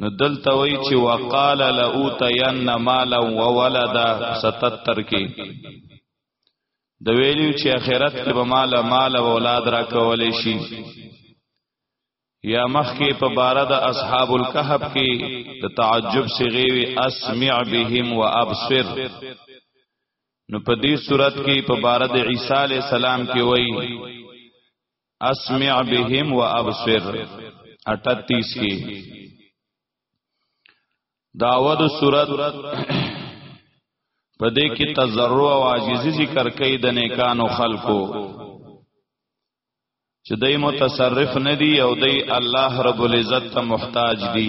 نو دلته وی چې وقال لاوتین مالا وولدا 77 کې د ویلو چې اخرت کې به مال مال او اولاد را کول شي یا مخ کې په بار د اصحاب الكهف کې د تعجب صيغه وی اسمع بهم وابصر نو په دې صورت کې په بار د عیسی علی السلام کې وای اسمع بهم و ابصر 38 کې داود صورت په دې کې تزرع او عاجزي ذکر کوي د نیکانو خلقو چې دای متصرف نه دی او دای الله رب العزت ته محتاج دی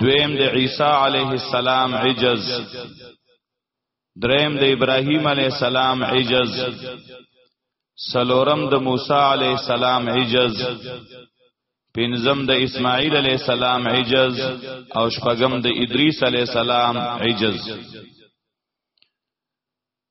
دویم د عیسی علیه السلام عجز دریم د ابراهیم علیه السلام عجز سلورم د موسی علیه السلام عجز پنځم د اسماعیل علیه السلام عجز او شپږم د ادریس علیه السلام عجز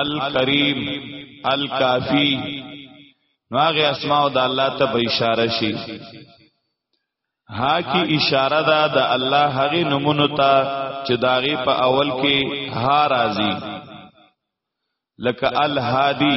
الکریم الکافی نو هغه اسماء د الله ته په اشاره شي ها کی اشاره ده د الله هغه نمونه ته چې داغه په اول کې ها راځي لکه الهادی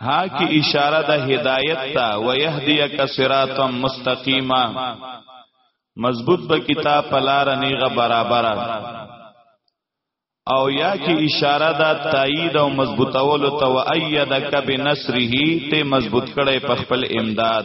ها کی اشاره د هدایت ته و یهدیک صراطا مستقیما مضبوط به کتاب پلار نیغه برابر او یا کی اشاره د تایید او مضبوطولو ته و ایدک بنصره ته مضبوط کړي په خپل امداد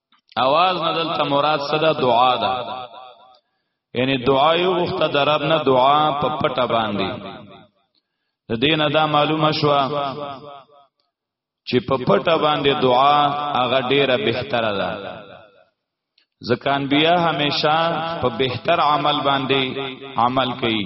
اواز نه دلته مراد صدا دعا ده یعنی دعا یو وخت د رب نه دعا په پټه باندې د دینه دا معلومه شو چې په پټه باندې دعا هغه ډیره بهتره ده ځکان بیا همیشه په بهتر عمل باندې عمل کوي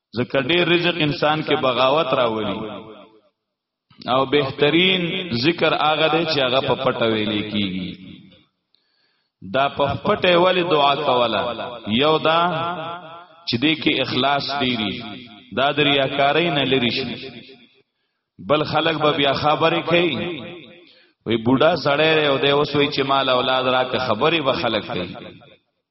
ځکه ډیر رزق انسان کې بغاوت راولي او بهترین ذکر هغه دی چې هغه په پټه ویلې کیږي دا په پټه ویلې دعا کوله یو دا چې دې کې اخلاص ډیری دا د ریاکارۍ نه لری شي بل خلک به بیا خبرې کوي وی بوډا سړی او دی اوس وی چې مال اولاد راکه خبرې به خلک کوي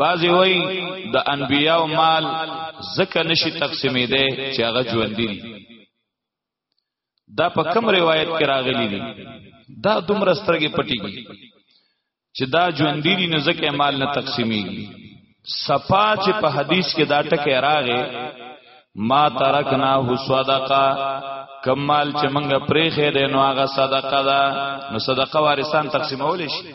بعضی وای د انبیاو مال زکه نشي تقسیمې ده چې هغه ژوند دي دا په کوم روایت کې راغلي دي دا دومره سترګې پټيږي چې دا ژوند دي نه زکه مال نه تقسیمېږي صفا چې په حدیث کې دا ټکه راغې ما ترکنا هو صدقه کمال چې منګه پرې خې ده نو هغه صدقه ده نو صدقه وارثان تقسیمول شي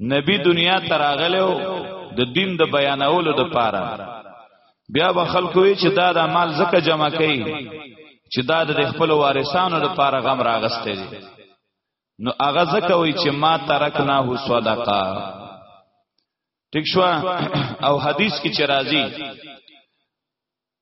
نبی دنیا تراغلو د دین د بیانولو د پاره بیا به خلکو وی چې دا د مال زکه جمع کړي چې دا د خپل وارثانو د پاره غم راغستې دي نو هغه زکه وی چې ما ترکنا هو صدقه ټیک شو او حدیث کې چې راځي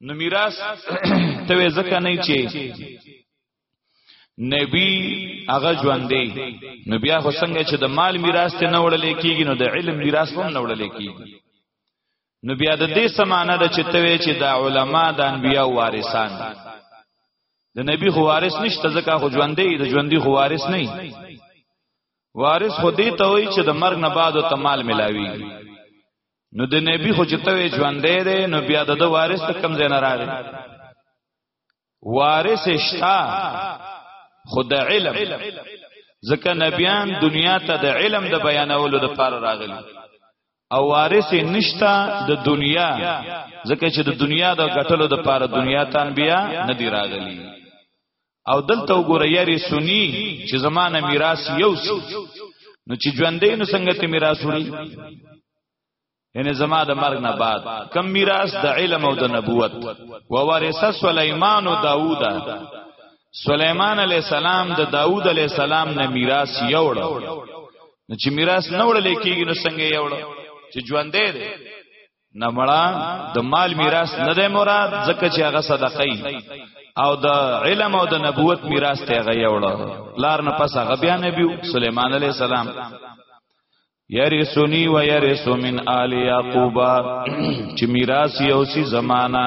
نو میراث ته ځکه نه چی نبی هغه ژوندې نو بیا خو څنګه چې د مال میراث ته نه وړل کیږي نو د علم میراث هم نه وړل کیږي نو بیا د دې سمانه د چتوي چې د علما د انبیا وارثان د نبی خو وارث نشته ځکه خو ژوندې د ژوندې خو وارث نه وارث خو دې ته وایي چې د مرګ نه بعد ته مال ملاوي نو د نبی خو چې ته ژوندې دی نو بیا د وارث ته کم ځای نه راغی وارث شتا خود علم ځکه نبیان دنیا ته د علم د بیانولو د پار راغلی او وارث نشتا د دنیا ځکه چې د دنیا د غټلو د پار دنیا ته انبیا نه دی راغلی او دلته وګوره یاري سني چې زمانه میراث یو سی نو چې ژوندې نو څنګه ته میراث وړي یعنی زما د مرګ نه بعد کم میراث د علم او د نبوت و وارث سليمان او داوود سليمان عليه السلام د داوود عليه السلام نه میراث یوړ نو چې میراث نه وړل کېږي نو څنګه یوړ چې ژوندې ده نه مړه د مال میراث نه دی مراد ځکه چې هغه صدقه او د علم او د نبوت میراث ته هغه یوړه لار نه پس هغه بیا نبی سليمان عليه السلام یرثنی و یرث من آل یعقوب چې میراث یو سی زمانہ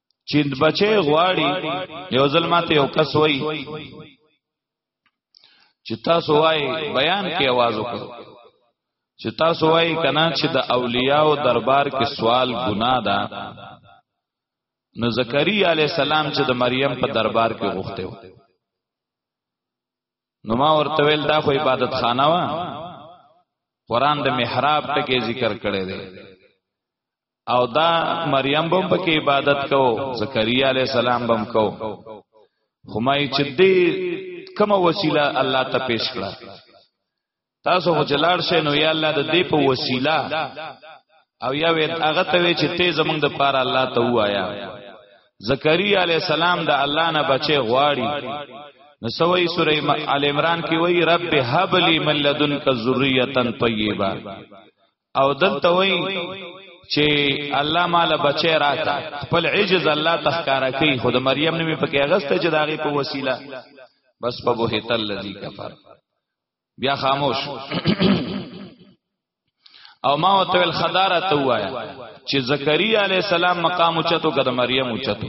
چې بچي غواړي یو ځل ماته یو کس وای چې تاسو وای بیان کې आवाज وکړو چې تاسو وای کنا چې د اولیاءو دربار کې سوال ګناه ده نو زکریا علی السلام چې د مریم په دربار کې غوښته و نو ما ورته ویل دا خو عبادت خانه وا قران د محراب ټکی ذکر کړی دی او دا مریم بم پکې عبادت کو زکریا علی السلام بم کو همای چې دې کومه وسیله الله ته پیش کړه تاسو خو جلار شې نو یا الله د دې په وسیله او یا وې هغه ته وې چې ته زمونږ د پاره الله ته وایا زکریا علی السلام د الله نه بچي غواړي نو سوي سوره ال عمران کې وای رب هب لی من لدنک ذریه طیبه او دلته وای چې الله مال بچي راکا خپل عجز الله تخکارا کوي خود مریم نه په کې اغسته چې داغه په وسیله بس په بوهتل الذی کفر بیا خاموش او ما او تویل خداره ته وایا چې زکریا علی السلام مقام اوچتو کده مریم اوچتو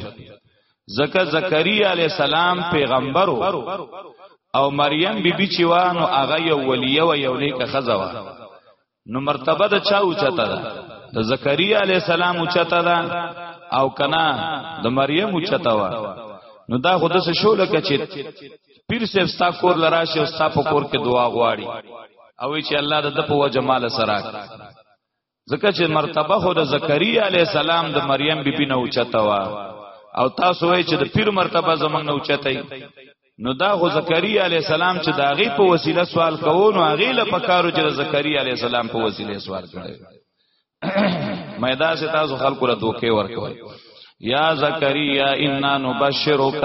زکه زکریا علی السلام پیغمبرو او مریم بیبي بی چې وانو هغه یو ولیه و یو نیکه خزوا نو مرتبه د چا اوچته ده د زکریا علی السلام اوچته ده او کنا د مریم اوچته و نو دا خود سه شو لکه چې پیر صاحب ستا کور لراشه او ستا په کور کې دعا غواړي او چې الله د په وجه مال سره ځکه چې مرتبه خو د زکریا علی السلام د مریم بیبي نه اوچته و او تاسو وای چې د پیر مرتبه زمنګ نه اوچتای نو دا خو زکریا علی السلام چې دا غي په وسیله سوال کوو نو هغه له پکارو چې زکریا علی السلام په وسیله سوال کړي مې دا چې تاسو خلکو له دوکې ورکوي یا زکریا انا نبشرک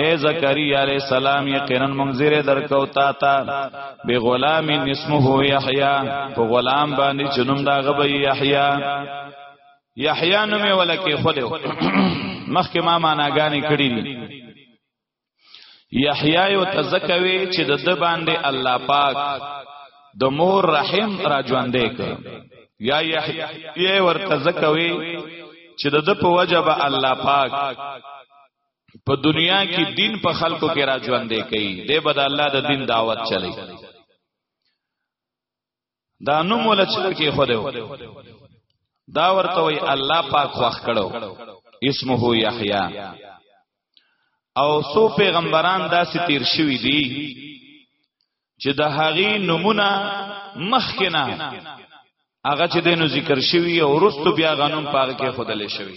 اے زکریا علیہ السلام یقینا منذر درکو تا تا به غلام اسمه یحیی په غلام باندې چنم دا غب یحیی یحیی نو مې ولکه خلو مخکې ما معناګانې کړې دي یحیی یو تزکوي چې د د باندې الله پاک د مور رحم را ژوندې ک یا یحیی ورته زکوي چې د د په وجب الله پاک په دنیا کې دین په خلکو کې را ژوندې کوي د بد الله د دین دعوت چلی دا نوم ول چې کې خو دیو دا ورته وی الله پاک واخ کړو اسمه یحیی او سو پیغمبران داسې تیر شوی دی چې د هغې نمونه مخکنا هغه چې دینو ذکر شوی او رستو بیا غنوم پاره کې خودلې شوی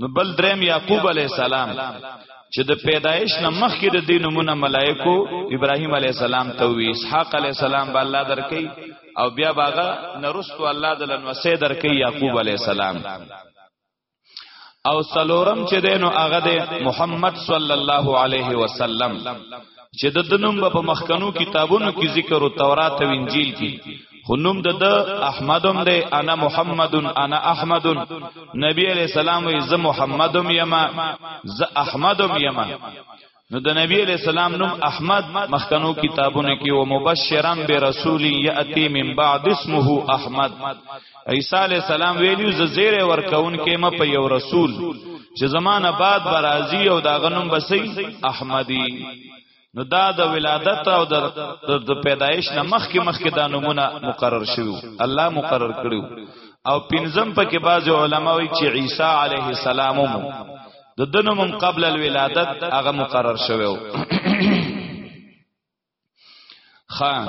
نو بل دریم یعقوب علی السلام چې د پیدایش نه مخکې د دین نمونه ملائکو ابراهیم علی السلام ته وی اسحاق علی السلام به الله درکې او بیا باغه نرستو الله د لنوسه درکې یعقوب علی السلام او سلورم چې دینو هغه د محمد صلی الله علیه وسلم چې د دنوم په مخکنو کتابونو کې ذکر او تورات او انجیل کې خنوم د احمدم دی انا محمد انا احمد نبی علیہ السلام وی ز محمدم یما ز احمدم یما نو د نبی علیہ السلام نوم احمد مخکنو کتابونو کې او مبشرا برسول یاتی من بعد اسمه احمد عیسی علیہ السلام ویلو ز زیر ورکون کې ما په یو رسول چې زمانہ بعد برازي او دا غنوم بسې احمدی نو دا د ولادت او د پیدایش نه مخکې مخکې دا نمونه مقرر شوی الله مقرر کړو او پنځم پکې بعض علما وایي چې عیسی علیه السلام مو د دنوم قبل الولادت هغه مقرر شوی خان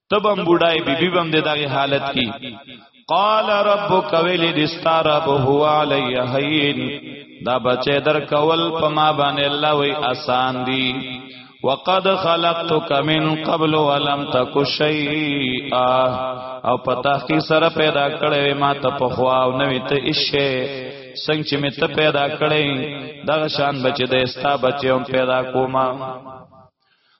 تبم بډای بی بی بم د دغه حالت کی قال ربک ویل دستار رب هو علی هین دا بچی در کول په ما باندې الله وی آسان دی وقد خلقتك من قبل ولم تك شيئا او پتہ کی سره پیدا کړې ما ته په خوا او نوې ته اشه څنګه چې می ته پیدا کړې دغه شان بچی د استا بچیوم پیدا کوما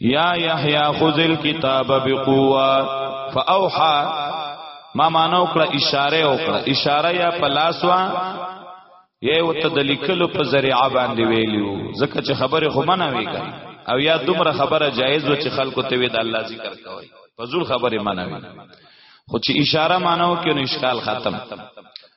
یا یحیی خذ الكتاب بقوه فاوحى ما مانو کړه اشاره وکړه اشاره یا پلاسوا یې وته د لیکلو په ذریعہ باندې ویلو ځکه چې خبره خو منه وی کوي او یا دومره خبره جایز و چې خلکو ته وی د الله ذکر کوي فزول خبره منه وی خو چې اشاره مانو کې نو اشکال ختم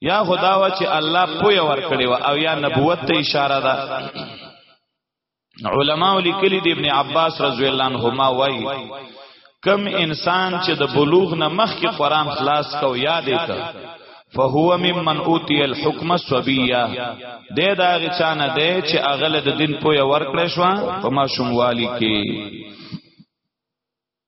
یا خدا وا چې الله پوی ور کړی و او یا نبوت ته اشاره ده علما لیکلي د ابن عباس رضی الله عنهما وای کم انسان چې د بلوغ نه مخکې قران خلاص کو یاد کړ فهو ممن اوتی الحکم صبیه د داغه چانه دی چې اغله د دین پوی ور کړی شو په ما شوموالی کې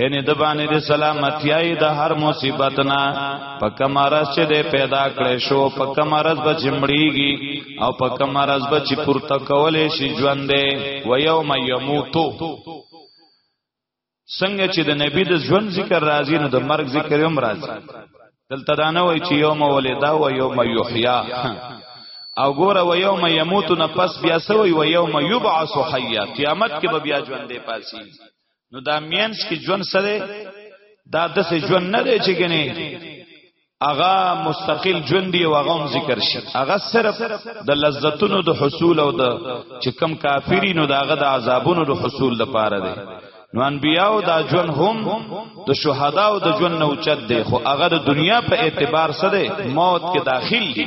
یعنی د باندې د سلامتیای د هر مصیبت نه په کمرز چې د پیدا کړې شو په کمرز به چمړیږي او په کمرز به چې پورته کولې شي ژوندې و یوم یموتو څنګه چې د نبی د ژوند ذکر راځي نو د مرګ ذکر هم راځي دلته دا نه وای چې یوم ولدا و یوم یحیا او ګوره و یوم یموت نه پس بیا سوی و یوم یبعث حیا قیامت کې به بیا ژوندې پاسي نو دا مینس کې ژوند سره دا د څه ژوند نه دی چې ګنې اغا مستقل ژوند دی او اغا ذکر شي اغا صرف د لذتونو د حصول او د چې کم کافرینو د اغا د عذابونو د حصول د پاره دی نو انبیاو دا جون هم د شهداو د جون نه اوچت دی خو هغه د دنیا په اعتبار سره موت کې داخل دي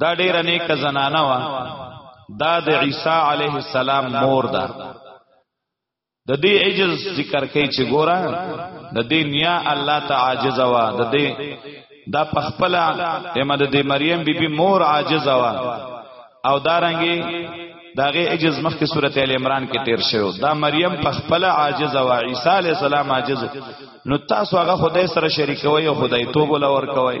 دا ډیره نیکه زنانه وا دا د عیسی علیه السلام مور ده د دې عجز ذکر کوي چې ګورا د دې نیا الله ته عاجز وا د دې دا پخپلا امد د مریم بیبي بی مور عاجز وا او دارنګي داغه عجز مخکې سورته ال عمران کې تیر شوی دا مریم پخپلا عاجز وا عیسی علی السلام عاجز نو تاسو هغه خدای سره شریکوي او خدای توبه لور کوي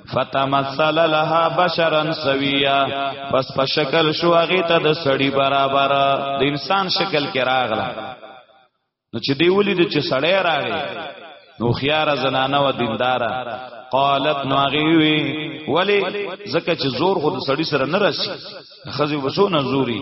فتمثل لها بشرا سویا پس په شکل شو هغه ته د سړی برابر د انسان شکل کې راغله نو چې دی ولید چې سړی راغی نو خيار زنانه و دیندارا قالت نو هغه وی ولی زکه چې زور خود سړی سره نه رسی خزی وسو نه زوري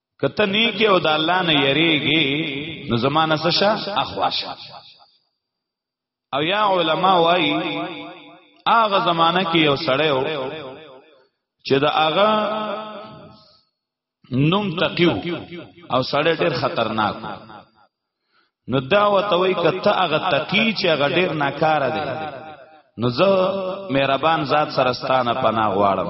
کته نیکی او د الله نه یریږي نو زمانه سشا اخواشه او یا علما وای هغه زمانہ کې یو سړی و چې دا هغه نوم تقیو او سړی ډیر خطرناک نو دا وتوي کته هغه تقی چې هغه ډیر ناکاره دی نو زه مهربان ذات سرستانه پناه غواړم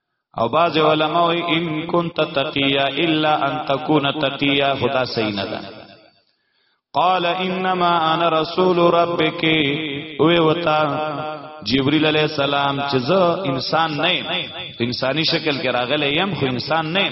او بعض علماء ان كنت تقيا الا ان تكون تقيا خدا صحیح نه ده قال انما انا رسول ربك وی وتا جبريل عليه السلام چې زه انسان نه انساني شکل کې راغلی يم خو انسان نه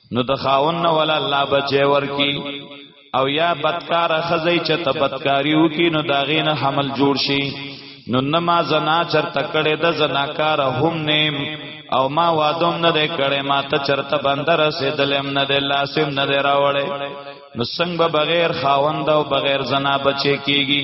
نو د خاون نه ولا الله بچي ورکی او یا بدکار خزی چې ته بدکاری وکي نو داغې نه حمل جوړ شي نو نما زنا چر تکړه د زناکار هم نیم او ما وادوم نه ده کړه ما ته چرته بندر رسیدلم نه ده لاسم نه ده راوړې نو څنګه بغیر خاوند او بغیر زنا بچي کیږي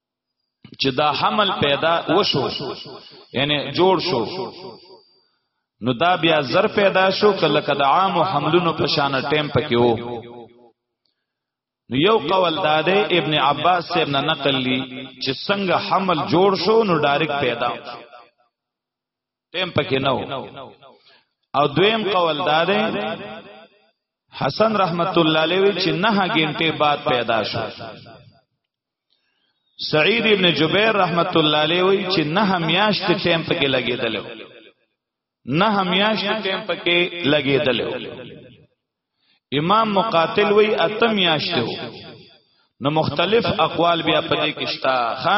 چې دا حمل پیدا وشو یعنی جوړ شو نو دا بیا زر پیدا شو کله کله عام حملونو په شان ټیم پکې وو نو یو قول دا دی ابن عباس سے ابن نقل لی چې څنګه حمل جوړ شو نو ډایرک پیدا شو ټیم پکې نو او دویم قول دا دی حسن رحمت الله علیه چې نه غنټه بعد پیدا شو سعید ابن جبیر رحمت الله علیه وی چې نه میاشت ټیم پکې لګیدل نه میاشت ټیم پکې لګیدل امام مقاتل وی اتم میاشت نو مختلف اقوال بیا پدې کې شتا ها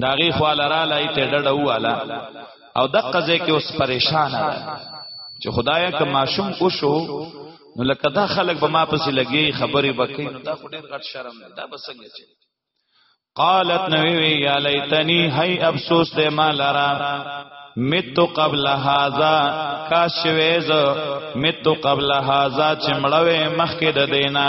داغي خواله را لای ته ډډه واله او دغه ځای کې اوس پریشان ده چې خدایا که ماشوم وشو نو لکه دا خلک به ما پسې لګي خبرې وکړي نو دا خو ډېر غټ شرم ده دا به څنګه چې قالت نوی وی یا لیتنی هی افسوس دے ما لرا متو قبل هازا کاشویز متو قبل هازا چمړوې مخکې د دینا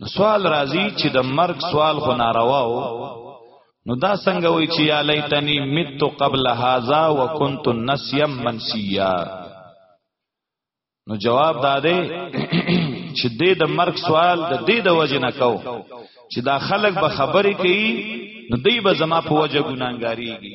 نو سوال راځي چې د مرګ سوال خو ناروا و نو دا څنګه وای چې یا لیتنی مت قبل هاذا وکنت نسیا منسیا نو جواب دا دی چې دې د مرګ سوال د دې د وجه نه کو چې دا خلک به خبرې کوي نو دوی به زما په وجه ګناګاریږي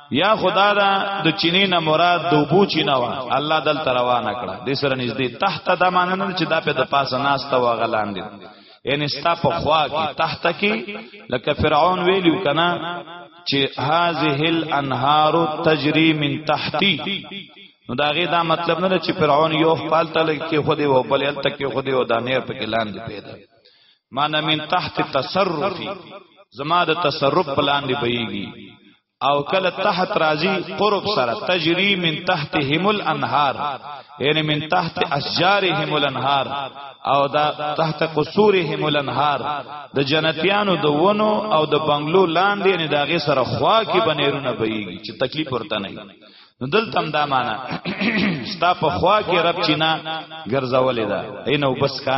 یا خدا دا د چینې نه مراد د وبو چینه وا الله دل روانه کړه د سره نږدې تحت د ماننه چې دا په د پاسه ناشته و غلاندې یعنی ستا په خوا کې تحت کې لکه فرعون ویلو کنا چې هذه الانهار تجري من تحتي نو دا غي دا مطلب نه چې فرعون یو خپل تل کې خو دی او بل تل کې خو دی او دا نیر په کې لاندې پیدا معنی من تحت تصرفي زما د تصرف پلان دی بهيږي او کله تحت راضی قرب سره تجری من تحتهم الانهار یعنی من تحت اشجارهم الانهار او دا تحت قصورهم الانهار د جنتیانو د ونو او د بنگلو لاندې نه داغه سره خوا کې بنیرونه بهیږي چې تکلیف ورته نه نو دلته هم دا معنا ستا په خوا کې رب چینا ګرځولې ده اینو بس کا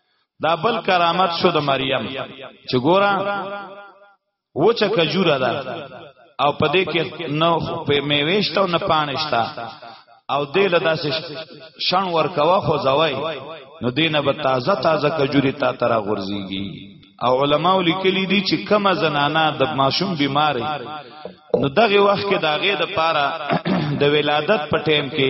دا بل کرامت شو د مریم چې ګورا وچه کجوره ده او پدې کې نو په میويشت او نه پانشتا او دې لدا سه شان ور کوا خو زوي نو دینه به تازه تازه کجوري تا ترا غورځيږي او علما لیکلي دي چې کما زنانا د ماشوم بیماری نو دغه وخت کې داغه د پاره د ولادت په ټیم کې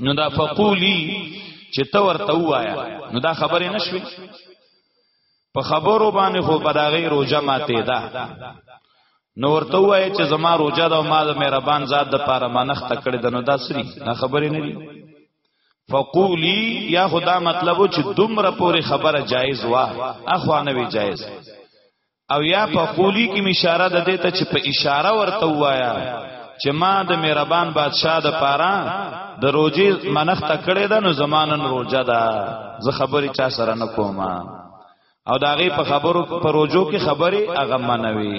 نو دا فقولی چې ته ورته وایا نو دا خبره نشوي په خبرو باندې خو بداغي روزه ماته ده نو ورته وای چې زما روزه ده ما د مهربان ذات د پاره منخ تکړه ده نو دا سری دا خبره نه دي فقولی یا خدا مطلب چې دومره پوری خبره جایز وا اخوانه وی جایز او یا په قولی کې اشاره ده دیته چې په اشاره ورته وایا چې ما د مهربان بادشاه د پاره د روزي منښت کړې ده نو زمانن روزه ده زه خبرې چا سره نه کوم او داغه په خبرو په روزو کې خبرې هغه منوي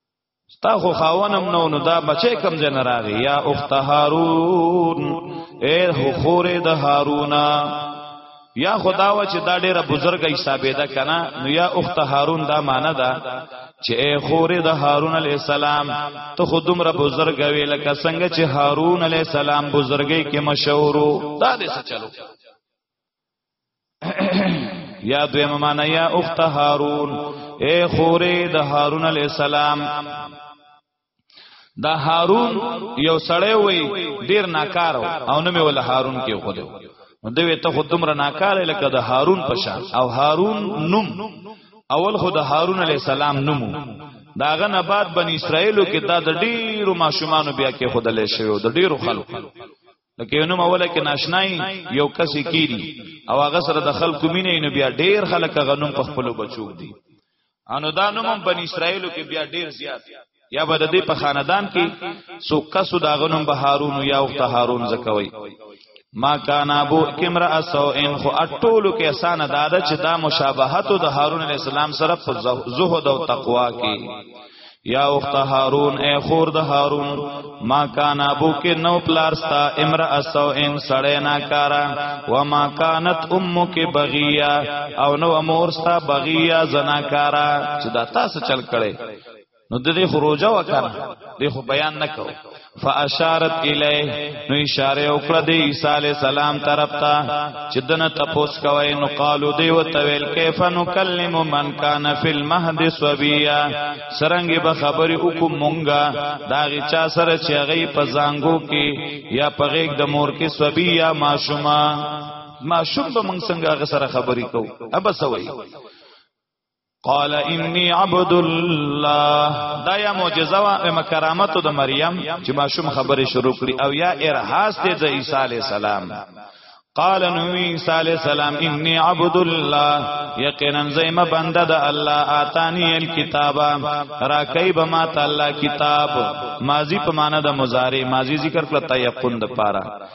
ستا خو خاونم نو نو دا بچې کم ځای نه راغی یا اخت هارون اے خور د هارونا یا خدا و چې دا ډیره بزرګه حسابې ده کنه نو یا اخت هارون دا معنی ده چې اے خور د هارون علی السلام ته خو دومره بزرګ وی لکه څنګه چې هارون علی السلام بزرګي کې مشهورو دا دې څه چلو یا دویم معنا یا اخت هارون اے خورې د هارون علی السلام دا هارون یو سړی وای ډیر ناکار او نو مې ول هارون کې خو دی نو دوی ته خو دومره ناکار لکه د هارون په شان او هارون نوم اول خو د هارون علی السلام نومو داغه نه بعد بن اسرائیلو کې دا د ډیرو ماشومانو بیا کې خود له شوی د ډیرو خلکو لکه یو نوم اوله کې ناشنای یو کس کیری او هغه سره د خلکو مینې نو بیا ډیر خلک غنوم په خپل بچو دي انو دا نوم بن اسرائیلو کې بیا ډیر زیات یا به د دې په خاندان کې سو کسو دا غنوم به هارون یا وخت هارون زکوي ما کان ابو کمرا سو ان خو اټولو کې اسانه داده چې دا مشابهت د هارون علی السلام سره په زهد او تقوا کې یا اخت هارون اے خور د هارون ما کان ابو کې نو پلارستا امر اسو ان سړې نا کارا و ما کانت امو کې بغیا او نو امورستا بغیا زنا کارا چې دا تاسو چل کړي نو د دې خروجه وکړه د خو بیان نکوه فاشارت الی نو اشاره وکړه د عیسی علی السلام طرف ته چې دنه تپوس کوي نو قالو دی وتویل کیف نکلم من کان فی المهد صبیا سرنګ به خبر وکم مونږه داغه چا سره چې هغه په زنګو کې یا په غیګ د مور کې صبیا ماشوما ماشوم به مونږ څنګه هغه سره خبرې کوو ابا سوي قال انی عبد الله دا یا معجزه وا م کرامت د مریم چې ماشوم خبره شروع کړي او یا ارهاس ته د عیسی علی السلام قال نو عیسی علی السلام انی عبد الله یقینا زیم بنده د الله آتانی الکتاب را کیب ما تعالی کتاب ماضی په معنا د مضارع ماضی ذکر کړه تیقن د پاره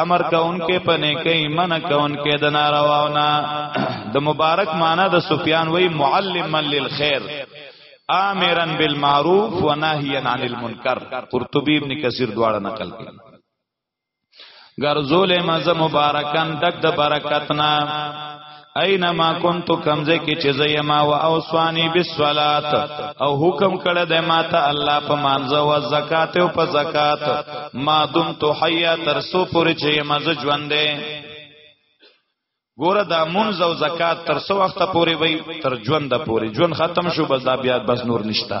امر کونکي په نیکی من کونکي د نارواونه د مبارک معنا د سفیان وی معلما للخير امرا بالمعروف ونهيا عن المنکر قرطبي ابن کثیر دواړه نقل کړي ګرځولې مزه مبارکان دک د برکتنا اينما كنت کمزه کې چې زيما او اوصاني بالصلات او حکم کړه د ماته الله په مانزه او زکات او په زکات ما دم تو حیا تر سو پورې چې مزه ژوندې ګوره دا منځ او زکات تر سو وخت پورې وي تر ژوند پورې ژوند ختم شو بس دا بیا بس نور نشتا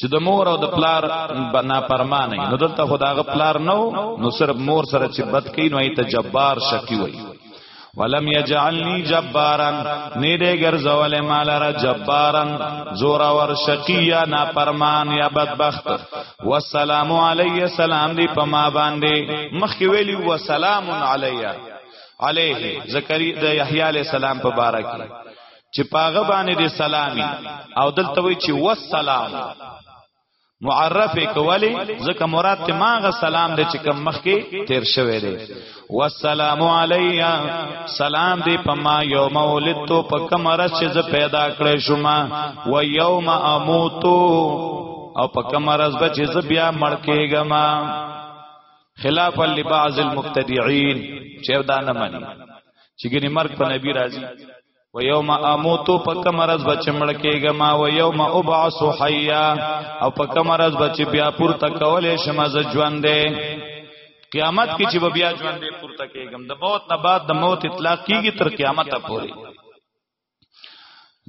چې د مور او د پلار بنا پرمانه نو دلته خداغه پلار نو نو صرف مور سره چې بد کین وای ته جبار شکی وای ولم یجعلنی جبارا نه دې ګرځول مال را جبارا زور اور شقیا نا پرمان یا بدبخت والسلام علی سلام دی پما باندې مخ ویلی وسلام علی علیه زکری د یحیی علی السلام په بارک چې پاغه باندې دې سلامي او دلته وی چې والسلام معرف کولی ځکه مراد ته ماغه سلام دې چې کم مخ کې تیر شوی دی والسلام علیا سلام دې پما یوم ولدتو په کوم ورځ چې زه پیدا کړې شوم و یوم اموتو او په کوم ورځ به چې زه بیا مړ کېږم خلاف لبعض المبتدعين چې دا نه مني چې ګنې مرګ په نبی راځي و یوم اموت پک مرز بچ مړ کېګه ما و یوم ابعث حیا او پک مرز بچ بیا پور تکولې شمه ز ژوندې قیامت کې چې بیا ژوند به پورته کېږم د موت نه بعد د موت اطلاق کیږي تر قیامت پورې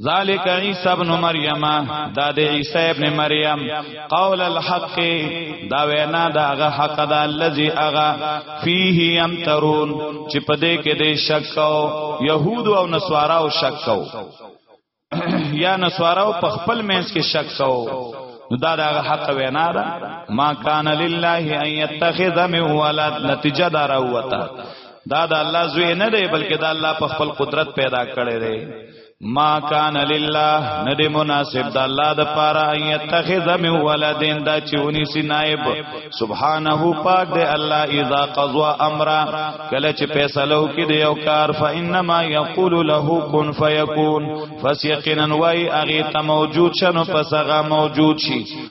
ذالک عیسی ابن مریم دا د عیسی ابن مریم قول الحق دا وینا دا غ حق دا الذي اغا فيه يمترون چې پدې کې دې شک کو يهود او نصارا او شک کو یا نصارا او په خپل مینس کې شک کو نو دا دا حق وینا ده ما کان لله ان يتخذ من ولد نتیجه دا راوته دا دا الله زوی نه دی بلکې دا الله په خپل قدرت پیدا کړی دی ما کان لله ندی مناسب د الله د پاره ان يتخذ من ولدین دا چونی سی نائب سبحانه پاک دی الله اذا قضا امر کله چې فیصله وکړي دی یو کار فانما یقول له کن فیکون فسیقنا وای اغه ته موجود شنو پسغه موجود شي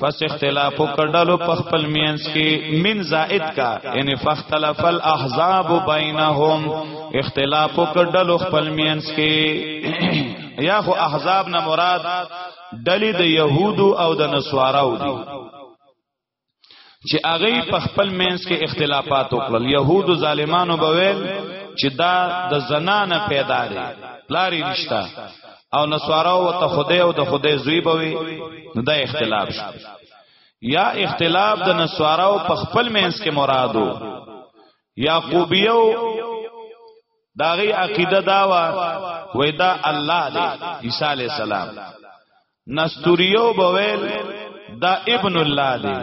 پس اختلاف کړلو په خپل مینس کې من زائد کا یعنی فختلف الاحزاب بینهم اختلاف کړلو خپل مینس کې یا خو احزاب نه مراد ډلې د يهودو او د نصاراو دي چې هغه په خپل مینس کې اختلافات وکړل يهودو ظالمانو بویل چې دا د زنانه پیدا دي لاري نشتا او نصارا او ته خدای او د خدای زوی بوي نو دا اختلاف شو یا اختلاف د نصارا او په خپل مینس کې مرادو یعقوبیو داغي عقیده داوا وای دا الله دی عیسی علی السلام نستوریو بویل دا ابن الله دی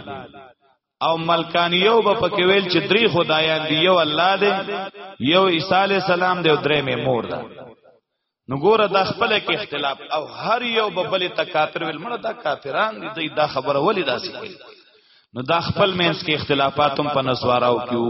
او ملکانیو به پکې ویل چې درې خدایان دی یو الله دی یو عیسی علی السلام دی او درې مې مور ده نو ګوره د خپل کې اختلاف او هر یو به بل تکاتر ویل مړه دا کافران دي دا خبره ولې داسې کوي نو دا خپل مینس کې اختلافات هم په نسواراو کیو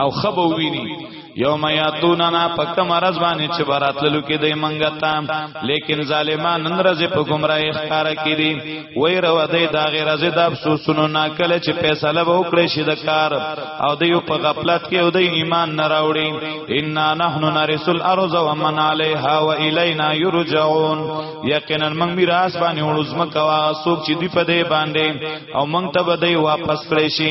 او خبو ویني یوم یاتوننا پک مرز باندې چې براتللو کې دی منګه تام لیکن ظالمان نن رزه په گمراهی ښکارا کې دي وای رو دی دا غیر رزه د افسوسونو نا کله چې فیصله وکړي شي د کار او دی په غفلت کې او دی ایمان نه راوړي ان نحن نرث الارض ومن عليها والینا یرجعون یقینا موږ میراث باندې ورزم کوا سوک چې دی په دې باندې او موږ ته به دی واپس کړی شي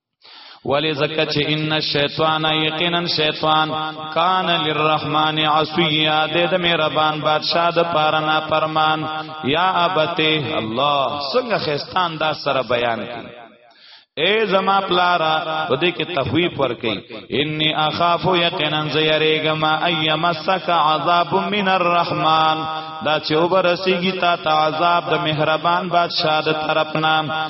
ولی زکه چې ان الشیطان یقینا شیطان کان للرحمن عصیا دې د مهربان بادشاہ د پاره نا پرمان یا ابته الله څنګه خستان دا سره بیان کړي اے زما پلارا په دې کې تخویف ورکې انی اخاف یقینا زیریګم ایم سک عذاب من الرحمن دا چې وبرسیږي تا ته عذاب د مهربان بادشاہ د طرف نام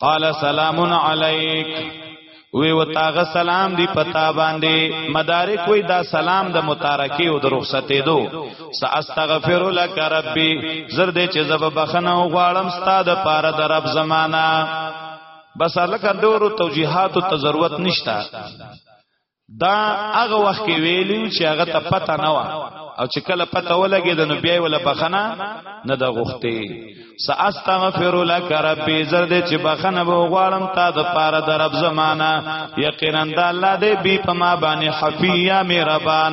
قال سلام علیک وی وتاغه سلام دی پتا باندې مدارک وی دا سلام د متارکی او د رخصتې دو ساستغفر لك ربي زر دې چې زب بخنه او غواړم ستاد پاره د رب زمانہ بس الکه دورو توجیهات ته ضرورت نشتا دا هغه وخت کې ویلو چې هغه ته پته نه و او چې کله پته ولګي د نو بیا ولا بخنه نه د غوښته ساستغفر لك ربي زرد چې بخنه به غواړم تا د پاره د رب زمانہ یقینا د الله دې بي په ما باندې حفیه مهربان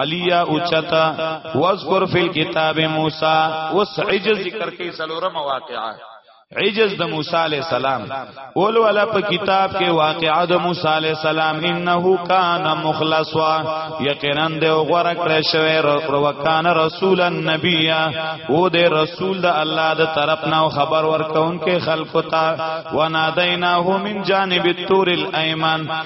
علیا اوچتا واذکر فی الكتاب موسی وس عجز ذکر کې سلورم واقعا عجز د موسی علی السلام اول ولا په کتاب کې واقعا د موسی علی السلام انه کان مخلصا یقینا د غره کړه شوی او کان رسول النبی او د رسول د الله د طرف نه خبر ورکون کې خلق تا ونادیناه من جانب التور الایمن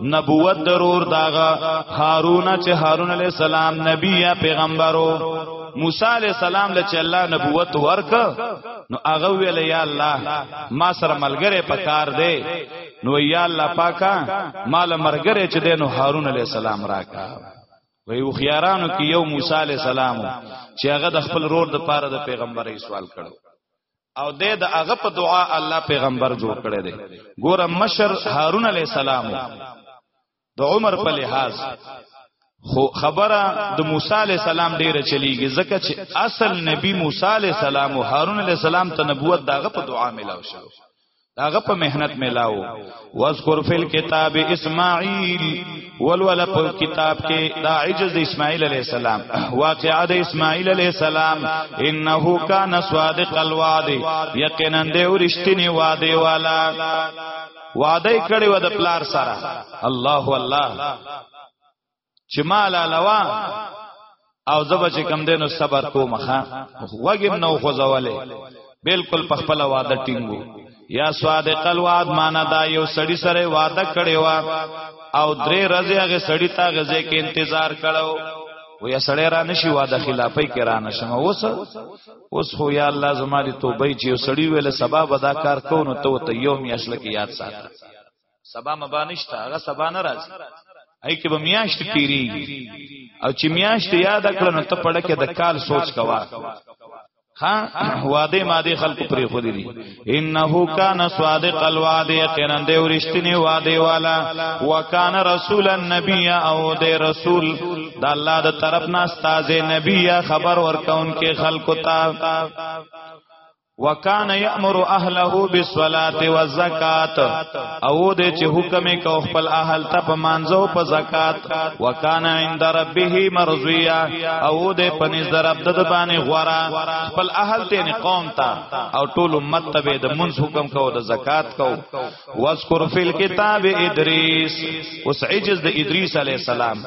نبوت ضرور داغه هارون چې هارون علی السلام نبی یا پیغمبرو موسی علی السلام له چې الله نبوت ورک نو هغه ویل یا الله ما سره ملګری پکار دی نو یا الله پاکا مال مرګره چې دینو هارون علی السلام راکا وی او خيارانو کې یو موسی علی السلام چې هغه د خپل رور د پاره د پیغمبري سوال کړو او د د هغه په دعا الله پیغمبر جوړ کړی دی ګوره مشر هارون علی السلام د عمر په لحاظ خو خبره د موسی علی السلام ډیره چلیږي ځکه چې اصل نبی موسی علی السلام او هارون علی السلام ته نبوت داغه په دعا ملاو شو داغه په مهنت ملاو واذکر فی الكتاب اسماعیل ولول په کتاب کې دا عجز د اسماعیل علی السلام واقعا د اسماعیل علی السلام انه کان صادق الوعد یقینا د ورشتنی وعده والا وعده کړي و د پلار سره الله الله چې ما لا لوا او زبا چې کم دینو صبر کوم ښا وګم نو خو زواله بالکل په خپل وعده ټینګو یا صادق الوعد معنا دا یو سړی سره وعده کړی وا او درې ورځې هغه سړی تا غزه کې انتظار کړو و یا سړی را نشي وعده خلافی کې را نشم اوس اوس خو یا الله زماري توبې چې سړی ویله سبب ادا کار کو نو ته ته یو میاشل کې یاد ساته سبا مبا نشته هغه سبا نه راځي هي کې به میاشت تیریږي او چې میاشت یاد کړو نو ته پړه کې د کال سوچ کوا خان واده ماده خلق پرې خو دي انه کان صادق الوعد یقینا دی ورشتنی واده والا وکانه رسول النبی او دی رسول د الله د طرف نه استاد نبی خبر ورکون کې خلق تا وکانه یامر اهله بالصلاه والزکات او دې چې حکم یې کو خپل اهل ته په مانځو په زکات وکانه عند ربه مرضیا او دې په نظر رب د باندې غورا خپل اهل ته نه قوم ته او ټول امت ته د منځ حکم کو د زکات کو واذکر فی الكتاب ادریس اوس عجز د ادریس علی السلام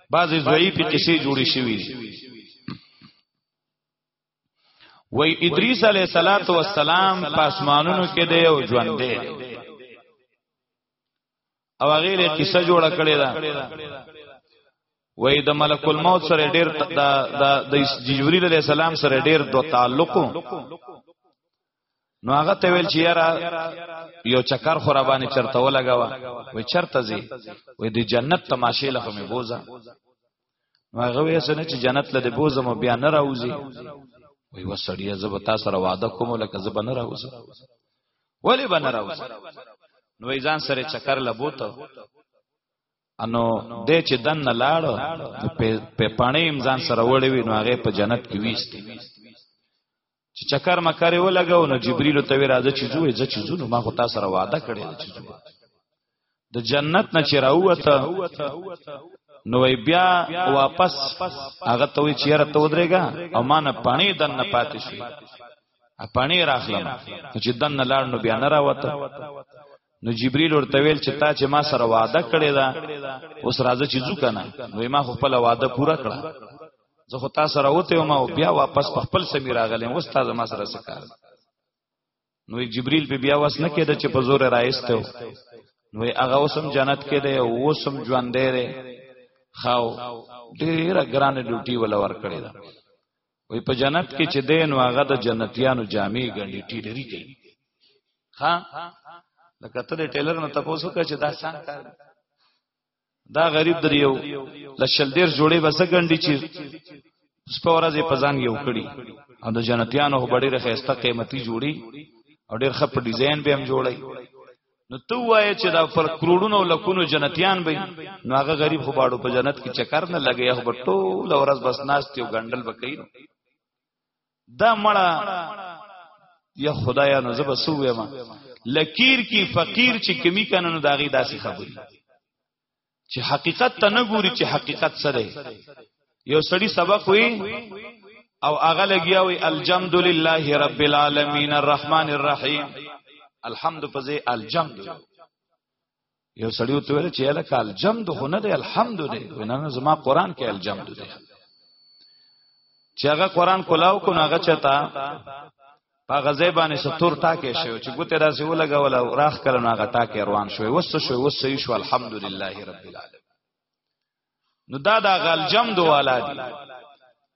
بعضی ضعیف قصې جوړې شوی وای ادریس علیه الصلاۃ والسلام پاسمانونو کې دی او ژوند دی او هغه له قصه جوړه کړې ده وای د ملک الموت سره ډیر د د جبرئیل علیه السلام سره ډیر دو تعلق نو هغه ته ویل چې یاره یو چکر خو را باندې چرته ولګاوه وای چرته زی وای د جنت تماشې لخوا مې بوزا نو هغه وې سن چې جنت لده بوزم بیا نه راوځي وای وسړی زب تاسو سره وعده کوم لکه زب نه راوځم ولی به نه راوځم نو ایزان سره چکر لبوته انو د چې دن نه لاړ په پانی امزان سره وړوي نو هغه په جنت کې ویستي چې چکر مکر ولګاو نو جبريل ته وی راځه چې زوې ځ چې زونه ما خو تاسو سره وعده کړې چې زوې د جنت نه چې راوته نو بیا واپس هغه ته وی چیرې ته ودرېګا او ما نه پانی دن نه پاتې شي پانی راخلم چې دن نه لاړ نو بیا نه راوته نو جبريل ورته ویل چې تا چې ما سره وعده کړې ده اوس راځه چې ځو کنه نو ما خو خپل وعده پوره کړه زه خو تاسو سره وته ما او بیا واپس په خپل سمیر راغلم اوس تاسو ما سره سکار نو جبريل په بیا واس نه کېده چې په زور راایسته نو هغه اوسم جنت کې دی او اوسم ژوند دی خاو ډیره ګرانه ډیوټي ولا ور کړی دا وی په جنت کې چې دین واغه د جنتیانو جامې ګڼي ټیلری کوي ها لکه ته د ټیلر نه تاسو کا چې دا څنګه کار دا غریب در یو لشل ډیر جوړې بس ګڼي چې سپورز په ځان یو کړي او د جنتیانو هبړي رخه است قیمتي جوړي او ډیر خپ ډیزاین به هم جوړي نو تو وای چې دا پر کروڑونو لکونو جنتیان به نو هغه غریب خو باړو په جنت کې چکر نه لګي هغه ټول ورځ بس ناشتي او غندل وکړي دا مړه یا خدایا نو زب سوې ما لکیر کی فقیر چې کمی کنه نو داغي داسې خبري چې حقیقت ته نه ګوري چې حقیقت څه دی یو سړی سبق وي او هغه لګیا وي الجمد لله رب العالمین الرحمن الرحیم الحمد فزي الجمد یو سړی ته ویل چې الک الجمد خو نه دی الحمد دی ونه زما قران کې الجمد دی چې هغه قران کولاو کو هغه چتا په غزې باندې ستور تاکې شو چې ګوته داسې ولګول او راخ کله نو هغه تاکې روان شو وسه شو وسه یې شو الحمدلله رب العالمین نو دا دا غلجم دواله دي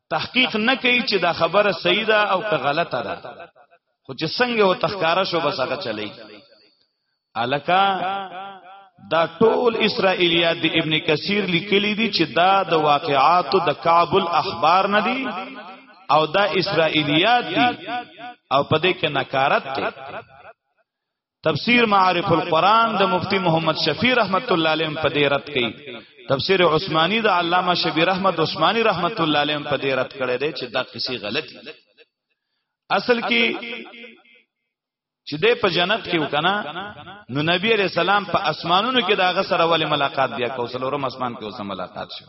تحقیق نه کوي چې دا خبره صحیح ده او که غلطه ده خو چې څنګه و تخکاره شو بس هغه چلی الکا دا ټول اسرائیلیات دی ابن کثیر لیکلی دی چې دا د واقعاتو د کعب الاحبار نه دی او دا اسرائیلیات دی او په دې کې نکارت دی تفسیر معارف القرآن د مفتی محمد شفیع رحمت الله علیه په دې رد کړي تفسیر عثماني د علامه شبیر احمد عثماني رحمت الله علیه په دې رد کړي دی چې دا قصې غلطي اصل کې چې دې په جنت کې وکنه نو نبی عليه السلام په اسمانونو کې داغه سره ولې ملاقات بیا کو سلورم اسمان کې اوسه ملاقات شو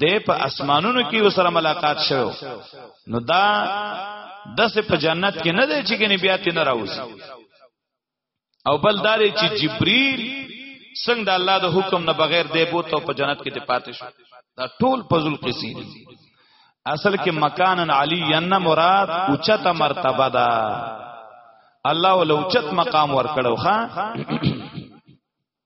دې په اسمانونو کې اوسه ملاقات شو نو دا دسه په جنت کې نه دی چې کني بیا تین راوځي او بل دار چې جبريل څنګه د الله د حکم نه بغیر دی بوت او په جنت کې دی پاتې شو دا ټول پزول قصې دي اصل کې مکانن علی ان مراد اوچت مرتبه ده الله ولوچت مقام ورکړو ښا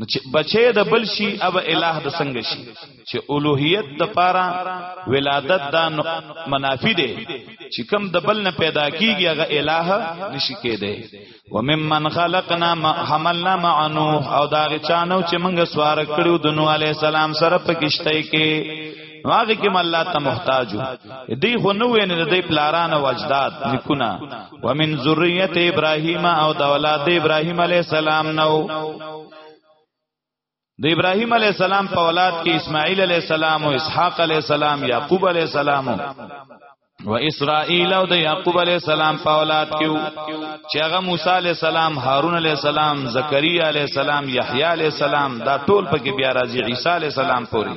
نو چې بچي د بل شي اب الہ د څنګه شي چې اولوہیت د پاره ولادت دا منافی دی چې کم د بل نه پیدا کیږي هغه الہ نشي کېده و ممن خلقنا حملنا مع نوح او دا غي چانو چې موږ سوار کړو د نوح علی السلام سره پکشته کې واغه کې الله ته محتاجو دی خو نو ویني د پلارانو وجداد نکونه ومن ذریه ابراهیم او د اولاد ابراهیم علی السلام نو د ابراهیم علی السلام په اولاد کې اسماعیل علی السلام او اسحاق علی السلام یعقوب علی السلام و اسرائیل او د یعقوب علی السلام په اولاد کې چې هغه موسی علی السلام هارون علی السلام زکریا علی السلام یحیی علی السلام دا ټول پکې بیا راځي عیسی علی السلام پوری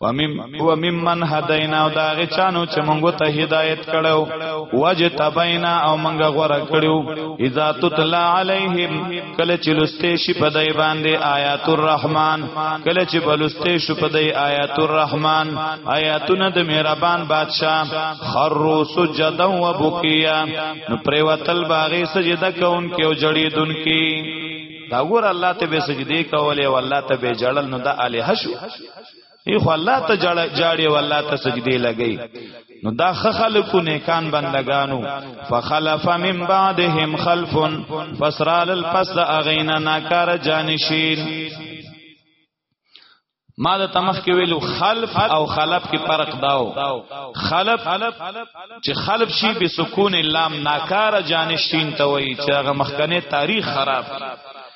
و ممن هدینا او دا غی چانو چې مونږ ته هدایت کړو وجتبینا او مونږ غوړه کړو اذا تطلع علیہم کله چې لسته شي په دای باندې آیات الرحمن کله چې بلسته شي په دای آیات الرحمن آیاتونه د مهربان بادشاہ خروا سجدا وبکیا نو پریوتل باغی سجده کوونکې او جړې دونکې دا ګور الله ته به سجدي کولې او الله ته به جړل نو دا الہ شو ای خو الله ته جاړي او الله ته سجدي لګي نو دا خلکو نیکان بندگانو فخلف من بعدهم خلف فسرال الفس اغینا ناکار جانشین ما د تمخ کې ویلو خلف او خلف کې فرق داو خلف چې خلف شي به سکون لام ناکار جانشین ته وایي چې هغه مخکنه تاریخ خراب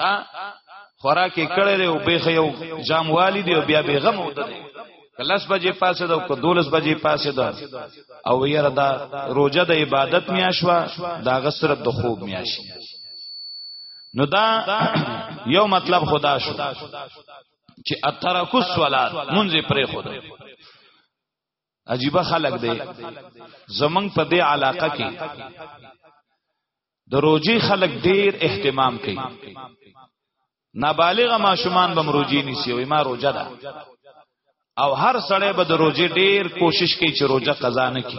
ها خوراک کړي دی او به یو جام والی دی او بیا به غم وته دی کلس بجې پاسه دا کو دولس بجې پاسه دا او یره دا روزه د عبادت میاشوا دا غسر د خوب میاشي نو دا یو مطلب خدا شو چې اترکو صلات منځ پرې خدا عجیبه خلق دی زمنګ په دې علاقه کې د روجي خلق ډیر اهتمام کوي نابالغ ماشومان به مروجي نیسی وي ما روجه ده او هر سړی به د روجي ډیر کوشش کوي چې روجه قضا نه کړي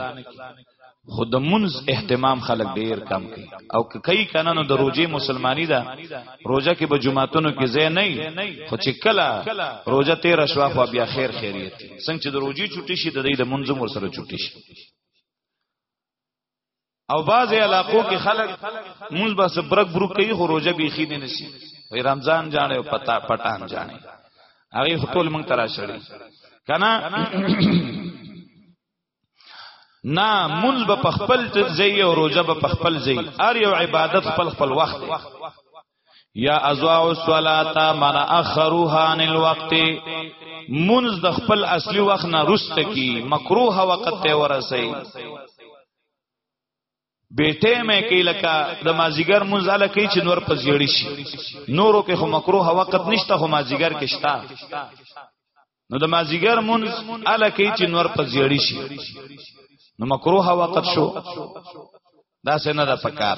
خو د منز اهتمام خلک ډیر کم کوي او که کوي کنه نو د روزي مسلمانی ده روزه کې به جمعاتونو کې ځای نه خو چې کله روزه 13 شوا خو بیا خیر خیریت څنګه چې د روزي چټي شي د دې د منظم ور سره چټي شي او بعض علاقو کې خلک مونږ بس برک برک کوي خو روزه به خینه نشي وي رمضان جاڼي او پتا پټان جاڼي هغه خپل مونږ ترا شړي کنه نه مونږ به په خپل ځای او روزه به په خپل ځای ار یو عبادت خپل خپل وخت یا ازواع الصلاتا من اخروها عن الوقت منز د خپل اصلي وخت نه رست کی مکروه وخت ته ورسي بیٹه مې کې لکه د مازیګر منځاله کې چې نور په زیړی شي نورو کې خو مکروه وخت نشته خو مازیګر کې شته نو د مازیګر منځ اله کې چې نور په زیړی شي نو مکروه وخت شو دا څنګه د پکار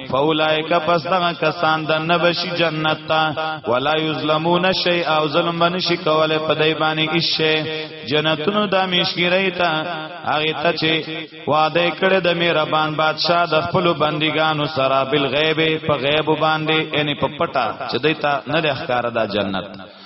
فاولائک پس دغه کسان د نبشی جنت تا ولا یظلمون شیء او ظلم بنشي کوله په دای باندې ایشه جنتونو د میشګری تا هغه ته چې وعده کړې د مهربان بادشاہ د خپل بندګانو سره بل غیب په غیب باندې یعنی په پټه چې دای ته نه ښکار دا جنت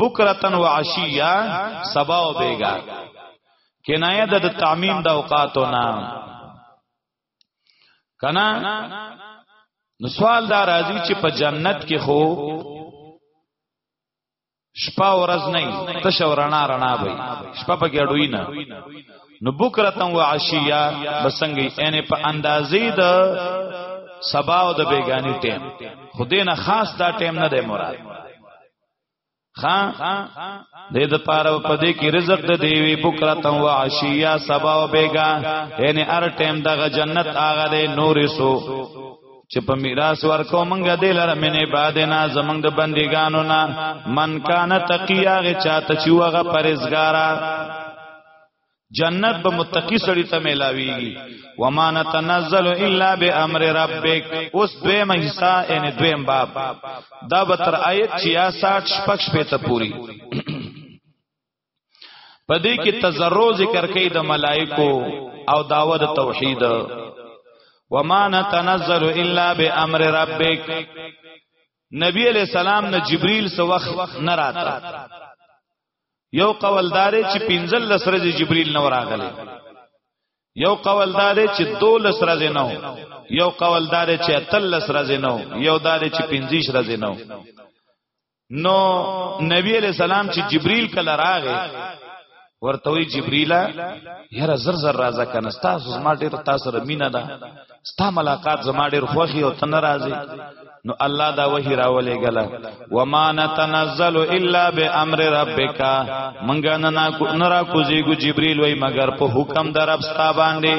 بکرتن و عشیا سبا او بیګا کنایه د تعمیم د اوقاتو نه کنا نو سوال دا راځي چې په جنت کې خو شپه ورځ نه تش ورنا رڼا وي شپه په کې اډوي نه نو بکرتن و عشیا بسنګي ان په اندازې د سبا او د بیگانی ټیم خدای نه خاص دا ټیم نه دی مراد خان دې د پاره په دې کې رزق د دیوی بکرا تم وا عشیا سبا او بیگا یعنی ار ټیم دغه جنت آغه دې نورې سو چې په میراث ورکو مونږه دې لره منه باد نه زمنګ د بندګانو نه من کان تقیا غ چاته چې وغه پرېزګارا جنت به متقی سړی ته ملاویږي وما نتنزل الا بامر ربک اوس دویم حصہ ان دویم باب دا به تر آیت 66 شپږ شپه ته پوری پدې کې تزرو ذکر کوي د ملائکو او داوود توحید وما نتنزل الا بامر ربک نبی علیہ السلام نه جبرئیل سو وخت نه راته یو قول دار چې پنځل لسره جبريل نو راغلی یو قول دار چې دولس ورځې نو یو قول دار چې اتلس ورځې نو یو دار چې پنځیش ورځې نو نو نبی علیہ السلام چې جبريل کله راغی ورته وی جبريلا یاره زر زر راځه کنه تاسو زما ډیر تاسو رمینه ده ستا ملاقات زما ډیر خوخي او تن راځي نو الله دا وحی راولې غلا وما نتنزل الا بامر ربک منګه نه نه را کوزیګو جبرئیل وای مگر په حکم در رب ستا باندې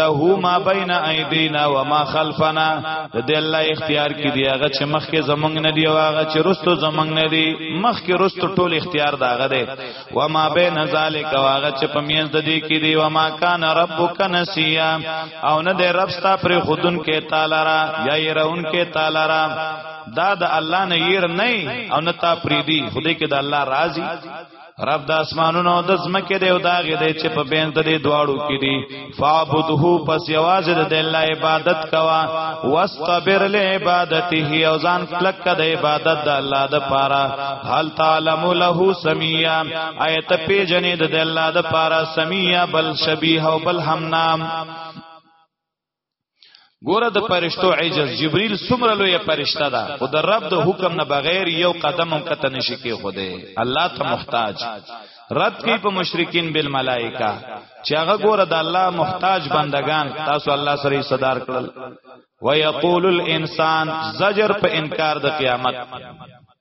له ما بین ایدینا وما خلفنا د الله اختیار کې دی هغه چې مخکې زمنګ نه دی او هغه چې رستو زمنګ نه دی مخکې رستو ټول اختیار داغه دی و ما بین ذالک واغه چې په میز د دې کې دی و ما کان ربک نسیا او نه د رب ستا پر خودن کې تعالی را یا یې رون کې تعالی را دا د الله نه ير نه او نه تا پریدي خدای کې د الله راضي رب د اسمانونو د زمکه دی او دا غي دی چې په بین د دې دواړو کې دی فعبده پس یواز د الله عبادت کوا واستبر له عبادته او ځان کلک د عبادت د الله د پاره هل تعلم له سمیا ایت پیجنې د الله د پاره سمیا بل شبیه او بل همنام ګوره د پرشتو عجز جبريل سمره لوی پرشته ده او د رب د حکم نه بغیر یو قدم هم کته نشي کې خوده الله ته محتاج رد کی په مشرکین بالملائکه چې هغه ګوره د الله محتاج بندگان تاسو الله سره صدر کړل ويقول الانسان زجر په انکار د قیامت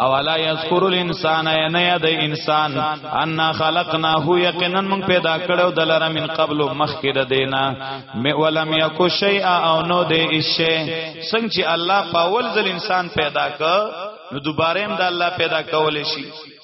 اولا یذکر الانسان نه یاد انسان ان خلقناه یقینا من پیدا کړو دلر من قبل مخکره دینا می ولم یک شیء او نو دې اشه څنګه چې الله پاول ځل انسان پیدا ک نو دوباره هم د الله پیدا کول شي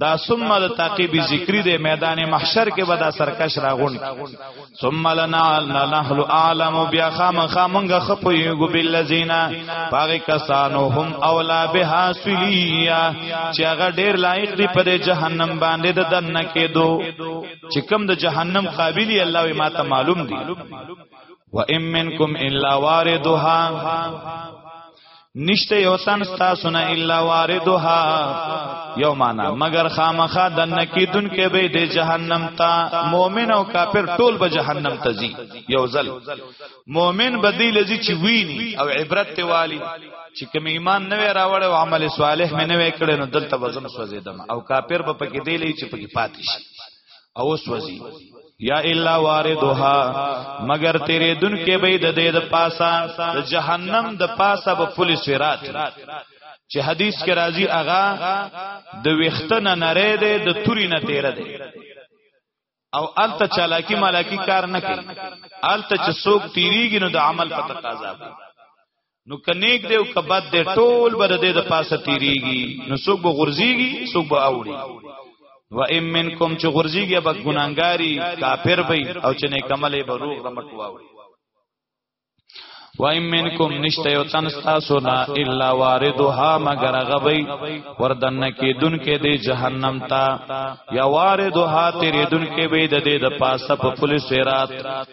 دا ثم د تعقیب ذکری د میدان محشر کې به دا سرکش راغون ثم لنا نحل اعلم بیا خامخا مونږه خپو یو بالذین پاره کسانو هم اولا بها سلیا چې هغه ډیر لایق دی په جهنم باندې د دنه کېدو چې کم د جهنم قابلی الله وی ما ته معلوم دی و ام منکم الا واردها نشته یو تن ستاسو نه الا واردها یو معنا مگر خامخا دنه کی دن کې به د جهنم تا مؤمن او کافر ټول به جهنم ته ځي یو ځل مؤمن بدیل ځي چې ویني او عبرت ته والی چې کوم ایمان نه راوړ او عمل صالح مې نه وکړ نو دلته وزم سوځیدم او کافر به پکې دی لې چې پکې پاتې شي او سوځي یا الا واردها مگر تیرې دن کې به د دې د پاسا د جهنم د پاسا په پل صراط چې حدیث کې راځي اغا د وختنه نری دی د توري نه تیر دی او الته چالاکی مالاکی کار نه کوي الته چې څوک تیریږي نو د عمل په تقاضا دی نو کنيک دی او کبد دی ټول بر دې د پاسه تیریږي نو څوک به غورځيږي څوک به اوړي و ام منکم چې غورځيږي به ګناګاری کافر به او چې نه کملې به روغ رمټ واوړي و ام منکم نشته یو تن تاسو نه الا واردها مگر غبی وردن کې دن کې دی جهنم تا یا واردها تیرې دن کې به د دې د پاسه په پولیس رات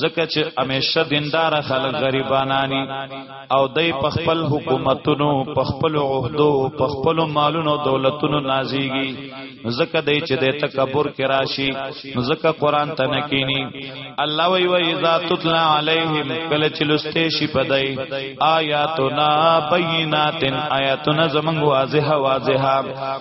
زکه چې همیشه دیندار خلک غریبانانی او دای په خپل حکومتونو په خپل عہدو په خپل مالونو دولتونو نازيږي زکه دای چې د تکبر کې راشي زکه قران ته نکینی الله وی و اذا تطلع علیهم کله چې لسته شي پدای آیاتنا بیناتن آیاتنا زمنګ واضحه واضحه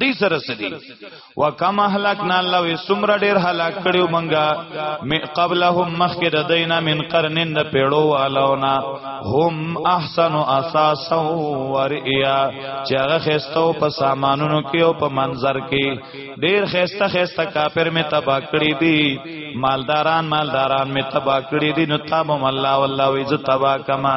دی سره سدي وکم اهلکنا الله وی سمره ډیر هلاک کړیو منګه قبلهم مخک د دینه من قرنن د پیړو والونا هم احسن اساس وریا چې هغه خستو په سامانونو کې او په منظر کې ډیر خسته خسته کافر می تبا کړی دی مالداران مالداران می تبا کړی دی نو تابم الله والله وی ز تبا کما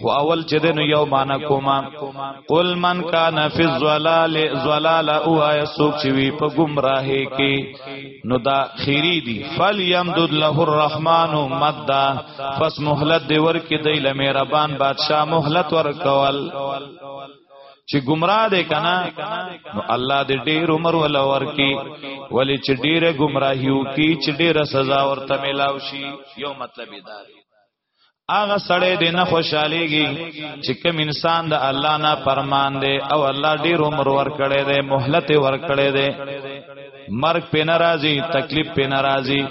خو اول چې دنو یو معنا کوما قل من کان فی الظلال ظلال او آیا سوک چې وی په گمراهی کې نو دا خیری دی فل یمدد له الرحمن مدا فس مهلت دی ور کې دی له مهربان بادشاہ مهلت ور کول چې گمراه دی کنه نو الله دې ډیر عمر ولا ورکی ولی چې ډیره گمراهیو کی چې ډیره سزا ورته ملاوي شي یو مطلب دی هغه سړی دې نه خوشاليږي چې کوم انسان د الله نه پرمان دی او الله ډیر عمر ور کړی دی مهلت ور کړی دی مرگ په ناراضي تکلیف په ناراضي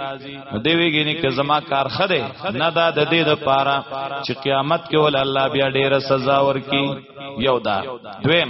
دی ویګینی که زما کار خده نه دا د دې د پاره چې قیامت کې ول الله بیا ډیره سزا ورکي یو دا دویم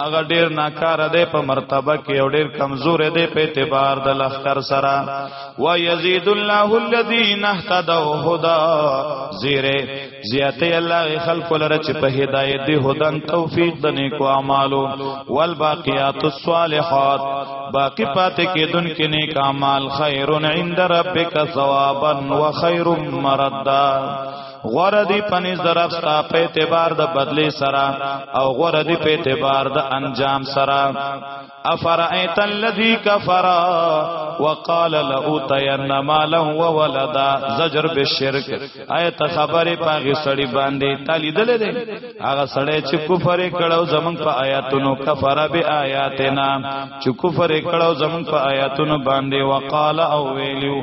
هغه ډیر ناکاره دی په مرتبه کې او ډیر کمزور دی په اعتبار د لخر سره و یزيد الله الذين اهتدوا هدى زیره زیاته الله خلق لره چې په هدایت دی هدن توفیق د نیکو اعمالو والباقیات الصالحات باقی پاتې کېدون کې نیک اعمال خیر عند ربک ثوابا وخیر مردا غره دی پنځ درف ستا په اعتبار د بدلی سره او غره دی په اعتبار د انجام سره افرایت الذی کفر وقال لاوتین مالا وولدا زجر بالشرک ایت خبره پاغه سړی باندې تالی دل دی هغه سړی چې کفر کړو زمون په آیاتونو کفر به آیاتنا چې کفر کړو زمون په آیاتونو باندې وقال او ویلو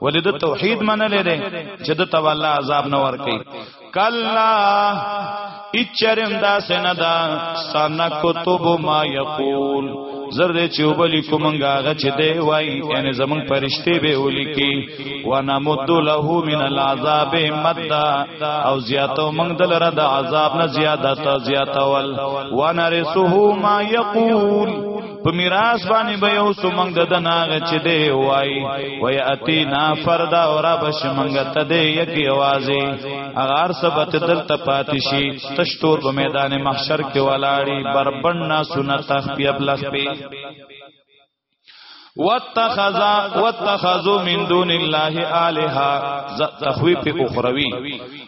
ولې د توحید منلې ده چې د تولا عذاب نه ور کوي کلا اچرم دا سندا سنکتب ما یقول زر دې چې وبلی کومنګ هغه چې دی وای یعنی زمون پرشته به ولیکي وانا مد له من العذاب مد او زیاتو موږ دلره د عذاب نه زیاده تا زیاتول وانا رسوه ما یقول په میراث باندې به یو سمنګ د دناغه چې دی وای وای اتی نا فردا اورا بش منګ ته دی یکی اوازي اغار سبت دلته پاتې شي تشتور په میدان محشر کې ولاړی بربند نا سنت تخبی ابلغ پی واتخذا واتخذوا من دون الله الها تخويف اخروی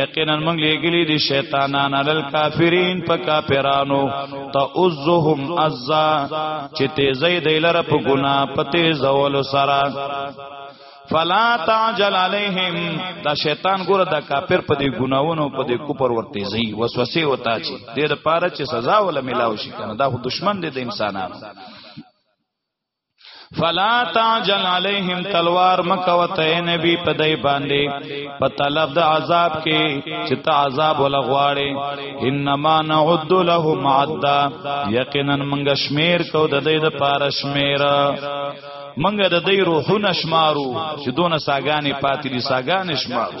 یقینا موږ لګلی دي شیطانان علل کافرین په کافرانو تعذهم عزا چې تیزې دی لره په ګنا په تیز اول سره فلا تعجل علیہم دا شیطان ګوره دا کافر په دې ګناونو په دې کوپر ورته زی وسوسه وتا چی دې د پاره چې سزا ولا ملاوي شي کنه دا خو دشمن دی د انسانانو فلا تعجل علیہم تلوار مکو ته نبی په دای باندې په طلب د عذاب کې چې ته عذاب ولا غواړي انما نعد لهم عدا یقینا منګ شمیر کو د دې د پارشمیر منګ د دې روحونه شمارو چې دون ساګانی پاتې دي ساګان شمارو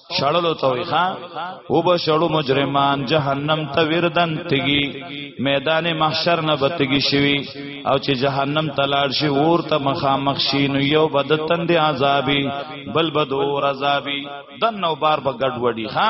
شړلو ته وي ها او به شړو مجرمان جهنم ته وردن تګي میدان محشر نه بتګي شوی او چې جهنم ته لاړ شي اور ته مخامخ شي نو یو بد تند عذابي بل بد اور عذابي دنه بار به ګډ وډي ها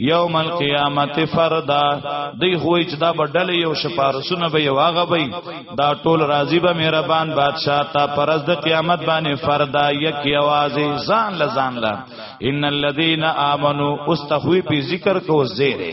یوم القیامت فردا دی خوې چې دا بدل یو شپارسونه به یو هغه به دا ټول راضی به مهربان بادشاہ تا پرز د قیامت باندې فردا یک आवाज ځان لزان لا ان الذين امنوا استخوی په ذکر کو زیره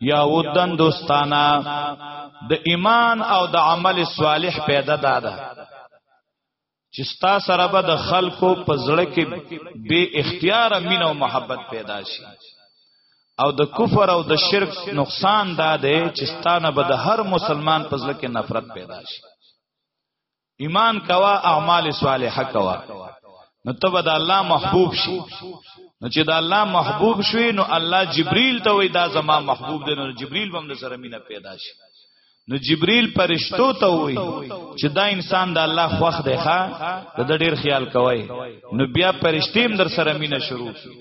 یا ودن دوستانا د ایمان او د عمل صالح پیدا دادا چې ستا سره به د خلکو په زړه کې بے اختیار مینه او محبت پیدا شي او د کفر او د شرک نقصان دا دی چې ستانه به د هر مسلمان په زړه کې نفرت پیدا شي ایمان کوا اعمال صالحه کوا نو ته به د الله محبوب شي نو چې د الله محبوب شوي نو الله جبريل ته وای دا زما محبوب دی نو جبريل هم سره مینه پیدا شي نو جبريل پرشتو ته وای چې دا انسان د الله خوښ دی ښا د ډیر خیال کوي نو بیا پرشتیم در سره مینه شروع شي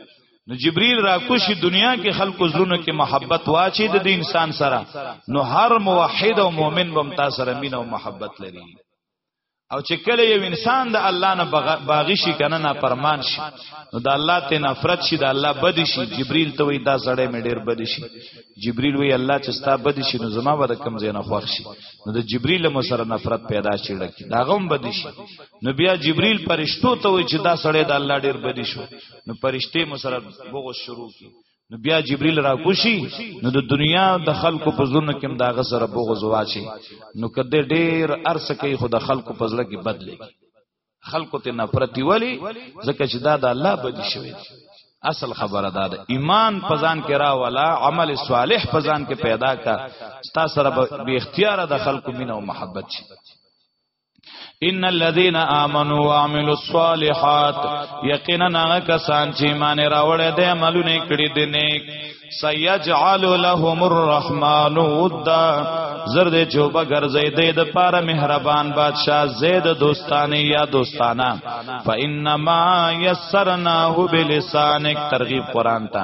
نو جبريل را کوشي دنیا کې خلکو زړونو کې محبت واچي د انسان سره نو هر موحد او مؤمن بم تاسو سره مینه او محبت لري او چې کله یو انسان د الله نه باغی شي کنه نه پرمان شي نو د الله ته نفرت شي د الله بد شي جبريل ته وي دا سړی مې ډیر بد شي جبريل وي الله چې ستا بد شي نو زما به کم زینه خوښ شي نو د جبريل مو سره نفرت پیدا شي دا غم بد شي نو بیا جبريل پرشتو ته وي چې دا سړی د الله ډیر بد شي نو پرشته مو سره بغو شروع کی نو بیا جبريل را کوشي نو د دنیا د خلکو په زړه کې دا غسر بغض واچي نو کده ډیر ارس کوي خو د خلکو په زړه کې بدلي خلکو ته نفرت ویلي ځکه چې دا د الله بدی شوی اصل خبره دا ده ایمان پزان کې را ولا عمل صالح پزان کې پیدا کا ستا سره به اختیار د خلکو مینه او محبت شي ان الذين امنوا وعملوا الصالحات یقینا هغه کسان چې ایمان راوړې دي عملونه کړی دي نیک سيجعل لهم الرحمن ودا زرد چوبه ګرځي دې د پاره مهربان بادشاہ زید دوستانه یا دوستانه فانما يسرناه بلسانك ترغیب قران ته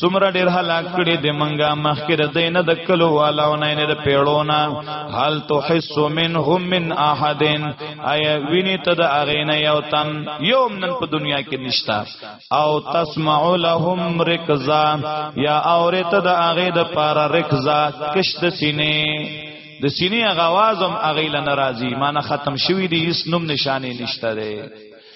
سمره ډیر هلاک کړي د منګه مخکې د دین د کلو والاو نه نه پیړونا حال تحس منهم من احدن اي ویني ته د اغینه یو تن یوم نن په دنیا کې نشتا او تسمع لهم رکزا یا اورته د اغه د پار رکزا کشت سینې د سینې غوازم اغیل ناراضي معنی ختم شوی دی هیڅ نوم نشانه نشته ده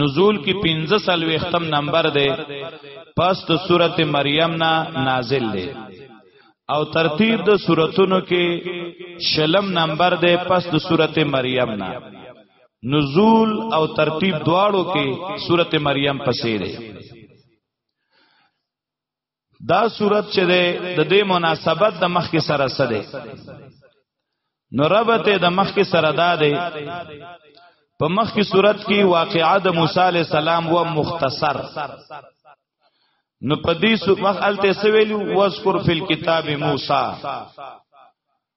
نزول کې 15 سلوي ختم نمبر دی پس د سورته مریم نا نازل دی او ترتیب د سوراتونو کې شلم نمبر دی پس د سورته مریم نا نزول او ترتیب دواړو کې سورته مریم پسې دی دا صورت چې ده د دې مناسبت د مخ کې سره سره نو ربط د مخ کې سره دا ده په مخ کې صورت کې واقعا د موسی علی السلام و مختصر نو په دې مخ الته سویل واذکر فی الكتاب موسی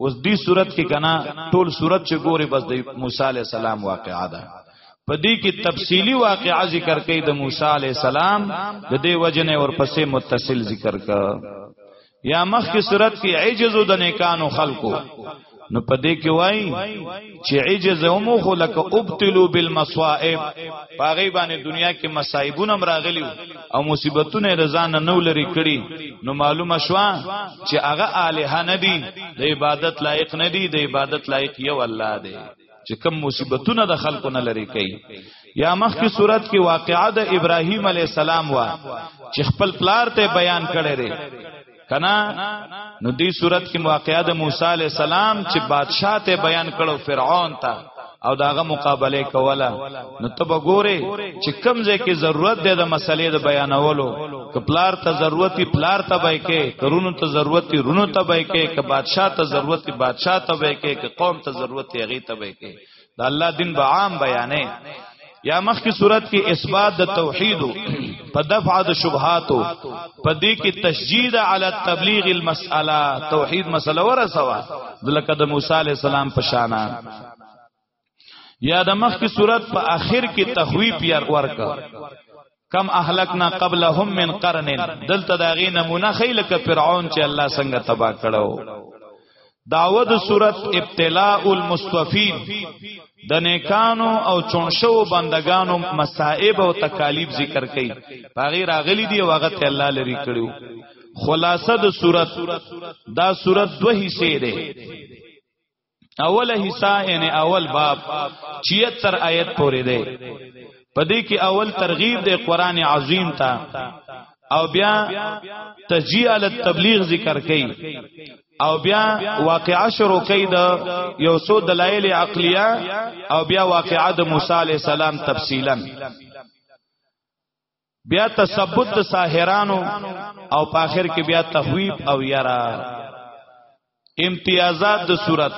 اوس دې صورت کې کنا ټول صورت چې ګوري بس د موسی عليه السلام واقعا ده په دې کې تفصيلي واقعا ذکر کړي د موسی عليه السلام د دې وجنه اور پسې متصل ذکر کا یا مخ کې صورت کې عجز د نیکانو خلقو نو په دې کې وای چې عجز هم خو لکه ابتلوا بالمصائب پاغي باندې دنیا کې مصايبونه راغلي او مصیبتونه رضا نه نو لري کړي نو معلومه شو چې هغه الها نه دي د عبادت لایق نه دي د عبادت لایق یو الله دی چې کم مصیبتونه د خلکو نه لري کوي یا مخکې صورت کې واقعا د ابراهیم علی السلام وا چې خپل پلار ته بیان کړي کنا نو دې صورت کې واقعیا د موسی علی السلام چې بادشاہ ته بیان کړو فرعون ته او داغه مقابله کوله نو ته وګوره چې کمزې کې ضرورت دی د مسلې د بیانولو کپلار ته ضرورتي پلار ته بای کې کرونو ته ضرورتي رونو ته بای کې ک بادشاہ ته ضرورتي بادشاہ ته بای کې ک قوم ته ضرورتي هغه ته بای کې د الله دین به عام بیانې یا مخکې صورت کې اثبات د توحید په دفع د شبهات په دې کې تشجید علی تبلیغ المساله توحید مسله ورسوا ځکه د موسی علی السلام په شان یا د مخکې صورت په آخر کې تخویف یا ورکا کم اهلکنا قبلهم من قرن دلته دا غي نمونه خیل ک فرعون چې الله څنګه تبا کړو داود صورت ابتلاء المستفین د نیکانو او چونشو بندگانو مصائب او تکالیف ذکر کړي پاغي راغلي دی وخت الله لري کړو خلاصه د صورت دا صورت دوه حصے ده اوله حصہ یعنی اول باب 76 آیت پورې دی پدې کې اول ترغیب دی قران عظیم ته او بیا تجیع علی التبلیغ ذکر کړي او بیا واقعا شروع کړي د یو څو دلایل عقلیه او بیا واقعا د موسی علی السلام تفصیلا بیا تثبت د ساحرانو او په اخر کې بیا تخویب او یرا امتیازات د صورت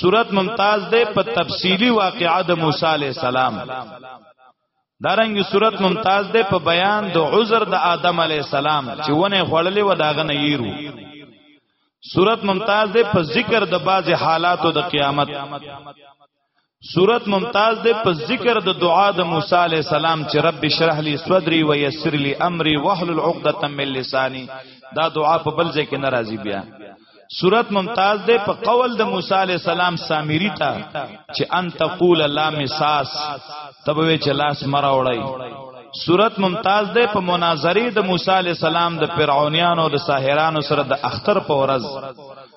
صورت ممتاز ده په تفصیلی واقعا د موسی علی السلام دارنګ صورت ممتاز ده په بیان د عذر د آدم علی السلام چې ونه خړلې و داغه نه یرو صورت ممتاز ده په ذکر د بعض حالاتو د قیامت صورت ممتاز ده په ذکر د دعا د موسی علی السلام چې رب اشرح لي صدري ويسر لي امري واحلل عقده من لساني دا دعا په بل ځای کې ناراضي بیا صورت ممتاز ده په قول د موسی علی السلام سامری ته چې ان تقول لا مساس تبوي چې لاس مرا وړي صورت ممتاز ده په مناظره د موسی علی السلام د فرعونانو او د ساحرانو سره د اختر په ورځ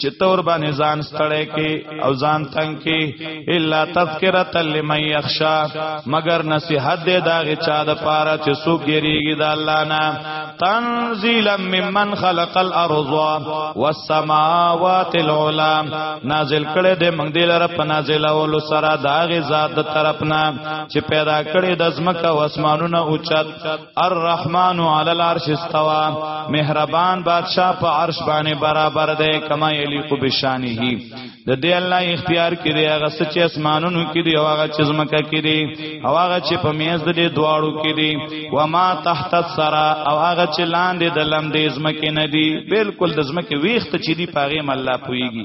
چې تور باندې ځان ستړی کې او ځان تنگ کې الا تذکرۃ لمن یخشا مگر نصیحت دې داغه چا د پاره چې څوک یریږي د الله نه تنزیلا ممن خلق الارض والسماوات العلى نازل کړي دې موږ دې لره په نازل اولو سره داغه ذات د طرفنا چې پیدا کړي د ځمکه او اسمانونه اوچت الرحمن علی العرش استوا مهربان بادشاہ په عرش باندې برابر دی کما یلیق بشانه د دې الله اختیار کړي هغه سچ اسمانونو کې دی او هغه چې زمکه کې دی او هغه چې په میز د دې دواړو کې دی و ما تحت السرا او هغه چې لاندې د لم دې زمکه نه دی بالکل د زمکه ویخت چې دی پاغه مله پويږي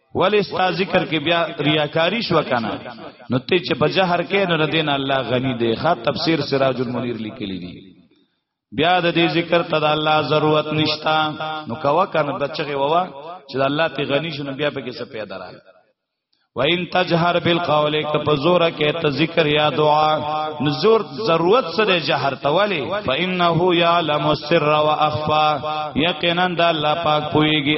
ولی استا ذکر کې بیا ریاکاری شو کنه نو ته چې په جهر کې نو دین الله غنی دی ښا تفسیر سراج المنیر لیکلی دی بیا د دې ذکر ته د الله ضرورت نشتا نو کوا کنه بچغه ووا چې الله ته غنی شونه بیا په کې څه پیدا راغله وَإِن تَجْهَرْ بِالْقَوْلِ كَفَزُورَ كَيْتَ ذِكْرَ يَا دُعَاء نزور ضرورت سره جهر تولی فَإِنَّهُ يَعْلَمُ السِّرَّ وَأَخْفَى یقینا د الله پاک پويږي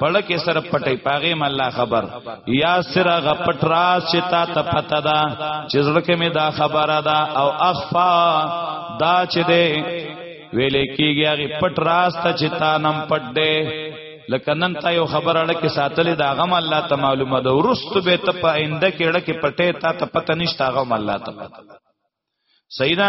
پړه کې سر پټي پاغه م الله خبر یا سر غ پټرا چې تا ته پته ده چې زړه کې مې دا خبره ده او اخفا دا چې ده ویلې کېږي هغه پټ راسته چې تا نم پټ ده لکه نن تا یو خبر اړه کې ساتلې دا غم الله ته معلومه ده ورست به ته په آینده کې اړه کې پټه تا ته پته نشته غم الله ته پته صحیح ده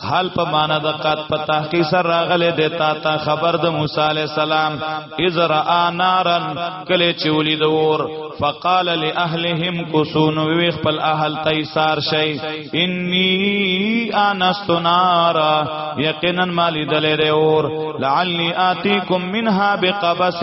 حال په معنا د قات په تحقیق سره راغله د تا ته خبر د موسی علی السلام اذرا نارن کله چې ولید ور فقال لاهلهم كسون وی خپل اهل تیسار شي انی انست نارا یقینا مال دلې ور لعلی اتیکم منها بقبس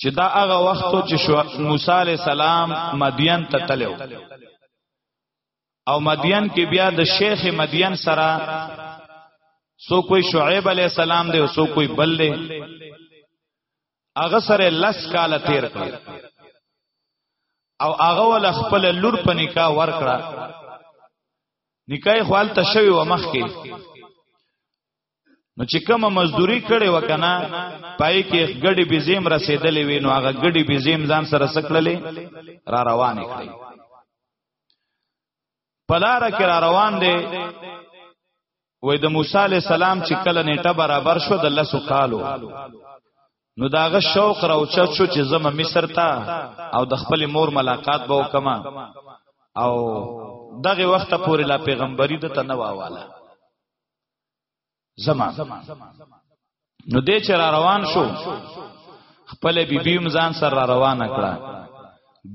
چې دا هغه وخت چې موسی علی السلام مدین ته تلو او مدین کې بیا د شیخ مدین سره سو کوئی شعیب علی السلام دی او سو کوئی بل دی هغه سره لس کال تیر کړ او هغه ول خپل لور په نکاح ور کړه نکاح خپل تشوي و مخ کې نو چې کومه مزدوري کړي وکنه پای کې ګډي بزیم رسیدلې وي نو هغه ګډي بزیم ځان سره سکړلې را روان کړي پلار کې را روان دي وې د موسی عليه السلام چې کله نیټه برابر شو د لسو کالو نو داغه شوق راوچت شو چې زما مصر ته او د خپل مور ملاقات به وکما او دغه وخت پورې لا پیغمبري د تنواواله زما نو دې چې را روان شو خپل بیبي هم ځان سره را روانه کړه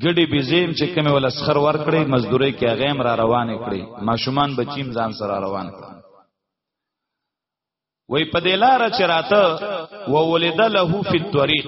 ګډي بيزیم چې کومه ول اسخر ور کړې مزدوري کې غیم را روانه کړې ماشومان بچیم ځان سره روان کړه وای په دلار چې راته و ولید له فی الطريق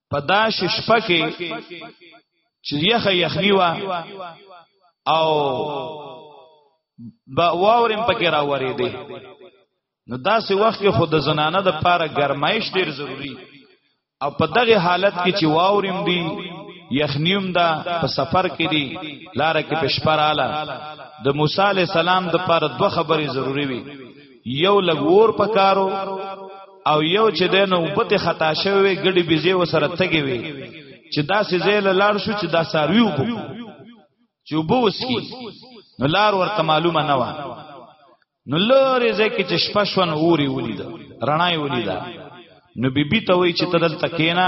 په دا شپه کې چې یخ یخنی وا او با واورم پکې را ورې دي نو داسې وخت کې خود زنانه د پاره گرمایش ډیر ضروری او په دغه حالت کې چې واورم دي یخنیم دا په سفر کې دي لار کې پښپراله د موسی علی السلام د پاره دوه خبرې ضروری وي یو لګور پکارو او یو چې د نو پته خطا شوی ګډي بيزي وسره تګي وي چې دا سې زیل لار شو چې دا ساروي وبو چې وبو وسکی نو لار ورته معلومه نه و نو لوري ځکه چې شپشون اوري ولید رڼای ولید نو بیبي ته وای چې تدل تکینا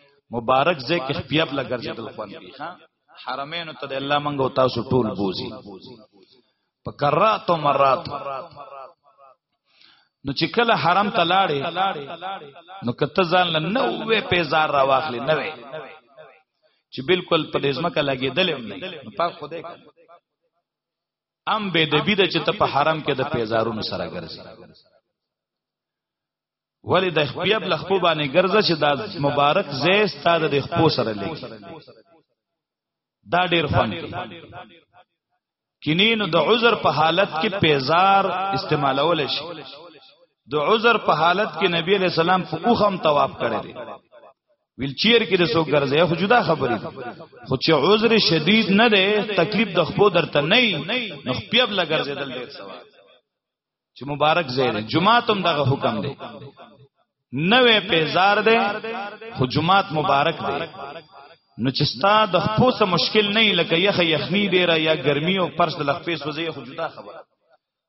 مبارک ځای کې خپیاب لا ګرځیدل خوان دی ها حرمین ته د الله منګو تاسو ټول بوزي په کرات او مرات نو چې کله حرم ته لاړې نو کته ځان له نوې پیزار را واخلې نوې چې بالکل په دې ځمکه لګېدل هم نه پاک خدای ام به د بيد چې ته په حرم کې د پیزارونو سره ګرځي ولی د خپیب لخپو باندې ګرځه چې دا مبارک زې ستاد د خپو سره لګي دا ډیر خوان کینینو د عذر په حالت کې پیزار استعمالول شي د عذر په حالت کې نبی علیہ السلام په اوخم طواف کړی دی ویلچیر کې د سو ګرځي خو جدا خبرې خو چې عذر شدید نه دی تکلیف د خپو درته نه نه خپیب لګرځیدل ډیر سوال چې مبارک ځای دی جمعات هم دغه حکم دی نوې پیزار دی خو جمعات مبارک دی نو چې ستا د خپو سره مشکل نه لکه یخ یخنی دی را یا ګرمي او پرس د لخپې سوځي خو جدا خبره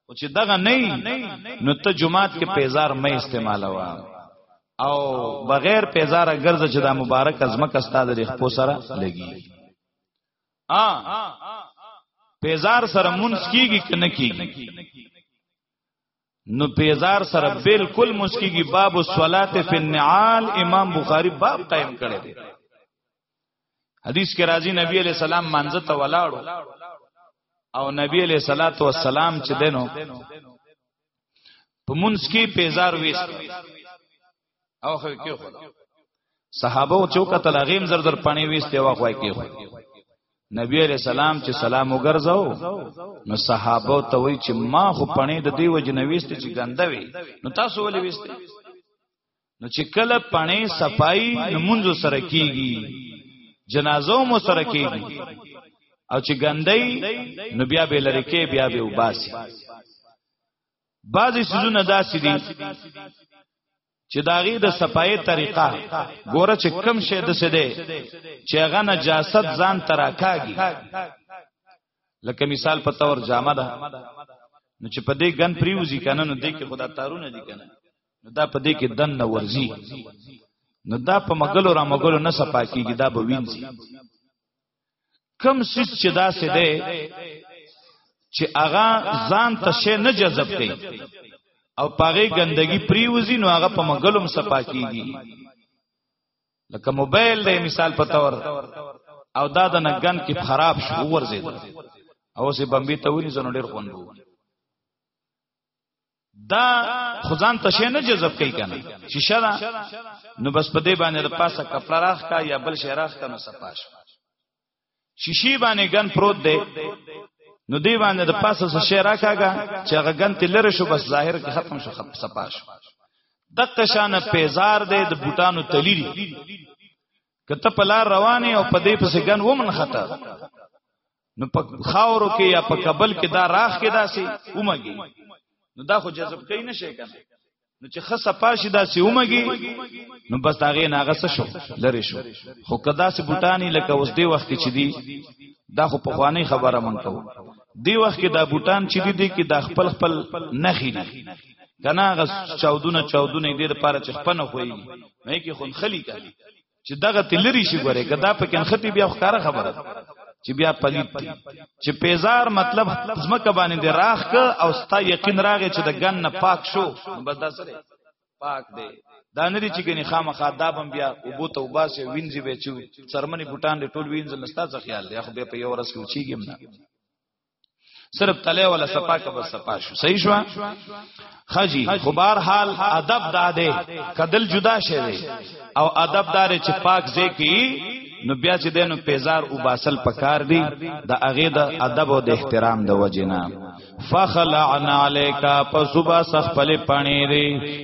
او چې دغه نه نو ته جمعات کې پیزار مې استعمالوا او بغیر پیزار ګرځ چې دا مبارک ازمک استاد د خپو سره لګي ا پیزار سره مونږ کیږي کنه کیږي نو پیزار سره بالکل مسکیږي باب الصلات فی النعال امام بخاری باب قائم کړی دی حدیث کې راځي نبی علیہ السلام منځ ته ولاړو او نبی علیہ الصلات والسلام چې دینو په مونږ کې پیزار وېست او خو کې خو صحابه او چوکه تلغیم زر زر پانی ویسته او خو کې خو نبی علیہ السلام چې سلام وګرځاو نو صحابه ته وی چې ما خو پانی د دیو جنويسته چې ګنده وي نو تاسو ولې ویسته نو چې کله پانی صفائی نمونځ سره کیږي جنازو مو سره کیږي او چې ګندۍ نو بیا به لری کې بیا به وباسي بعضی سيزونه داسې دي چې داغه د صفای طریقه ګوره چې کم شه د څه دی چې هغه نجاست ځان تراکاږي لکه مثال په تور جامه ده نو چې په دې ګن پریوزی کنه نو دې کې خدا تارونه دي کنه نو دا په دې کې دن نه ورزي نو دا په مغلو را مغلو نه صفا کیږي دا به وینځي کم سیس چې دا سه ده چې هغه ځان ته شی نه جذب کوي او پاغه ګندګي پریوزی نو هغه په مغلوم صفا کیږي لکه موبایل د مثال په تور او دا د نګن کې خراب شو ورزید او سه بمبي ته ونی زنو ډیر خوندو دا خدان ته شی نه جذب کوي کنه شیشه دا نو بس په دې باندې د پاسه کپړه راخ کا یا بل شی راخ کا نو سپاش شیشی باندې ګن پروت دی نو دی باندې د پاسه څه شی راکاګه چې هغه ګن تلره شو بس ظاهر کې ختم شو خپ سپاش دغه شان پیزار دی د بوټانو تلیری کته په لار روانه او په دې پسې ګن ومن خطر نو په خاورو کې یا په کبل کې دا راخ کې داسي اومږي نو دا خو جذب کوي نشي کنه نو چې خصه پاشي داسي اومږي نو بس داغه ناغه څه شو لری شو خو کدا سي بوټانی لکه اوس دی وخت کې چي دي دا خو په خواني خبره مونږ کوو دی وخت کې دا بوټان چې دي دي کې دا خپل خپل نخي نه کنه غس چاودونه چاودونه دې لپاره چې خپنه خوېږي نه کې خون خلی کوي چې دغه تلری شي ګوره کدا په کین ختی بیا ښکارا خبره چې بیا پلیت دی چې پیزار مطلب زمکه باندې دی راخ ک او ستا یقین راغی چې د ګن نه پاک شو بس دا سره پاک دی دا نه دي چې ګنې خامخا دابم بیا او بو ته وباسي وینځي به چې سرمنې بوټان دې ټول وینځل نستا څه خیال دی خو به په یو ورځ کې وچیږم نه صرف تله ولا سپا کا بس سپا شو صحیح شو خجی خو بهر حال ادب داده کدل جدا شه او ادب دار چې پاک زکی نو بیا چې دینو پیزار او باسل پکار دی د اغه د ادب او د احترام د وجنا فخلعنا علیکا پسوبا سخپل پانی دی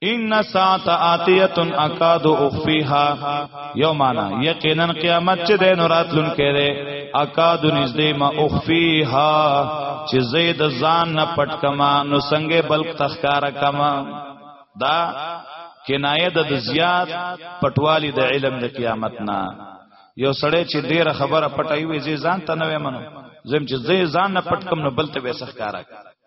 ان ساعت آتیت اکاد اخفیها یو معنا یقینا قیامت چې د نوراتلون کړي اکاد نږدې ما اخفیها چې زید ځان نه پټ کما نو څنګه بلک تخکارا کما دا کنایه د زیات پټوالی د علم د قیامت نه یو سړی چې ډیره خبره پټای وي ځان ته نه ومنو زم چې ځان نه پټ کم نو بلته وسخ کارا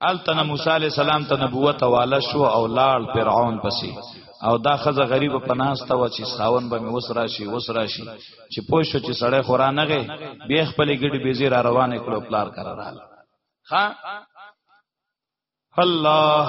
التنه موسی علی السلام ته نبوت والا شو او لال فرعون پسې او دا خزه غریب په ناس ته و چې ساون به می وسرا شي وسرا شي چې پوه شو چې سړی خورا نه غي بیا خپل ګډي بيزي را روانه کړو پلار قرارال ها الله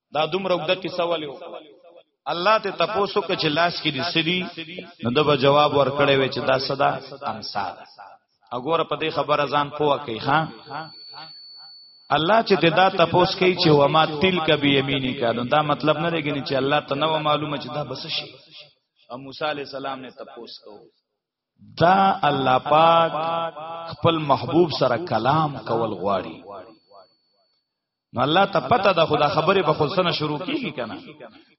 دا دومره وګړه کیسه ولې وکړه الله ته تپوسو کې چې لاس کې دي سړي نو د جواب ورکړې وي چې دا صدا انصار وګوره په دې خبره ځان پوه کوي ها الله چې دا تپوس کوي چې وما تلک بیمینی کا نو دا مطلب نه لګی چې الله ته نو معلومه چې دا بس شي او موسی علی السلام نه تپوس کوو دا الله پاک خپل محبوب سره کلام کول غواړي نو الله ته پته ده خدا خبره به خلصنه شروع کیږي کنه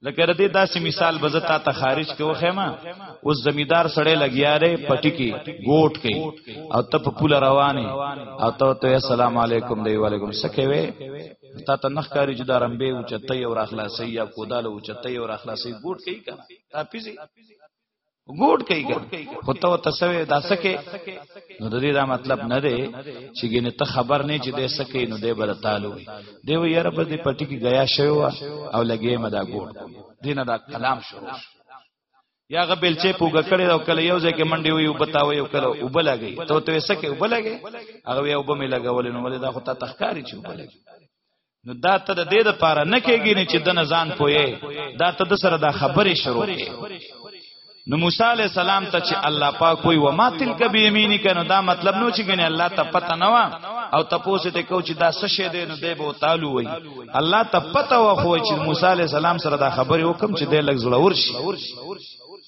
لکه ردی داسې مثال به زتا ته خارج کوو خیمه اوس زمیدار سړی لګیا دی پټی کې ګوټ کې او ته په پوله روانه او ته ته السلام علیکم دی وعلیکم سکوي تا ته نخ کاری چې دارم به او چته یو راخلاصي یا کوداله او چته یو راخلاصي ګوټ کې کنه تا پیزي ګوډ کوي ګر خو ته تسوي دا سکه نو د دې دا مطلب نه دی چې ګنه ته خبر نه چې د سکه نو دی بر تعالو دی و یاره په دې پټی کې غیا شوی او لګې مدا ګوډ دینه دا کلام شروع یا غ بلچې پوګه کړي او کله یو ځای کې منډي وي او بتاوي او کله وبلګي ته ته سکه وبلګي هغه یو بمې لګولې نو ولې دا خو ته تخکاری چې وبلګي نو دا ته د دې د پاره نه کېږي نه چې د نزان پوي دا ته د سره دا خبرې شروع کړي نو موسی علی السلام ته چې الله پاک وي و ما تلک به یمینی کنه دا مطلب نو چې ګنې الله ته پته نه و او تپوسه ته کو چې دا څه شه دی نو دی به تعالی وي الله ته پته و خو چې موسی علی السلام سره دا خبرې وکم چې د لګ زړور شي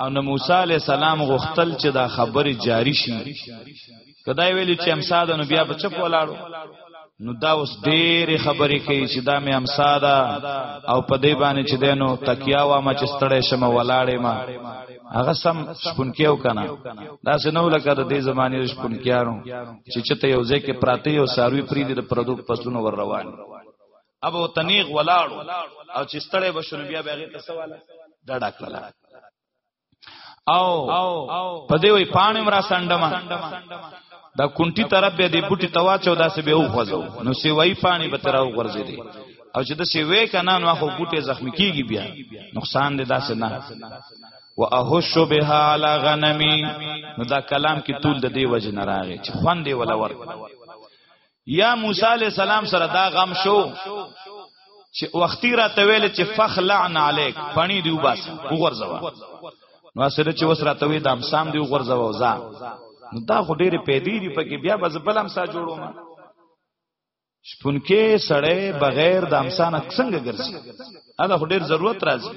او نو موسی علی السلام غوښتل چې دا خبره جاری شي کدای ویل چې امسا د نو بیا په چپ ولاړو نو دا اوس ډېرې خبرې کوي چې دا مې امسا ده او په دې باندې چې دینو تکیا وا ما چې ستړې شم ولاړې ما هغه سم شپونکیو کنه دا سينو لکه د دې زمانه شپونکیانو چې چته یو ځای کې پراته یو ساروي پری دې د پردو پسونو ور روان ابو تنیغ ولاړو او چې ستړې بشول بیا بهغه ته سواله ډډه کړل او په دې وی پانې مرا سندما دا کونټي طرف به دې بوټي توا چو داسې به وخزو نو سی وای پانې به تراو ورځې دي او چې د سی وې کنه نو خو بوټي زخمی کیږي بیا نقصان دې داسې نه واهش بها على غنمي نو دا کلام کې طول د دې وجه نه راغی چې خوان دې ولا ور یا موسی علی السلام سره دا غم شو چې وختي را تویل چې فخلعن علیک پانی دی وباس وګرځوا نو سره چې وسره توی دام سام دی وګرځوا ځا نو دا خو ډېرې پیدې دي پکې بیا بز بلم سا جوړو ما شپونکې سړې بغیر د امسان څنګه ګرځي دا خو ډېر ضرورت راځي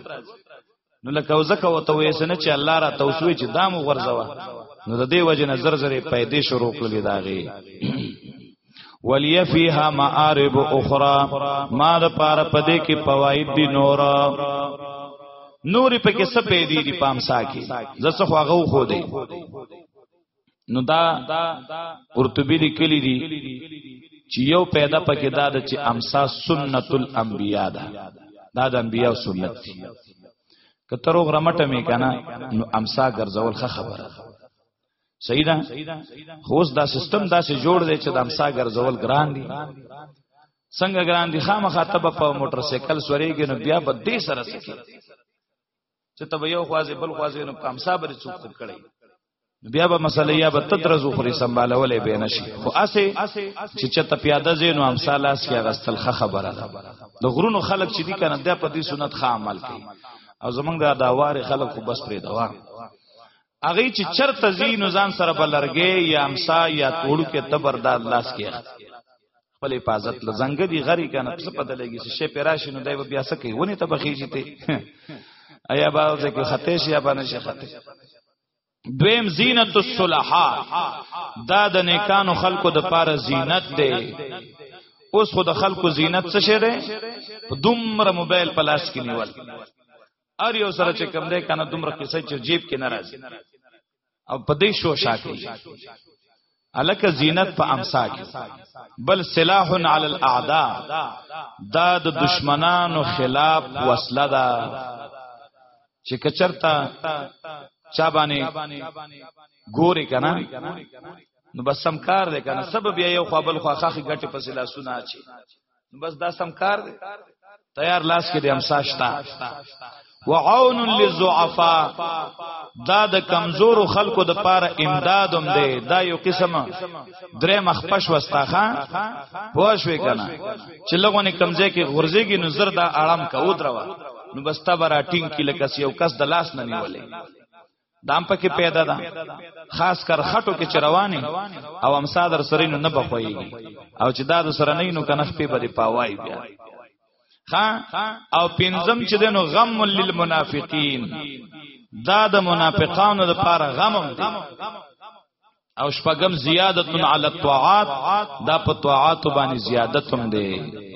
نو لکه وزکه وته وېسنه چې الله را توسوي چې دامو غرزوا نو د دې وجه نظر زره پیدې شروع کړلې داغي ولی فیها معارب اخرى ما د پار پدې کې فواید دي نور نور په کې سپې دي دي پام ساکي زسه خو هغه خو دی نو دا قرطبی لیکلی دی چې یو پیدا پکې دا د چې امسا سنت الانبیاء ده دا د انبیاء سنت دی که ترو غرمټه مې کنه نو امسا ګرځول ښه خبره صحیح ده خوس دا سیستم دا سه جوړ دی چې د امسا ګرځول ګران دي څنګه ګران دي خامخا تب په موټر سایکل سوريږي نو بیا به دې سره سکی چې ته یو خوازه بل خوازه نو په امسا بری څوک تر کړی بیا به مسله یا به تدرزو خوري سمبالولې به نشي خو اسه چې چته پیاده زینو امسا لاس کې غستل خه خبره ده د غرونو خلک چې دي کنه د په دې سنت خه عمل کوي او زمونږ د اداوار خلک خو بس پرې دوا اغه چې چرته زینو ځان سره بلرګې یا امسا یا توړو کې تبردار لاس کې خپل حفاظت له ځنګلي غری کنه څه پته لګي چې شپه راشي نو دای بیا څه کوي ونی ته بخیږي ته ایا با ځکه خطه شي یا باندې شي خطه دویم زینت الصلحا دا د نیکانو خلکو د پاره زینت دی اوس خو د خلکو زینت څه شه دی دومره موبایل پلاس کې نیول ار یو سره چې کم دی کنه دومره کیسه چې جیب کې ناراضي او په دې شو شاکي الک زینت په امسا کې بل سلاح علی الاعداء دا د دشمنانو خلاف وسله ده چې کچرتا چا باندې ګوري کنه نو بس سم کار دی کنه سبب یې یو خپل خواخه غټه په سلاسونه اچي بس دا سم کار دی تیار لاس کې د امسا شتا وعون للضعفاء دا د کمزور خلکو د پاره امدادم دی دا یو قسمه درې مخپش وستاخه پوښوي کنه چې لګونه کمزې کې غرزه کې نظر دا اړم کو دروا نو بستا برا ټینګ کې لکه یو کس د لاس نه نیولې دام پکې پیدا ده خاص کر خټو کې چروانه او امسا در سره نه بخويږي او چې دا د سره نه نو کنه خپې بری پاوای بیا ها او پنځم چې دنو غم للمنافقین دا د منافقانو لپاره غم دی او شپغم زیادت علی الطاعات دا په طاعات باندې زیادت هم دی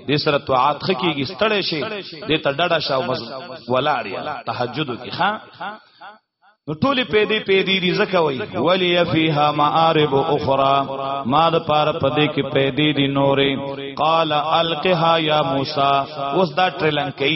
دې سره طاعات خکېږي ستړې شي دې ته ډډه شاو مز ولاړی تهجد کې ها نو ټولې پیدې پیدې دي زکه وای ولی فیها معارب اخرى ما د پار پدې کې پیدې دي نورې قال القها یا موسی اوس دا ټرلنکې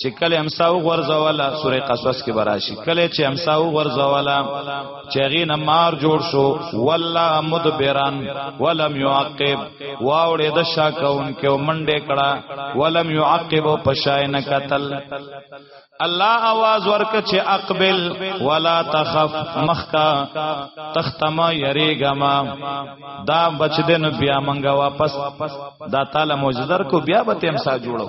چې کله امسا وغورځوله سورې قصص کې براشي کله چې امسا وغورځوله چې غین مار جوړ شو ولا مدبران ولم يعقب واوړې د شاکون کې منډه کړه ولم يعقب پشای نه قتل الله आवाज ورک چې اقبل ولا تخف مخکا تختما یریګما دا بچ دین بیا منګه واپس دا تعالی معجزه کو بیا به تم سا جوړو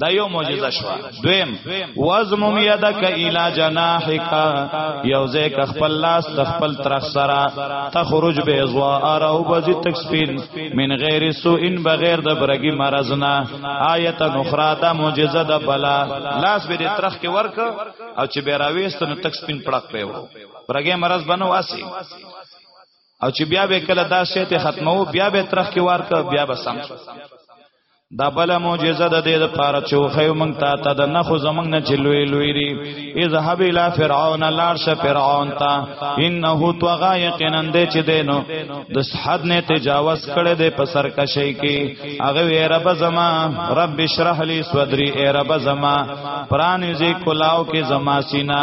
دا یو معجزه شو دویم وزمم یدک الی جناحک یو زیک خپل لاس خپل ترخ سرا تخرج به زوا ارو بزی تکسپین من غیر سو ان بغیر د برګی مرزنا آیت نخرا دا معجزه د بلا لاس به ترخ کې ورک او چې به راويست نو تکسپین پړق پیو برګی مرز بنو واسی او چې بیا به کله دا شی ته ختمو بیا به ترخ کې ورک بیا به سم دا بل معجزه د دې لپاره چې خو مونږ ته ته د نخو زمنګ نه چلوي لوی لري اذهب الى فرعون لار ش فرعون تا انه طغى يقينا دې چې دینو د حد نه تجاوز کړي دې په سرکشي کې هغه وی رب زما رب اشرح لي صدري اے رب زما پرانځي کلاو کې زما سینا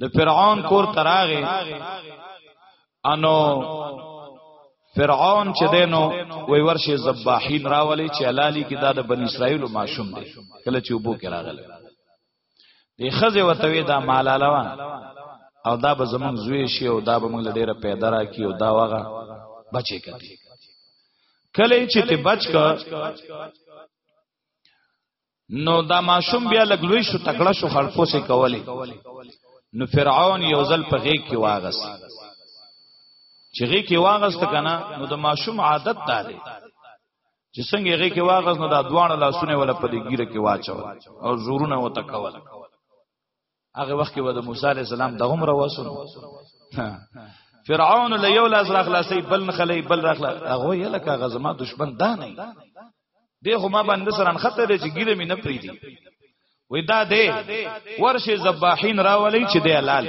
د فرعون کور تراغه انو فرعون چې دینو وی ورشه زباحین راولي چې حلالي کې دا د بنی اسرائیل ماشوم دی کله چې وبو کې راغله دی خزه وتوی دا مالاله وا او دا به زمون زوی شي او دا به موږ ډیره پیدا را کی او دا وغه بچی کړي کله چې ته بچ کا نو دا ماشوم بیا لګلوي شو تکړه شو خلکو سي کولی نو فرعون یو ځل په غیږ کې واغس چې غیږ کې واغس ته کنه نو د ماشوم عادت دا دی چې څنګه غیږ کې واغس نو دا دوان لاسونه ولا په دې ګیره کې واچو او زورونه وته کول هغه وخت کې و د موسی عليه السلام دغه عمر وسول فرعون له یو لاس را خلاصي بل نخلي بل را خلاص هغه یې لکه غزما دشمن دا نه دی خو ما باندې سران خطر دی چې ګیره مې نه پریدي وې دا دی ورشه زباحین راولي چې دی حلال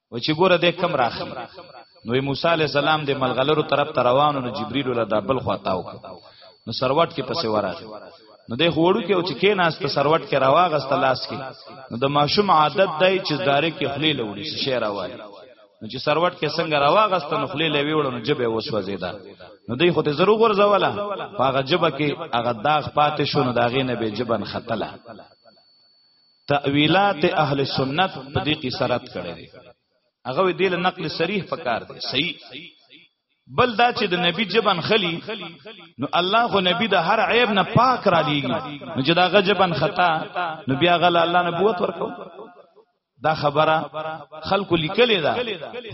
و چې ګوره دې کم راخلی نو موسی علی السلام د ملغلرو طرف ته روانو نو جبرئیل له دبل خواته وک نو سروټ کې پسې وراغی نو د خوړو کې او چې کې ناس ته سروټ کې راواغست لاس کې نو د ماشوم عادت دی چې دارې کې خلی لوړي شي راوړي نو چې سروټ کې څنګه راواغست نو خلی لوي وړو نو جبه وسوځیدا نو دی خو ته زرو غور زواله هغه جبه کې هغه داغ پاتې شو نو داغې نه به جبن خطله تاویلات اهل سنت په دې کې سرات کړي دي هغه دې له نقل صریح پکار دی صحیح بل دا چې د نبی جبن خلی نو الله خو نبی د هر عیب نه پاک را لیږي نو چې دا غجبن خطا نو بیا غل الله نبوت ورکو دا خبره خلکو لیکلې ده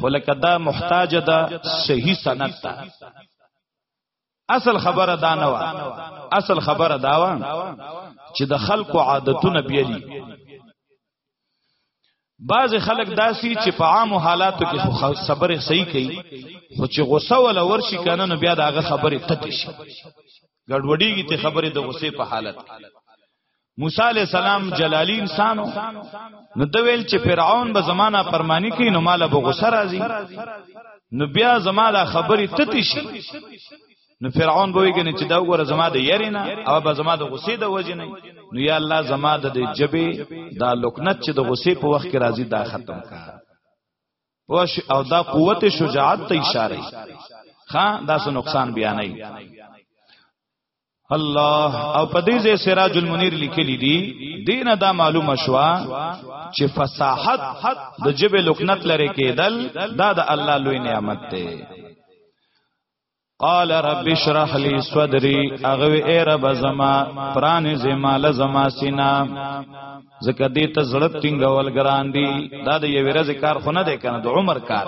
خو لکه دا محتاج ده صحیح سند ده اصل خبره دا نه و اصل خبره دا و چې د خلکو عادتونه بیلی بعض خلک داسي چې په عام حالاتو کې خو صبر صحیح کوي خو چې غوسه ولا ورشي کنه نو بیا داغه خبره تت شي ګډوډیږي ته خبره د غوسه په حالت موسی علی السلام جلالی انسانو نو د ویل چې فرعون به زمانہ پرمانی کوي نو مال به غوسه راځي نو بیا زماده خبرې تتی شي نو فرعون به ویګنه چې دا وګوره زما د یرینا او به زما د غصې د وجې نه نو یا الله زما د جبې دا لکنت چې د غصې په وخت کې راځي دا ختم کا پوش او دا قوت شجاعت ته اشاره ښا دا څه نقصان بیانای الله او په دې ځای سراج المنیر لیکلی دی دینه دا معلومه شوا چې فصاحت د جبه لکنت لري کېدل دا د الله لوی نعمت دی قال رب اشرح لي صدري اغه اي رب زما پران زما لزما سینا زکه دې ته زړه ټینګول ګران دي دا د یو ورځ کار خو نه دی کنه د عمر کار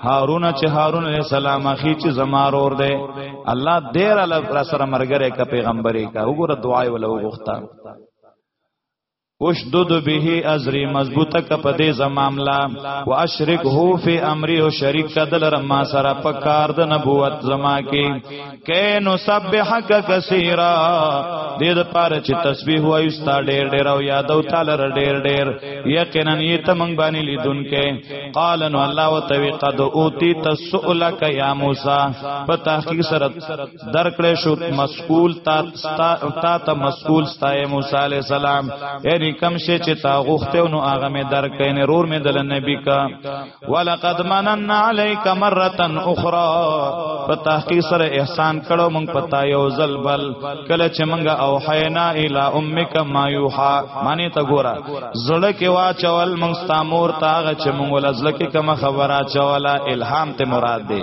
هارون چې هارون علیہ السلام اخی چې زمار اور دی الله دې را لپاره سره مرګره ک پیغمبري کا وګوره دعا ولا وغوښتا اشدد به ازری مضبوطه ک په دې زماملا واشرک هو فی امری او شریک کدل رما سره په کار د نبوت زما کې کین سبحک کثیرا دې د پاره چې تسبیح وایو ستا ډېر ډېر او یادو تعالی ر ډېر ډېر یقینا یې ته مونږ باندې لیدون کې قال نو الله وتوی قد اوتی تسؤلک یا موسی په تحقیق سره درکړې شو مسئول تا تا ته مسئول ستا موسی علی السلام یعنی کم شي چې تا غوښته نو هغه مې درکې نه رور مې دل نبی کا ولقد منن عليك مره اخرى په تحقیق سره احسان کړو مونږ پتا یو ځل بل کله چې مونږه او حینا الی امک ما یوحا معنی ته ګورا زړه کې واچول مونږ ستامور تاغه چې مونږ ولزل کې کوم خبره چولا الهام ته مراد دی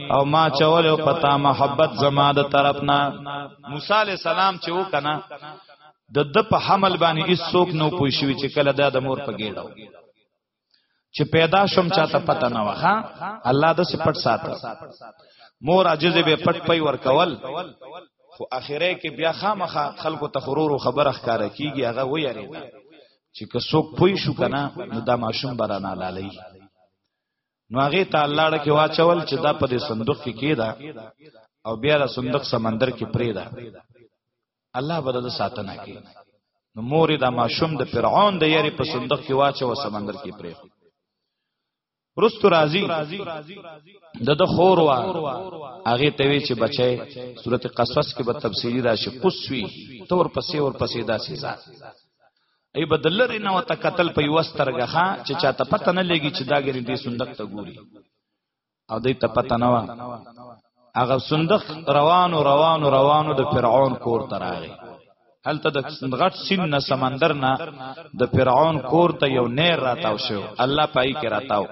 او ما چول او پتا محبت زما د طرفنا موسی علی السلام چې وکنا د د په حمل باندې هیڅ څوک نو پوي شوی چې کله دا د مور په ګیډاو چې پیدا شوم چاته پته نه وخا الله د سپټ ساته مور عجز به پټ پي ور کول خو اخره کې بیا خامخه خلکو تخرور خبره ښکارا کیږي هغه و یری چې که څوک پوي شو کنه نو دا ماشوم برانه لالي نو هغه ته الله ډکه واچول چې دا په دې صندوق کې کېدا او بیا را صندوق سمندر کې پرېدا الله به د ساتنه کوي نو مور دا ماشوم د فرعون د یری په صندوق کې واچو سمندر کې پرې رست راضی د د خور وا هغه ته وی چې بچي سورته قصص کې به تفصیلی راشي قصوی تور پسې ور پسې دا سزا ای بدلری نو ته قتل په وسترګه ښا چې چاته پته نه لګي چې دا ګری دې صندوق ته ګوري او دې ته پته نه و هغه صندوق روانو روانو روانو د فرعون کور ته راغی هلته د غټ سین نه سمندر نه د فرعون کور ته یو نیر راتاو شو الله پای کې راتاو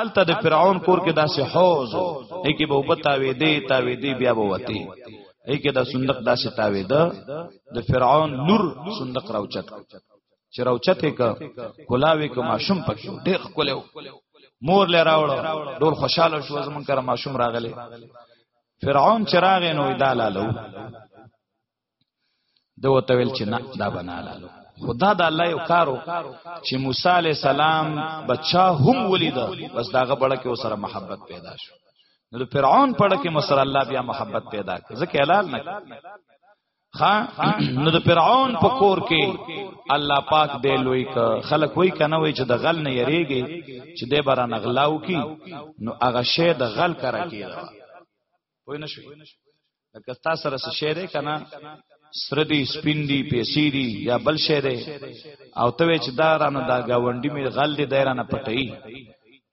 الته د فرعون کور کې داسې حوض دی کې به وبتاوي دی تاوي دی بیا به وتی دی کې دا صندوق داسې تاوي ده د فرعون لور صندوق راوچت چې راوچت ک کولاوي ک ماشوم پکې ډېر کولیو مور لې راوړو ډول خوشاله شو زمون کر ماشوم راغلی فرعون چراغ نو دالالو دو ته ویل چې نه دا بناله خدا د الله یو کارو چې موسی علی السلام بچا هم ولید بس داغه بڑا کې وسره محبت پیدا شو نو د فرعون پړه کې مصر الله بیا محبت پیدا کړ ځکه حلال نه خا نو د فرعون په کور کې الله پاک دی لوی ک خلک وای کنه وای چې د غل نه یریږي چې د باران غلاو کی نو هغه شی د غل کرا کیږي پوه نه شوي لکه تا سره څه شی دی کنه سره دی سپین دی پیسې دی یا بل شی دی او ته چې دا رانه دا گاونډي می غل دی دایرانه پټي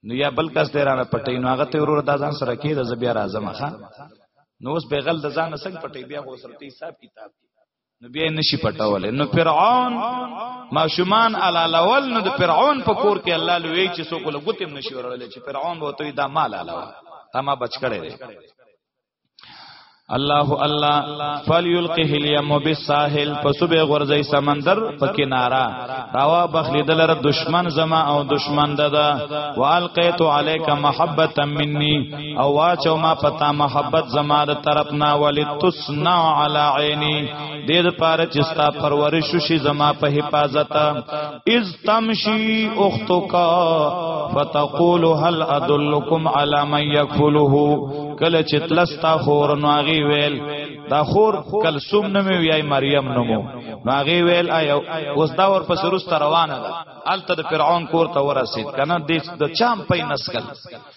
نو یا بل کس دایرانه پټي نو هغه ته ورور دا ځان سره کې د زبیا راځم ښا نو اوس به غل د ځان سنگ پټي بیا غوسرتي حساب کتاب نو بیا نشي پټول نو فرعون ماشومان علالول نو د فرعون په کور کې الله لوی چې سو کوله ګوتم نشي ورول چې فرعون وو ته دا مال علاوه تا ما بچ کړي دي الله الله فليلقه اليم بالساحل فسبه غرزي سمندر په کنارا راوا بخلیدل ر دشمن زما او دشمن ددا والقيت عليك محبه مني او واچو ما پتا محبت زما د طرف نه ولی تصنع علی عینی د دې لپاره چې ستا پرورش شي زما په حفاظت از تمشي اختک فتقول هل ادلکم علی من یکفله کله چې تلستا خور نواغي ویل دا خور کلسوم نومي ویای مریم نومو نواغي ویل آیا اوس دا ور پس روسته روانه ده الته د فرعون کور ته ورسید کنه د چام پې نسکل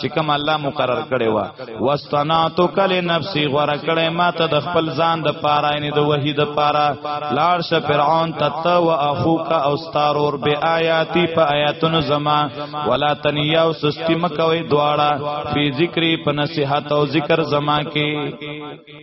چې کوم الله مقرر کړي وا واستناتو کله نفسي غره کړي ما ته د خپل ځان د پاره یعنی د وحید پاره لاړ ش فرعون تت او اخوک او ستارور به آیاتی په آیاتونو زما ولا تنیا او سستی مکوي دواړه فی ذکری په نصیحت او ذکر زما کې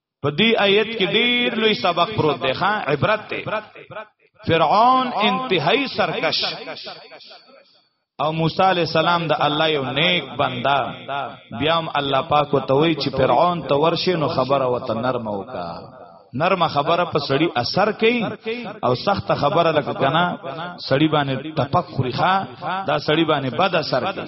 په دې آیت کې ډیر لوی سبق پروت دی ښا عبرت دی فرعون انتهایی سرکش او موسی علی السلام د الله یو نیک بندا بیا هم الله پاک ته وی چې فرعون ته ورشه نو خبره وته نرمه وکا نرمه خبره په سړی اثر کوي او سخت خبره لکه کنه سړی باندې ټپک خوريخه دا سړی باندې بد اثر کوي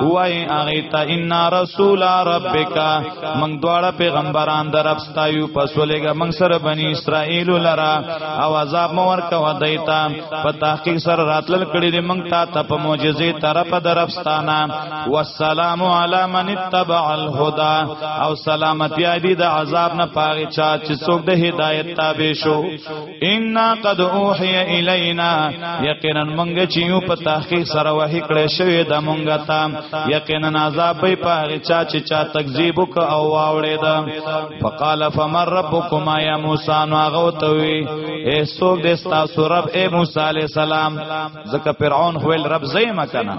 وای هغه ته ان رسول ربک من دواړه پیغمبران درپستایو پسولېګه من سره بنی اسرائیل لرا او عذاب مور کا ودایتا په تحقیق سره راتل کړي دې من تا ته په معجزې طرف درپستانا والسلام علی من اتبع الهدى او سلامتی دی د عذاب نه پاره چا چې څوک د هدایت تابع شو ان قد اوحي الينا یقینا مونږ چې یو په تحقیق سره وحی کړی شوی دا مونږ ته یقینا عذاب به پاره چا چې چا تکذیب وک او واوړې دا فقال فمن ربكما يا موسی نو هغه ته وی اے سوګ دې تاسو رب اے موسی عليه السلام ځکه فرعون خپل رب زې مکنه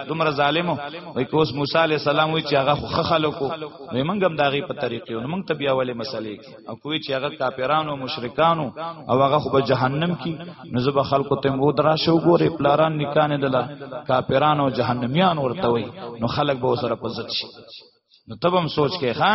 دومره ظالمو وای کوس موسی علی السلام وای چې هغه خو خلکو نو موږ هم داغي په طریقې نو موږ ته بیا ولې مسلې کې او کوی چې هغه کافرانو مشرکانو او هغه خو به جهنم کې نو زب خلکو ته مو درا شو ګوره پلاران نکانه دلا کافرانو جهنميان ورته وای نو خلک به سره پزت شي نو تبم سوچ کې ها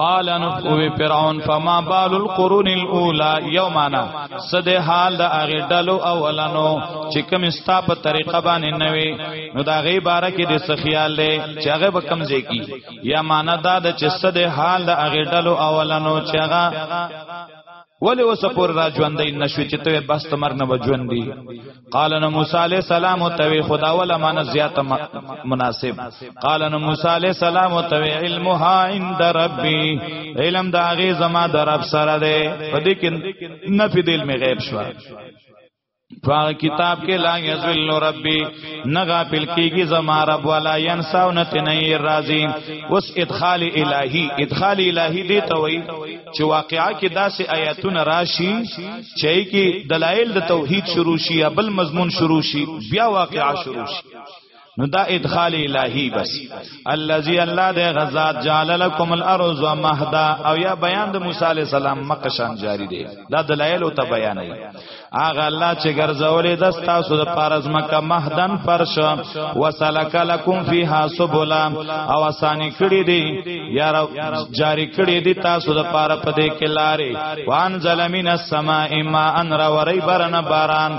قال نو کوي فرعون فما بال القرون الاولى يومنا صد حال د اغه ډلو اولنو چې کوم استا په طریقه باندې نوي نو دا غي باره کې د سخیال له چې هغه به کم ځای کی یا معنا دا د چې صد حال د اغه ډلو اولنو چې هغه ولی وس پور را ژوندې نشو چې ته بس تمر نه بجوندې قال نو موسی علی السلام او توی خدا ولا مان زیات مناسب قال نو موسی علی السلام او توی علمها عند ربي علم دا غي زما در رب سره ده په دې کې نفي دل می غیب شو پاغ کتاب کې لا یذل ربي نغا پل کېږي زما رب ولا ينساو نتنی رازي اوس ادخال الهي ادخال الهي دی ته وای چې واقعا کې داسې آیاتونه راشي چې کې دلایل د توحید شروع شي یا بل مضمون شروع شي بیا واقعا شروع شي نو دا ادخال الهی بس الذي الله د غزاد جعل لكم الارض مهدا او یا بیان د موسی علی السلام مقشان جاری دی دا دلایل او ته بیان دی اغه الله چې ګرځولې د تاسو د پارز مکه مهدن فرش وسلک لكم فيها سبلا او اسانی کړی دی یا جاری کړی دی تاسو د پاره پدې کې لارې وان ظلمین السماء ما ان را وری برن باران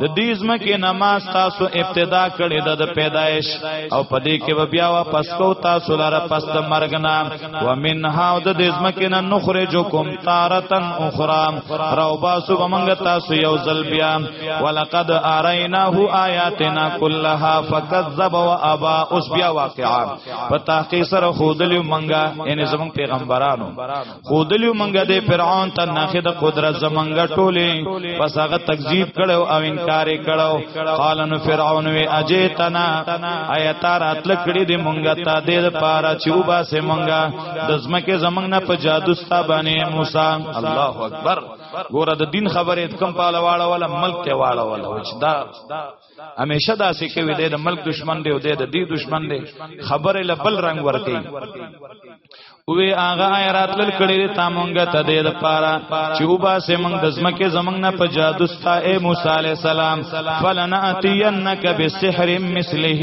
د دې ځمکې نماز تاسو ابتدا کړې ده د پیدایش او په دې کې به بیا واپس کو تاسو لاره پس د مرګ نه ومنها د دې ځمکې نه نخرجکم تارتن اخرى راو باسو بمنګ تاسو یو ځل بیا ولقد اریناه آیاتنا كلها فكذب وابا اوس بیا واقعا په تحقیق سره خودلیو منګه ان زمون پیغمبرانو خودلیو منګه د فرعون ته ناخه د قدرت زمنګه ټوله پس هغه تکذیب کړو او انکار کړو قال نو فرعون وی اجیتنا آیات راتل کړي د منګه ته د پارا چوبا سه منګه د زمکه زمنګ نه په جادو ستا باندې موسی الله اکبر ګوره د دین خبره کم پاله واړه ولا ملک ته واړه ولا دا همیشه دا سې کوي د ملک دشمن دی او د دې دشمن دی خبره لبل رنگ ور کوي وی آغا آیا راتلل کړی دی تا مونږه ته دې د پاره چې وبا سه مونږ د زمکه زمنګ نه په جادو ستا اے موسی علی السلام فلناتینک بسحر مثله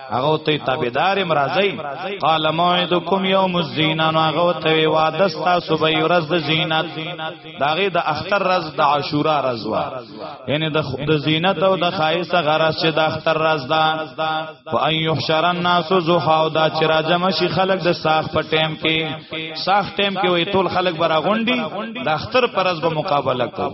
هغه ته تابعدار مرزي قال موعدكم يوم الزينه هغه ته وعده تاسو به ورځ د زینت داغه د اختر ورځ د عاشورا ورځ وا یعنی د زینت او د خایسه غرض چې د اختر ورځ ده و ان يحشر الناس زحا او دا چې راجم شي خلک د ساخ په ټیم کې ساخ ټیم کې وي ټول خلک برا غونډي د اختر پر ورځ به مقابله کوي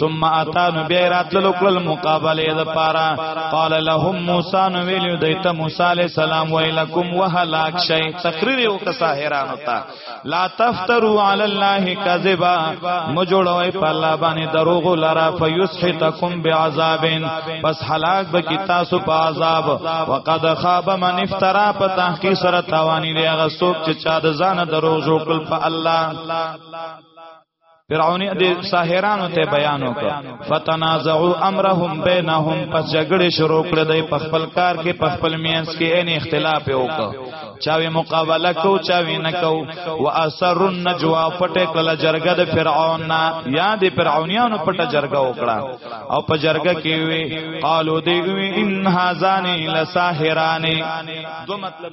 ثم اتانو بیا راتللو کل مقابله د پارا قال لهم موسی نو ویلو دیت موسی علی السلام ویلکم وهلاک شی تقریر یو کسا حیران ہوتا لا تفتروا علی الله کذبا مجوړوي په الله باندې دروغ لرا فیسحتکم بعذاب پس هلاک به کی تاسو په عذاب وقد خاب من افترا په تحقیق سره توانی دی هغه څوک چې چا د ځان دروغ جوړ کړ په الله فرعون د ساحرانو ته بیان وکړ فتنازعوا امرهم بینهم پس جګړه شروع کړ د خپل کار کې په خپل مینس کې ان اختلاف وکړ چاوي مقابله کو چاوي نه کو واسر النجوا پټه کله جرګه د فرعون نه یا د فرعونانو پټه جرګه وکړه او په جرګه کې وی قالو دی وی ان هاذان لساحران دو مطلب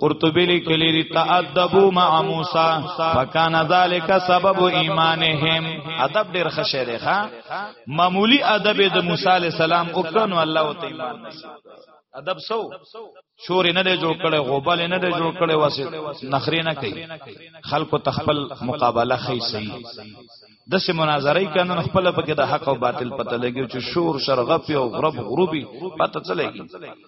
قرطبی لیکلی دی تأدبو مع موسی فکان ذالک سبب ایمانهم ادب ډیر خشه دی ښا معمولی ادب د موسی علی السلام وکړنو الله وت ایمان نصیب ادب سو شور نه دی جوړ کړي غوبل نه دی جوړ کړي واسه نخري نه کوي خلکو تخپل مقابله خي سي د سه مناظره کندن خپل پکې د حق او باطل پته لګي چې شور شرغفي او غرب غروبي پته چلےږي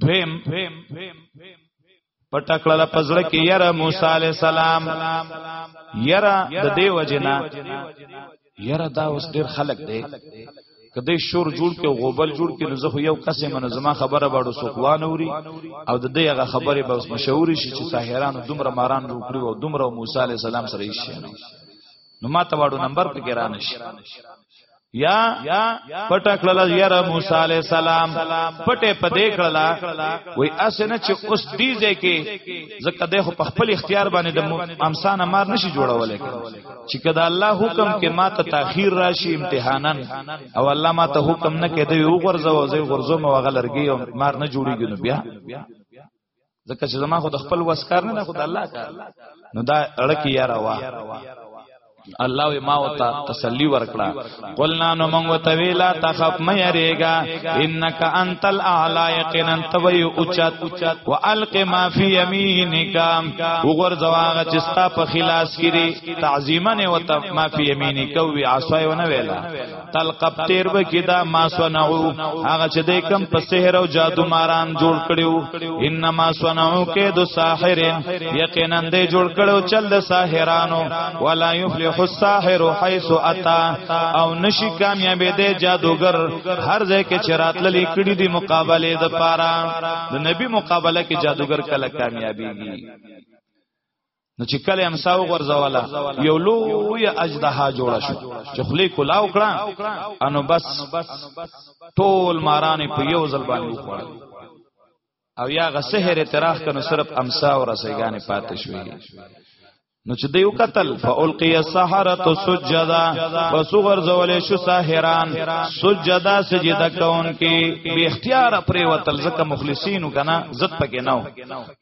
دویم پټکړه له پزړه کې یره موسی علی السلام یره د دې وجنا یره دا اوس ډیر خلق دی کدی شور جوړ کې غوبل جوړ کې نو زه یو قسم منظمه خبره باړو سوکوان اوري او د دې هغه خبره به مشهور شي چې ساحرانو دومره ماران جوړ کړو او دومره موسی علی السلام سره یې شي نو ما ته واړو نمبر پکې را نشي یا پټه کړل یاره موسی علی السلام پټه پدې کړل وای اسنه چې اوس دې ځای کې زکه دغه په خپل اختیار باندې د امسان مار نشي جوړول چې کدا الله حکم کې ما ته تاخير راشي امتحانا او الله ما ته حکم نه کړي دی وګرځو زه غرزو ما وغلرګي مار نه جوړیږي نو بیا ځکه چې زما خو د خپل وسکار نه خو د الله کار نو دا اړکی یاره وا الله وی ما وتا تسلی ورکړه قلنا نو مونږ وتا ویلا تخف مې یریګا انک انت الاعلى یقینا توي اوچت والق ما فی یمینک وګور زواغه چې ستا په خلاص کړي تعظیمنه وتا ما فی یمینک وی عصای ونه ویلا تلقب تیر وکي دا ما صنعو هغه چې د کم په سحر او جادو ماران جوړ کړیو انما صنعو کې د ساحر یقینا دې جوړ کړو چل د ساحرانو ولا یفلح الساحر حيث اتا او نشي کامیاب دې جادوګر هر ځای کې چرات للی کړي دي مقابله د پاره د نبی مقابله کې جادوګر کله کامیابیږي نو چې کله امسا وغورځوله یو لوی اجدها جوړ شو چې خلی کولا وکړه انو بس ټول ماران په یو ځل باندې وخوړل او یا غسهره تراخ کنو صرف امسا او رسیګانې پاتې شوې نو چې دیو قتل فالقی السحرۃ سجدا وسغر زول شو ساحران سجدا سجدا کون کې به اختیار پرې وتل زکه مخلصینو کنه عزت پکې نو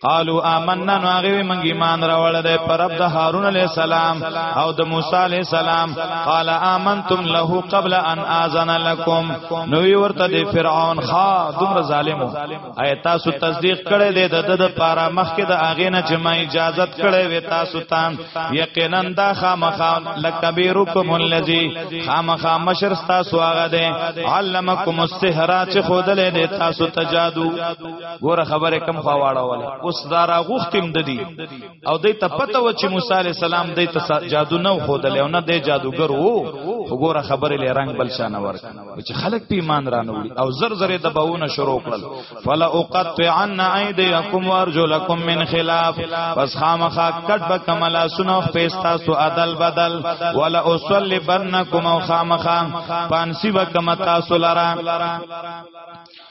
قالو آمنا نو هغه من ایمان راوړل دی پر رب د هارون علی السلام او د موسی علی السلام قال آمنتم له قبل ان اذن لكم نو ورته دی فرعون خا دومره ظالمو اي تاسو تصدیق کړی دی د د پارا مخکې د اغه نه چې ما اجازه کړی وي تاسو تان یقینا دا خامخا لکبیرکم الذی خامخا مشر تاسو هغه دی علمکم السحر چې خودلې دی تاسو تجادو ګوره خبره کم خوا واړوله اوس دا را غوختم د دي او دې ته پته و چې موسی عليه السلام دې ته جادو نه خودل او نه دې جادوګر وو وګوره خبره لې رنگ بل شان ور چې خلک په ایمان رانوړي او زر زر د باونه شروع کړل فلا اقطعن ايديكم وارجلكم من خلاف پس خامخا کټ به کملا سنو پېستا سو عدل بدل ولا اصلبنكم او خامخا پانسی وکم تاسو لرا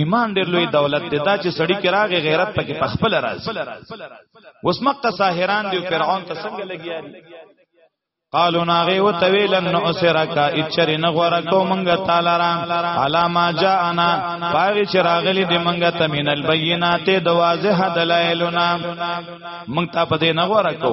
ایمان ډیر لوی دولت دی دا چې سړی کې راغی غیرت پکې پخپل راځي اوس مکه ساحران دی فرعون ته څنګه لګیا دي قالو ناغه و طویلن نو سرکا اچر نه غره کو مونږ تعالی را علاما جاءنا پاوی چې راغلی دی مونږ ته مین البینات د واضح دلایلنا مونږ ته پدې نه غره کو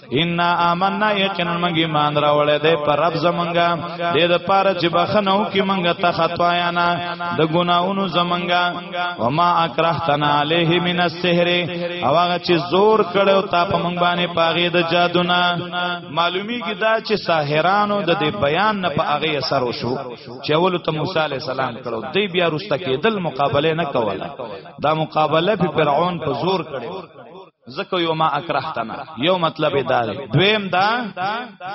ان آمنا یقینا موږ ایمان راوړې دې پر رب زمونږه دې د پاره چې بخنو کې موږ ته خطایا نه د ګناونو زمونږه وما اکرهتنا علیه من السحر او هغه چې زور کړو تا په موږ باندې پاغې د جادو نه معلومی کی دا چې ساحرانو د دې بیان نه په هغه اثر وشو چې اول ته موسی علی السلام کړو دې بیا رسته کېدل مقابله نه کوله دا مقابله په فرعون په زور کړو زکه یو ما اکرهتنا یو مطلب دا دی دویم دا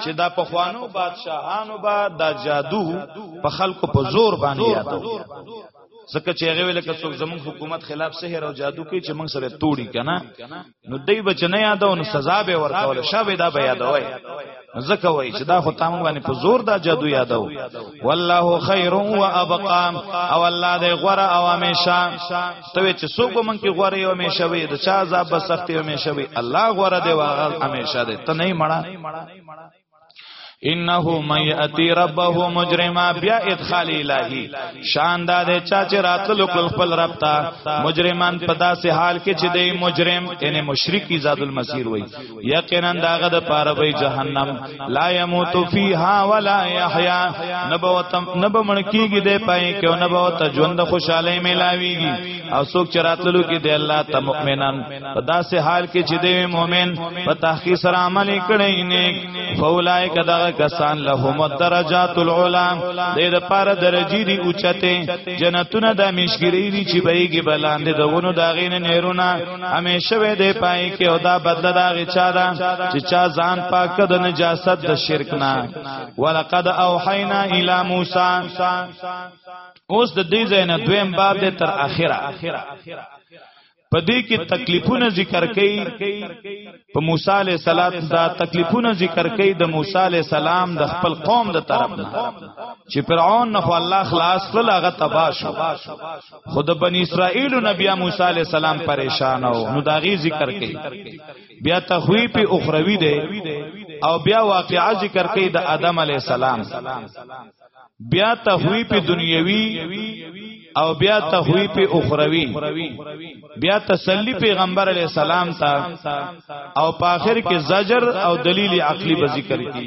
چې دا په خوانو بادشاهانو با دا جادو په خلکو په زور باندې یادو زکه چې هغه ویل که څوک زمون حکومت خلاف سحر او جادو کوي چې موږ سره توړي کنه نو دوی بچنه یادو نو سزا به ورکول شابه دا به یادوي زکه وای چې دا خو تام باندې په زور دا جادو یادو والله خیر و ابقا او الله دې غره او همیشه ته چې څوک مونږ کې غره او همیشه وي د چا عذاب به سخت او همیشه وي الله غره دې واغل همیشه دې ته نه مړه انه من یاتی ربه مجرما بیا ادخال الہی شان دا دے چاچے راتلو کل خپل رب تا مجرمان پدا سے حال کې چې دی مجرم یعنی مشرک ذات المسیر وای یقینا داغه د پاره به جهنم لا يموت فيها ولا يحيى نبوتم نب منکیږي د پای کې او نبوت ژوند خوشاله ملاويږي او څوک چراتلو کې د الله ته مؤمنان په داسې حال کې چې د مؤمن په تحقیق سره عمل کړي نه فولای کدا کسان لهم الدرجات العلى د د پاره درجی دی اوچته جنتونه د مشګری دي چې بهږي بلاندې دونو داغینه نهرونه همیشه وې دی پای کې او دا بدله دا غي چا دا چې چا ځان پاک د نجاست د شرک نه ولقد اوحینا الی موسی اوس د دې ځای نه دویم باب دی تر اخره په دې کې تکلیفونه ذکر کړي په موسی علی سلام دا تکلیفونه ذکر کړي د موسی علی سلام د خپل قوم د طرف نه چې فرعون نه الله خلاص کړل هغه تباہ شو خود بنی اسرائیل و نبی موسی علیہ السلام پریشان او نو داغي ذکر کړي بیا تخویف اخروی دی او بیا واقعا ذکر کړي د آدم علیہ السلام بیا تخویف دنیوی او بیا تخویف اخروی بیا تسلی پیغمبر علیہ السلام تا او په اخر کې زجر او دلیل عقلی به ذکر کړي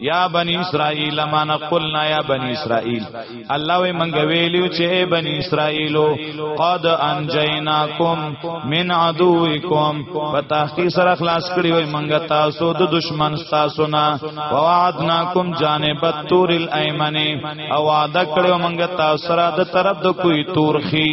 یا بنی اسرائیل ما نقلنا یا بنی اسرائیل الله وی منګ ویلو چې بنی اسرائیلو قد انجیناکم من عدوکم فتحقی سره خلاص کړی وی منګ تاسو د دشمن تاسو نه وعدناکم جانب التور الایمن او وعده کړو منګ تاسو سره د طرف د کوی تورخی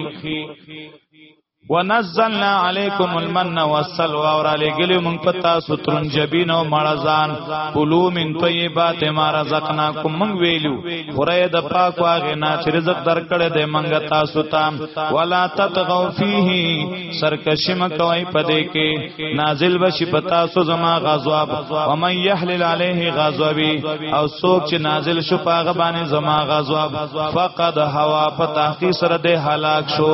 ونزلنا علیکم المن والسلوى اور علی گلی من پتا سترن جبین او مړزان کلو من طیبات ما رزقناکم من ویلو خره د پاک واغه نا چې رزق درکړې د منګ تاسو تام ولا تطغوا فیه سرکشی مکوای پدې کې نازل بشي پتا سو زما غضب و من یحلل علیه غضبی او سوک چې نازل شو پاغه باندې زما غضب فقد هوا پتا کی سره د هلاک شو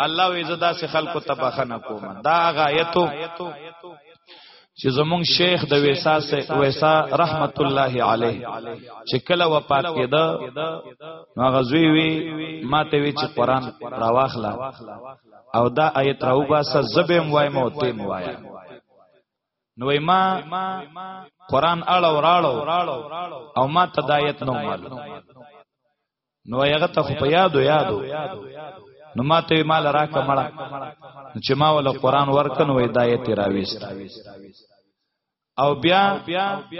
الله وی زدا سه خلکو تبخنه کوم دا غایتو چې زمونږ شیخ د ویسا سه ویسا رحمت الله علیه چې کله وفات کېده نو غزوی وی ماته وی چې قران راواخلا او دا آیت راوبا سه زبم وای مو تیم وای نو ما قران اړه وراړو او ما تدایت نو مالو نو هغه ته خو په یادو یادو نو ما ته مال راکه مړه چې ما ول قران ورکنو هدایت راويست او بیا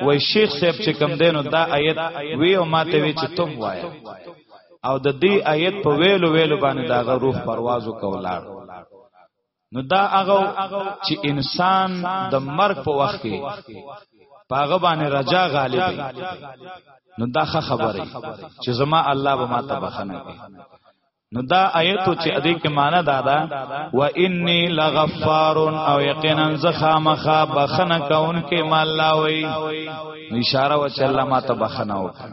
وای شیخ صاحب چې کم دینو دا آیت وی او ما ته وی چې تم وای او د دې آیت په ویلو ویلو باندې دا روح پرواز وکولار نو دا هغه چې انسان د مرګ په وخت کې پاغه باندې رجا غالب نو دا خبره چې زما الله به ما ته بخنه کوي نو دا آیتو چې ادې کې معنا دا ده و انی لغفار او یقینا زخامخه بخنه کون کې مال لاوي اشاره و چې الله ما ته بخنه وکړي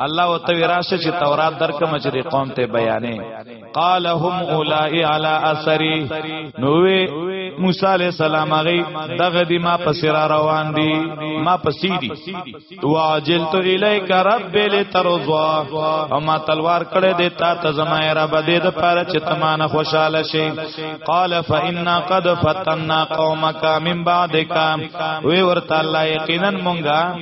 الله او تو راشه چې تورات درکم چې دی قوم ته بیانې قال هم اولای علی اثری نو موسی علی السلام غي دغه دی ما پس را روان دي ما پسې دي واجلت الیک رب لترضا او ما تلوار کړه دې تا ته زما رب دې د پاره چې تمانه خوشاله شي قال فإنا قد فتنا قومك من بعدك وی ورته الله یقینا مونږه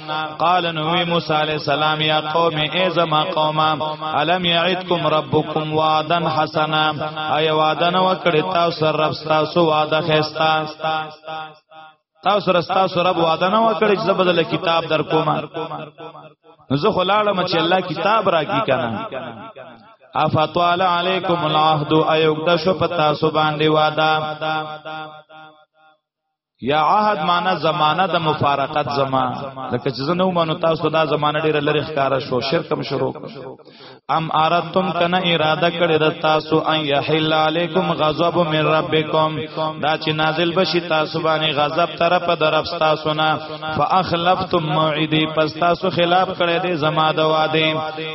قال نو موسی علیہ السلام یا قوم ای زما قوم الم یعدکم ربکم وعدا حسنا ای وعده نو کړی تاسو رب تاسو وعده خستا تاسو رستا سره رب وعده نه وکړي چې بدل کتاب در کوم نو زه خلاله مچ الله کتاب راکی کنه افتوال علیکم العهد ایوګد شو پتا سو باندې وعده یا عهد معنا زمانہ د مفارقت زما لکه چې زنه ومنو تاسو دا زمانہ ډیره لری ښکارا شو شرکم شروع ام ارتم کنا اراده کړی د تاسو ان یحل علیکم غضب من ربکم دا چې نازل بشي تاسو باندې غضب طرف درف تاسو نه فاخلفتم موعدی پس تاسو خلاف کړی دی زما د وعده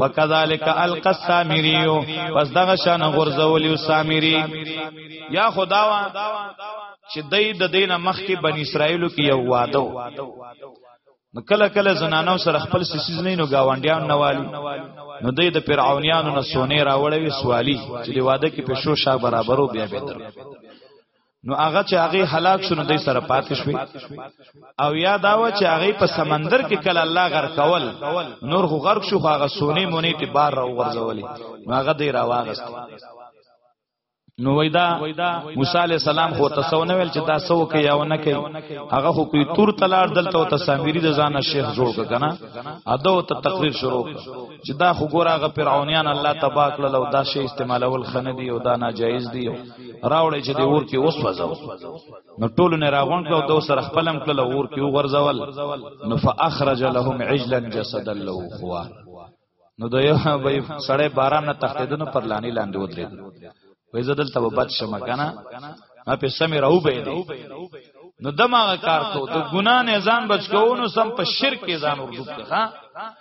فکذالک القى السامری پس دغه شان غرزولیو سامری یا خداوا چې دای د دینه مخکې بن اسرائیلو کې یو واده نو کله کله زنانو سره خپل سیسیز نه نو گاونډیان نه والی نو دوی د فرعونیانو نه سونه راوړوي سوالی چې دی واده کې پښو شاه برابرو بیا به در نو هغه چې هغه هلاک شونه دای سره پاتې شوی او یا دا و چې هغه په سمندر کې کله الله غر کول نور خو غرق شو هغه سونی مونی ته بار را وغورځولې نو هغه دی را واغست نو ویدا موسی علی السلام خو تاسو نه ویل چې دا سو کې یاو نه کوي هغه خو کوي تور تلار دلته او تسامیری د ځانه شیخ جوړ ک کنه اده ته تقریر شروع چې دا خو ګور هغه فرعونیان الله تبارک له دا شی استعمالول خنه دی او دا ناجایز دی راوړی چې د اور کې اوس وځو نو ټول نه راغون کړو دو سره خپلم کړل اور کې وغورځول نو فاخرج لهم عجلا جسدا له خوا نو د یو به سړی باران نه تختیدنو پر لانی لاندې ودرید وې زدل ته بچ شم کنه ما په سمې راو به دی نو دماغه کار کو د ګنا نه ځان بچ کو نو سم په شرک کې ځان ورډوب کړه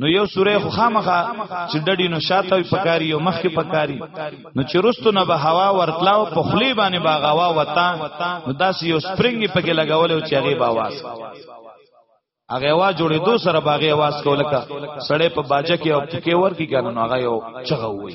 نو یو سوره خو خامخه چې ډډی نو شاته وي پکاري یو مخ کې پکاري نو چې رستو نه به هوا ورتلاو په خلی باندې باغ هوا وتا نو داسې یو سپرینګ پکې لګول او چې هغه باواز هغه وا جوړې دو سره باغې आवाज کولکه سړې په باجه کې او پکې ور کې کنه نو هغه یو چغه وای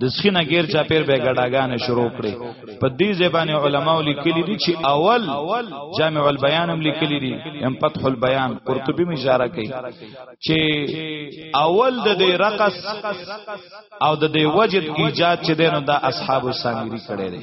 د سخینه غیر چا پیر به ګډاګان شروع کړي په دې زبانه علماو لیکلي دي چې اول جامع البیان هم لیکلي دي ام فتح البیان قرطبي می اشاره کوي چې اول د دې رقص او د دې وجد ایجاد چې دینو دا اصحاب السامری کړي دي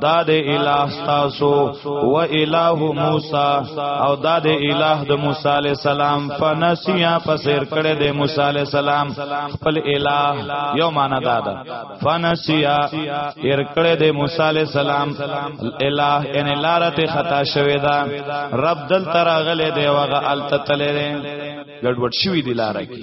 دا د الہ تاسو و الہ موسی او دا د الہ د موسی علی السلام فنسیا پسیر کړه د موسی علی السلام خپل الہ یو معنا دا ده فنسیا ایر کړه د موسی علی السلام الہ ان لارت خطا شوی دا رب دل تراغله دی وغه التتلره ګډوډ شوی دی لار کی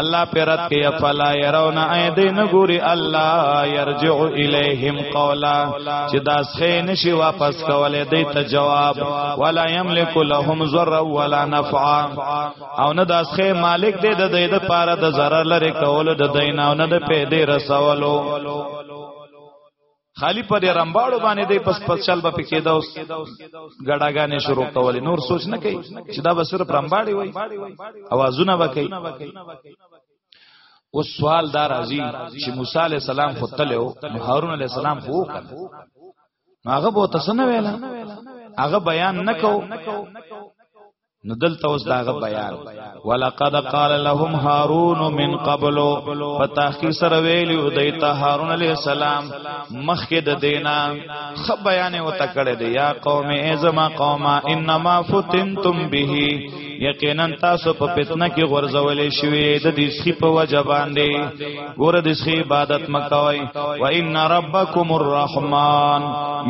الله پیرت کې افلا يرون ايدي نګوري الله يرجع اليهم قولا چې دا سه نشي واپس کولې دی ته جواب ولا يملك لهم ضر ولا نفع او نه دا سه مالک دی د دې د پاره د zarar لري کول د دین او نه د پیدې رسولو خالی پر رمباړو باندې دی پس پس چل به پکې دا اوس غډاګانې شروع کولې نور سوچ نه کوي چې دا به صرف رمباړي وای اوازونه وکړي اوس سوال دار ازي چې موسی عليه السلام خو تلو هارون عليه السلام خو کړ هغه به تاسو نه ویلا هغه بیان نکو نو دلته اوس داغه بیان ولقد قال لهم هارون من قبل فتحقیق سره ویلو دیتا هارون علی السلام مخکې د دینا خ بیان او تکړه دی یا قوم ازما قوما انما فتنتم به یقینا تاسو په فتنه کې غورځولې شوې د دې سخی په وجه باندې ګور د شي عبادت مکوي و ان ربکم الرحمن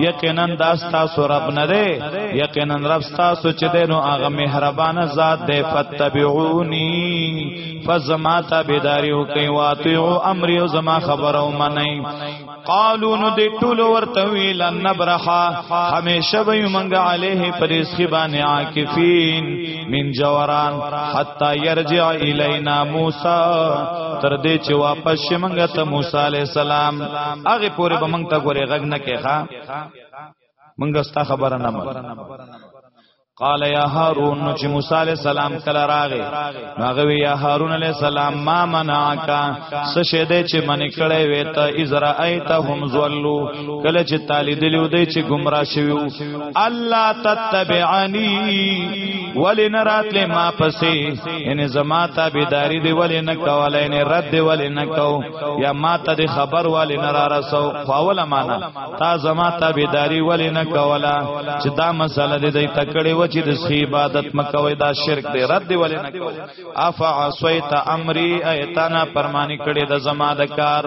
یقینا داستا سو رب نه دی یقینا رب تاسو چې دینو هغه مهربان ذات دی فتبعونی فزما تابعداري وکي واطيعوا امري او زما خبره ومني قالو نو دی ټول ورته ویل نبرخا همیشه به یمنګ علیه پریس کی باندې عاکفین من جوران حتا یرجع الینا موسی تر دې چې واپس شمنګ ته موسی علی السلام هغه پورې به مونږ ته ګورې غږ نه کېخه مونږ ستا خبره نه مله قال یا هارون نو چې موسی علی السلام کله راغی هغه وی یا هارون علی السلام ما منعکا څه شه دې چې من کړه وې ته ازرا ایتهم زلو کله چې تالی دلیو دې چې گمراه شویو الله تتبعنی ولی نه راتله ما پسې ان زما تابعداري دی ولی نه کولای نه رد ولی نه کو یا ما ته خبر ولی نه را رسو فاول معنا تا زما تابعداري ولې نه کولا چې دا مسله دې دې تکړه و چې د سخی عبادت مکوې دا شرک دې رد دې ولې نه کولا افع سویت امری ایتانا پرمانی کړي د زما د کار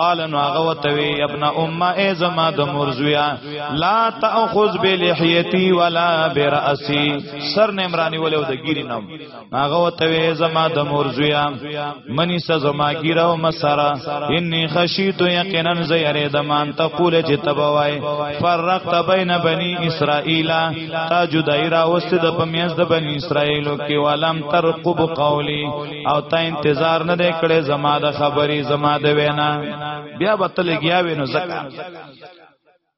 قال نو هغه وتوي ابن امه ای زما د مرزویا لا تاخذ بلحیتی ولا براسی سر نه عمرانی ولې د ګیری نام هغه وتوی زما د مورزویا منی سزما ګیرا او مسرا انی خشیت یقینا زیری د مان تقول چې تبوای فرقت بین بنی اسرائیل تا جدای را وست د پمیز د بنی اسرائیلو کې ولم ترقب قولی او تا انتظار نه کړې زما د خبرې زما د وینا بیا وتلګیا وینو زکه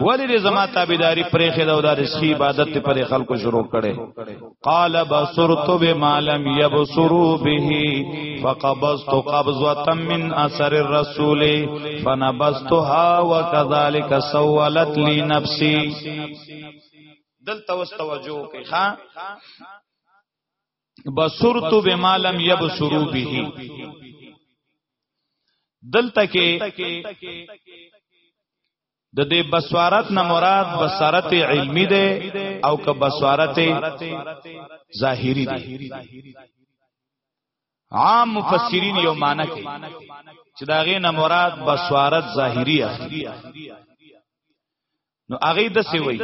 ولی دې زما تابعداري پرې خې دا د رزق عبادت ته پرې خلکو شروع کړي قال بصرت بما لم يبصروا به فقبضت قبضه من اثر الرسول فنبذتها وكذلك سولت لي نفسي دلته وس توجه کوي ها بصرت بما لم يبصروا به دلته کې د دې بصارت نه مراد بصارت علمی ده او که بصارت ظاهری ده عام مفسرین یو معنی کوي چې دا غي نه مراد بصارت ظاهری اخلي نو هغه د سی وای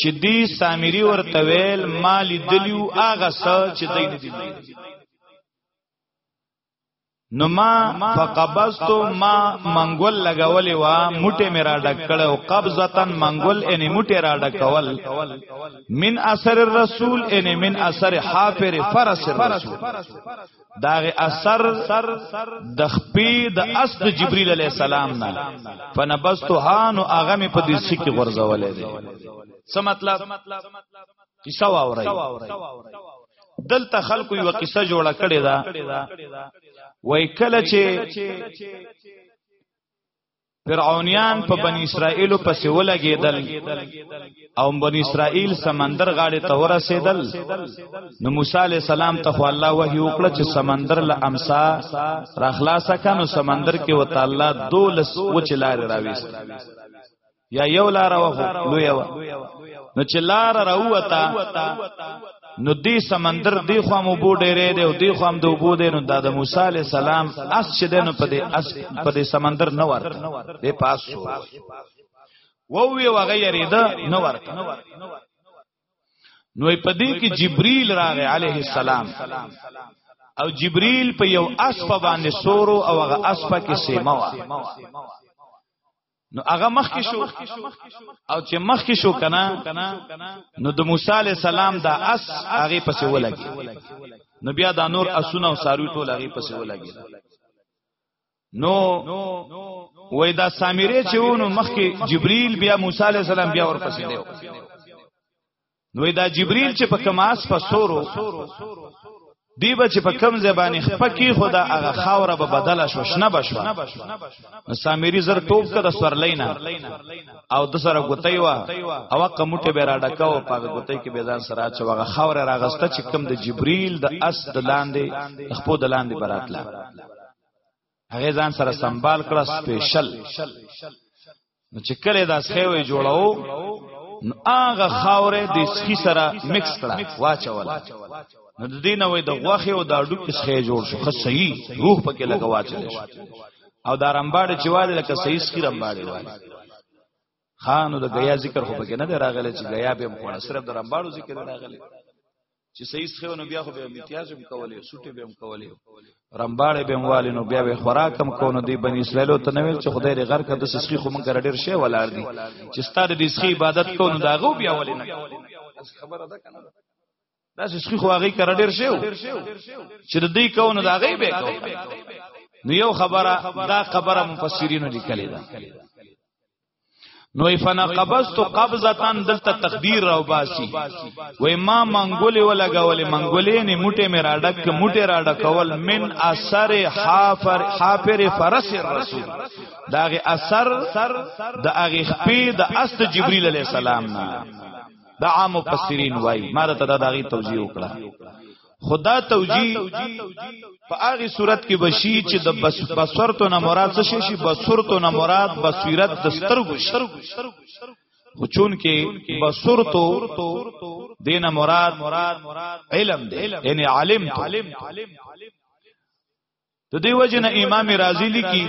چې دی سامری ورته ویل مال دلیو هغه څه چې دین دی نو ما فقبضتو ما منګول لګولې وا موټه مې را ډک کړه او قبضتن منګول انې موټه را ډک کول من اثر الرسول انې من اثر حافر فرس الرسول داغه اثر د خپې د اس د جبريل عليه السلام نه فنبستو هانو اغه مې په دې سکه غرزولې دي څه مطلب قصه واوري دلته خلکو یو قصه جوړه کړې ده وای کله چې فرعونیان په بنی اسرائیل پسې ولګېدل او بنی اسرائیل سمندر غاړې ته ورسېدل نو موسی علی السلام ته خو الله وحی وکړه چې سمندر له امسا راخلاصه کانو سمندر کې وتعالى دولس وچلار راويست یا یو لار و لوی و نو چې لار راوتا نو دی سمندر دی خو هم وبو ډېرې دی او دی خو هم د وبو دی نو د موسی علی السلام اس چې دی نو په دې اس په دې سمندر نه ورته دی پاس شو وو وی وغه یریده نه ورته نو په دې کې جبرئیل راغی علیه السلام او جبرئیل په یو اسفه باندې سورو او هغه اسفه کې سیمه وا نو هغه مخ کې شو او چې مخ کې شو کنه نو د موسی علی السلام دا اس هغه پسې ولګي نو بیا دا نور اسونه او ساروی ټول هغه پسې ولګي نو وای دا سامری چې ونو مخ کې جبرئیل بیا موسی علی السلام بیا ور پسې دی نو دا جبريل چې په کماس په سورو دی به چې په کم زبانی خپکی خدا هغه خاوره به بدله شو شنه بشو نو سامری زر ټوب کړه سورلینا او د سره غوتای وا او کمټه به را ډکاو په غوتای کې به ځان سره چې هغه خاوره راغسته چې کم د جبريل د اس د لاندې خپو د لاندې براتله هغه ځان سره سنبال کړه سپیشل نو چې کله دا سخوي جوړاو نو هغه خاورې د سخي سره مکس کړه واچولا نو د دینه وې د غوخه او د اډو کې سخي جوړ شو خو صحیح روح پکې لګا واچل شو او دا رمباړې چې واده لکه صحیح سخي رمباړې واله خانو د غیا ذکر خو پکې نه دی راغلی چې غیا به مخونه صرف د رمباړو ذکر راغلی چې صحیح خو نو بیا خو به امتیاز هم کولې سټي به هم کولې رمباړې به موالی نو بیا به خوراک هم کو نو دی بنی اسرائیلو ته نویل چې خدای دې غر کده سخی خو مونږ ډېر شی ولار دي چې ستاره دې سخی عبادت کو نو داغو بیا ولې نه خبره ده کنه دا سخی خو هغه کړه ډېر شی چې دې کو نو داغې به کو نو یو خبره دا خبره مفسرینو لیکلې ده نو فنا قبضت قبضتان دلته تقدیر راو باسی وای ما منګولې ولګولې منګولې نه موټه مې راډک موټه راډکول من اثر حافر حافر فرس الرسول داغه اثر د هغه خپې د است جبرئیل علی السلام نه د عام مفسرین وای ما ته دا دغه توجیه وکړه خدا توجی په هغه صورت کې بشي چې د بس بصورتو نه مراد څه شي شي بصورتو نه مراد بصیرت د سترګو شي خو چون کې بصورتو دینه مراد علم دی یعنی عالم ته د دې وجنه امام رازی لیکي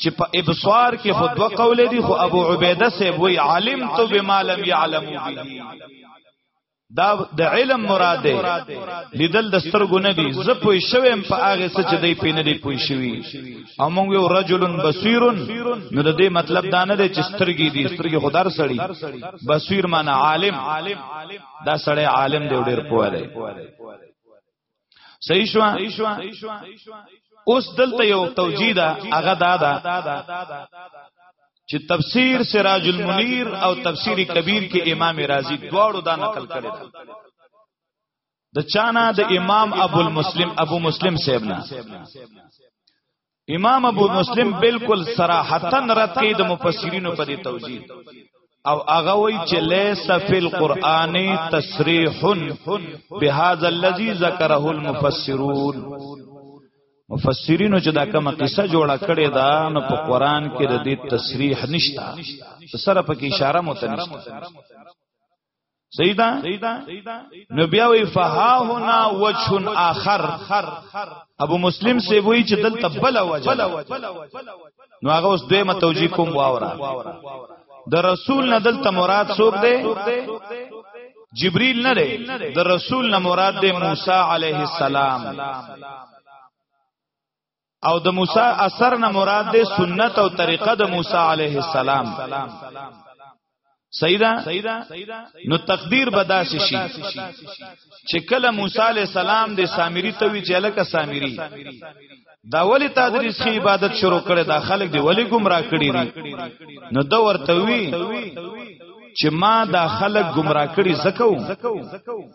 چې په ابصار کې خود دوه قول دي خو ابو عبیده سیب وی عالم تو بما لم يعلم به دا د علم مراد دی لیدل د سترګو نه دی زه پوه شوم په هغه څه چې دی پینې دی پوه شوی او موږ یو رجل بصیر نو د دې مطلب دا نه دی چې سترګې دی سترګې خدار سړی بصیر معنی عالم دا سړی عالم دی ډیر پوه دی صحیح شو اوس دلته یو توجیه ده هغه دا ده چې تفسیر سراج المنیر او تفسیر کبیر کې امام رازی دواړو دا نقل کړی ده د چانا د امام ابو المسلم ابو مسلم صاحب نه امام ابو مسلم بالکل صراحتا رد کوي د مفسرینو په دې توجیه او هغه وی چې ليس فی القرآن تصریح بهذا الذي ذكره المفسرون مفسرینو چې دا کومه قصه جوړه کړې ده نو په قران کې د دې تصریح نشته سره په کې اشاره مو ته نشته سیدا نو بیا وی فها هنا وجهن اخر ابو مسلم سی وی چې دلته بل وجه نو هغه اوس دوی متوجی کوم واورا د رسول نه دلته مراد څوک دی جبريل نه دی د رسول نه مراد دی موسی عليه السلام او د موسی اثر نه مراد ده سنت او طریقه د موسی علیه السلام سیدا نو تقدیر بداس شي چې کله موسی علی السلام د سامری ته وی چې لکه سامری دا ولی تدریس کی عبادت شروع کړي دا خلک دی ولی گمراه کړي دي نو دا ورته وی چې ما دا خلک گمراه کړي زکو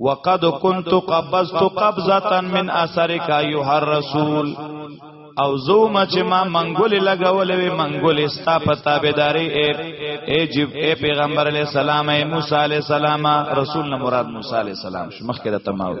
وقد كنت قبضت قبضه من اثرك ايها الرسول او زوم چې ما منګول لګولې وي منګول ستا په تابعداري اے جب اے پیغمبر علی السلام اے موسی علی السلام رسول نه مراد موسی علی السلام شمخ کړه تماوي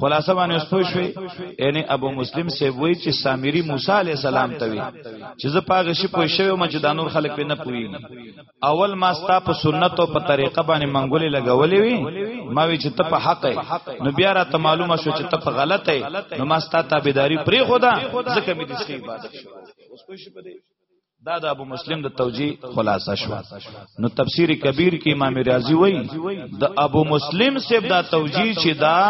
خلاصه باندې اوس پوه شوي یعنی ابو مسلم سی وای چې سامری موسی علی السلام ته وی چې زه پاغه شي پوه شوی ما چې د نور خلک په نه پوي اول ما ستا په سنت او په طریقه باندې منګولې لګولې وی ما وی چې ته په حق نو بیا را ته معلومه شو چې ته په غلط نو ما ستا تابعداري پری خدا ځکه مې دې سی عبادت شو اوس پوه شي په دې دا د ابو مسلم د توجیه خلاصه شو نو تفسیر کبیر کې امام رازی وای د ابو مسلم سیب دا توجیه چې دا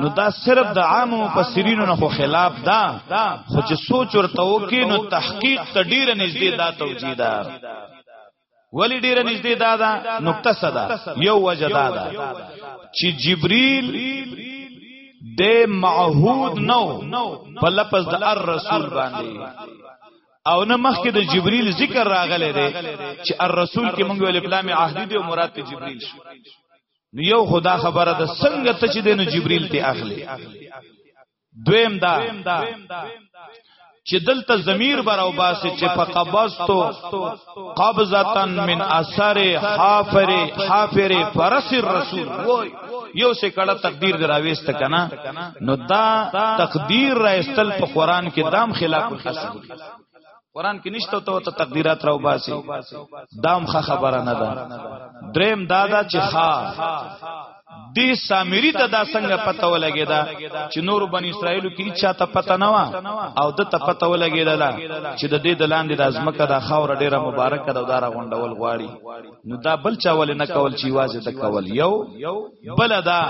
نو دا صرف د عام مفسرینو نه خو خلاف دا خو چې سوچ ورته وکي نو تحقیق ته ډیر نږدې دا توجیه ده ولی ډیر نږدې دا دا نقطه صدا یو وجه دا دا چې جبريل د معهود نو په لفظ د الرسول باندې او نه مخکې د جبريل ذکر راغلی دی چې الرسول کې مونږ ولې پلان عهدی دی او مراد ته جبريل شو نو یو خدا خبره ده څنګه ته چې دینو جبريل ته اخلي دویم دا چې دلته ضمیر بر او باسي چې فقبستو قبضتن من اثر حافر حافر فرس الرسول وای یو سه کړه تقدیر دراويست کنه نو دا تقدیر راستل په قران کې دام خلاف الحسن قران کې نشته ته ته تقدیرات راو باسي دام خه خبره نه ده دریم دادا چې ها دې سامری ته دا څنګه پته ولګی دا چې نور بن اسرائیل کې اچا ته پته نه و او د ته پته ولګی دا چې د دې دلاندې د ازمکه د خاور ډیره مبارک ده دا را غونډول غواړي نو دا بل چا ول نه کول چې واځي د کول یو بل دا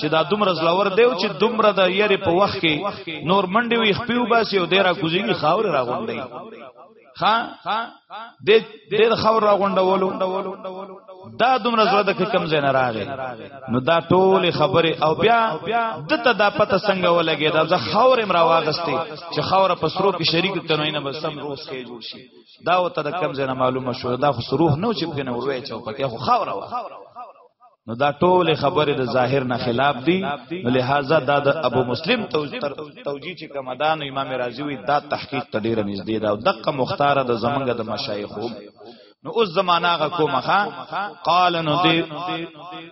چې دا دومره زلور دی او چې دومره د یری په وخت کې نور منډي وي خپیو باسي او ډیره کوزيږي خاور راغونډي ها د د خاور راغونډولو دا دومره زړه د کم زین راغی نو دا ټول خبره او بیا دته دا پته څنګه ولګی دا زه خاور امرا واغستی چې خاور په سرو کې شریک تنوینه بسم روز کې جوړ شي دا وته د کم ځای معلومه شو دا خو سروح نو چې په نور وای چاو پکې خو خاور وا نو دا ټول خبره د ظاهر نه خلاف دي نو لہذا دا د ابو مسلم توجیه چې کمدان امام رازی وی دا تحقیق ته ډیر نږدې دا دقه مختار د زمنګ د مشایخو نو اوس زمانہ غ کومه قال نو دې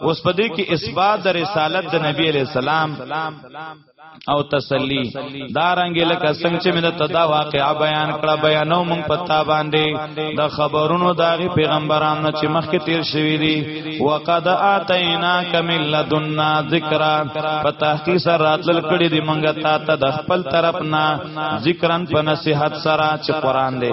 اوس په دې کې اثبات د رسالت د نبی علی السلام او تسلی دا رنګ لکه څنګه چې موږ ته دا واقعا بیان کړه بیانو موږ پتا باندې د خبرونو داغي پیغمبرانو چې مخکې تیر شوی دي وقد اتینا کمل لدنا ذکر په تحقیق سره راتل کړي دي موږ ته د خپل طرف نه ذکرن په نصيحت سره چې قران دی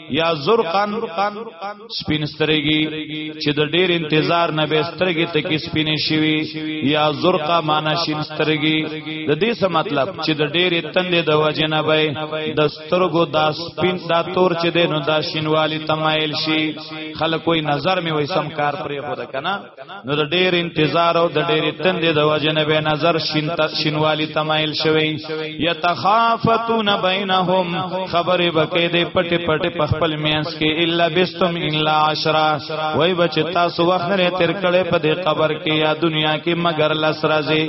یا زرقن سپین سترګي چې د ډیر انتظار نه به سترګي ته کې سپینې شوي یا زرقا معنا شین سترګي د دې څه مطلب چې د ډیر تندې د وجه نه به د سترګو دا سپین دا تور چې دینو دا شینوالی تمایل شي خلک کوئی نظر می وې سم کار پرې خو ده کنه نو د ډیر انتظار او د ډیر تندې د وجه نه به نظر شین شینوالی تمایل شوی یتخافتون بینهم خبره بکې دې پټه پټه په خپل میانس کې الا بستم الا عشرا وای بچ تاسو وخت نه تیر کړي په دې قبر کې یا دنیا کې مگر لسرازي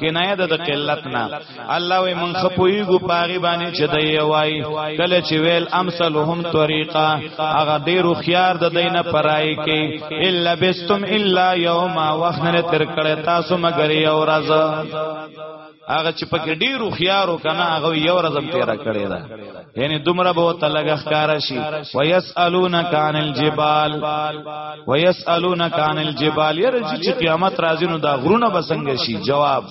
کنایه د قلت نه الله وي من خپويګو پاغي باندې چې د یوای کله چې ویل امثلهم طریقا هغه ډیرو خيار د دینه پرای کې الا بستم الا یوم وخنه تر کړه تاسو مگر یو ورځ هغه چې پکې ډیرو خيارو کنه هغه یو ورځ هم تیر کړی دا یعنی دومره به تلګه ښکارا شي ويسالونک عن الجبال ويسالونک عن الجبال یره چې قیامت راځي نو دا غرونه بسنګ شي جواب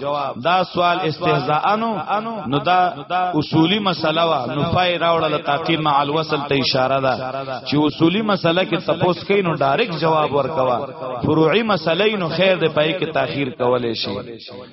دا سوال استهزاء نو دا اصولی مسله وا نو پای راوړل تاکي مع الوصل ته اشاره ده چې اصولی مسله کې تپوس کوي نو ډایرک جواب ورکوا فروعي مسله نو خیر ده پای کې تاخير کولې شي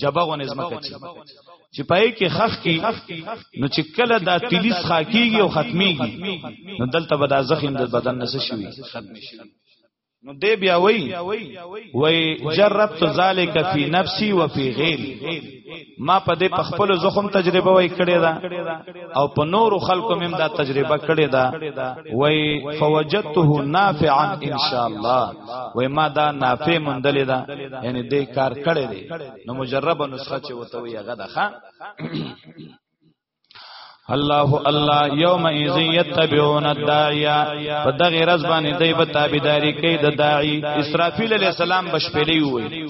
جبه غو نظم کچي چې پای کې خخ کې نو چې کله دا تلیس خاکیږي او ختميږي نو دلته به دا زخم د بدن نس شوي ختم شي نو دی بیا وای وای جربت ذالک فی نفسی و فی غیر ما په دې پخپل زخم تجربه وای کړی دا او په نورو خلکو مم دا تجربه کړې ده وای فوجدته نافعا ان شاء الله وای ما دا نافع مندلې ده یعنی دې کار کړې دي نو مجربه نسخه چې وته وي هغه ده الله الله یوم اذ یتبعون الداعی په دغه رز باندې دوی په تابعداري کوي د داعی اسرافیل علی السلام بشپلی وي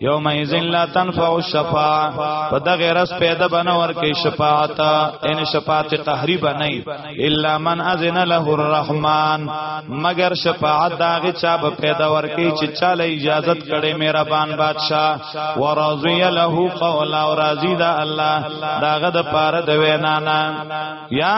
یوم ایزن لا تنفع الشفاعه په دغه رس پیدا بنور کې شفاعت ان شفاعت قهری بنئ الا من اذن له الرحمن مگر شفاعت داغه چا به پیدا ورکی چې چاله اجازه کړي مهربان بادشاہ ورضی له قولا راضی دا الله داغه د پاره د وینا نه یا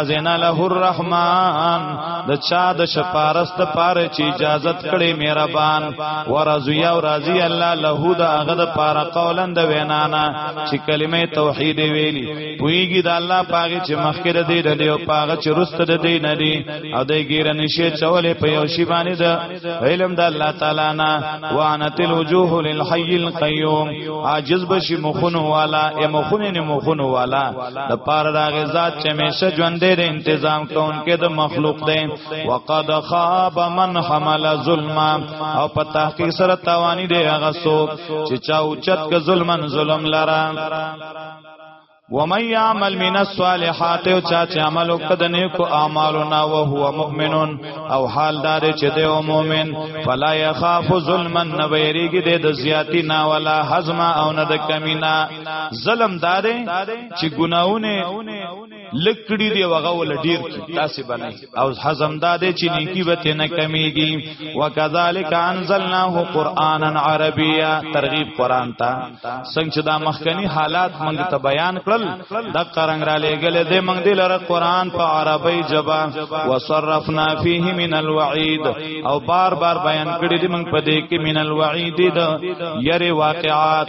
اذن له الرحمن د چا د شپارست پاره چې اجازت کړي مهربان ورضی او راضی الله له د هغه د پاره قولند وینانا چې کلمه توحید ویلی پویږي د الله پاګه چې مخکې د دې د او پاګه چې رست د دې نه دی او د ګیر نشه چولې په یو شی باندې علم د الله تعالی نه وانت الوجوه للحي القيوم عاجز بشي مخونو والا ای مخونه نه مخونو والا د پاره د غزاد چې همیشه ژوند دې تنظیم کون کې د مخلوق دې وقد خاب من حمل ظلم او په تحقیق سره توانی دې هغه څوک چې چا اوچت ک ظلمن ظلم لرا ومن يعمل من الصالحات او چا چې عمل وکړ نیکو اعمالنا او هو مؤمن او حال دار چې دی او مؤمن فلا يخاف ظلما نبيريږي د د زیاتی نا ولا حزم او نه د کمینا ظلم دار چې ګناونه لکړي دی وغه ول ډیر کی تاسو باندې او حزم دادې چې نیکی به نه کمیږي وکذالک انزلناه قرانا عربیا ترغیب قران ته څنګه چې دا مخکنی حالات موږ ته بیان کړل د قرنګ را لېګل دې موږ دې لره قران په عربی جبا وصرفنا فيه من الوعید او بار بار بیان کړی دې موږ په دې کې من الوعید د یری واقعات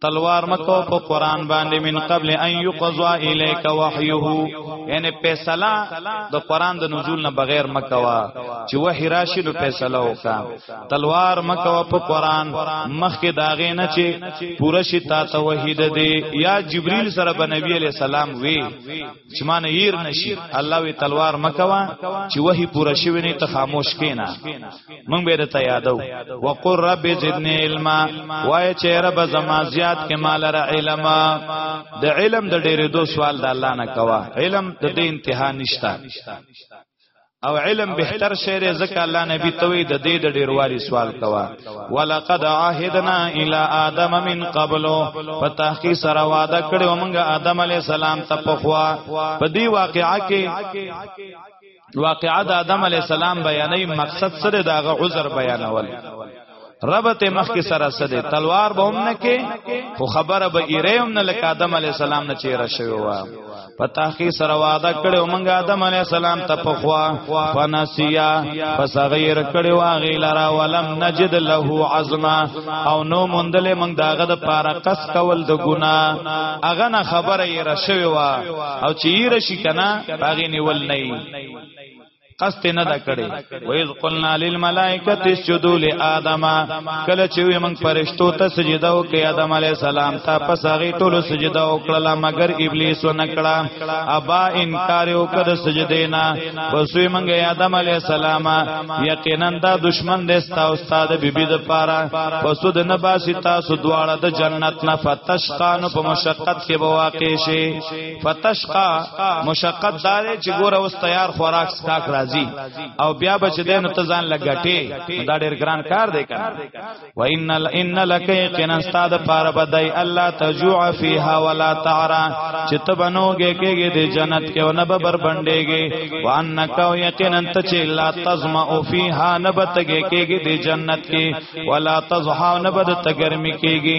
تلوار مکو په قران باندې من قبل ان يقضى اليك وحيه یعنی فیصله د قران د نزول نه بغیر مکوا چې وحی راشي نو فیصله وکا تلوار مکو په قران مخکې داغه نه چې پوره شي تا توحید دی یا جبريل سره بنبي عليه السلام وی چې مان ير نشي الله وی تلوار مکوا چې وحی پوره شي نه ته خاموش کینا مونږ به ته یادو وقر رب زدنی علما وای چې رب زما زیات کې مال را علم د علم د ډېرې دو سوال د الله نه کوا علم د دې انتها نشتا او علم بهتر شعر زکه الله نبی توی د دې د ډیروالي سوال کوا ولقد عهدنا الى ادم من قبل فتحقی سره وعده کړو موږ ادم علی السلام ته په خوا په دې واقعا کې واقعا د آدم علی السلام بیانې مقصد سره داغه عذر بیانول ربط مخ کې سره سده تلوار به هم نه کې خو خبره به ایره هم نه لکه آدم علی السلام نه چیرې شوی و په تحقیق سره وعده کړو مونږ آدم علی السلام ته په خوا فنسیا فصغیر کړو هغه لرا ولم نجد له عزما او نو مندل مونږ داغه د پاره قص کول د ګنا اغه نه خبره یې رشوي وا او چې یې رشي کنه باغې نیول نه قصد نه دا کړي و اذ قلنا للملائکه اسجدوا لآدم کله چې وي موږ فرشتو ته سجده وکړه آدم علی السلام ته پس هغه ټول سجده وکړه مگر ابلیس نه کړه ابا انکار وکړ سجده نه پس وي موږ آدم علی السلام یقینا دا دشمن دې ستا استاد بیبي د پاره پس د نباسي تاسو دواړه د جنت نه فتشقانو په مشقت کې بواقع شي فتشقا مشقت دار چې ګوره اوس تیار خوراک سکاک راځي او بیا بچ دې نو ته ځان لګټې دا ډېر ګران کار دی کنه و ان ان لک یقینا استاد پار بدای الله تجوع فیها ولا تعرا چې ته بنوګه کېږي د جنت کې او نه به بربندېږي وانک یقینا ته چې لا تزما فیها نه بتګه کېږي د جنت کې ولا تزحا نه بد تګرمی کېږي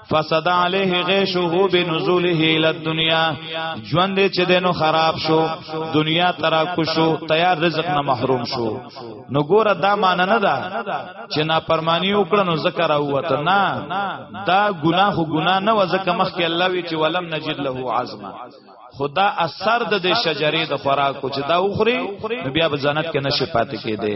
فسد علیه غیشه بنزوله الی الدنیا ژوند چې دینو خراب شو دنیا ترا کو شو تیار رزق نه محروم شو نو ګوره دا مان نه ده چې نا پرمانی وکړه نو ذکر اوته نه دا ګناه خو ګناه نه و ځکه مخ کې الله وی چې ولم نجد له عزما خدا اثر د شجرې د خوراکو چې دا وخوري بیا په جنت کې نشي پاتې کېده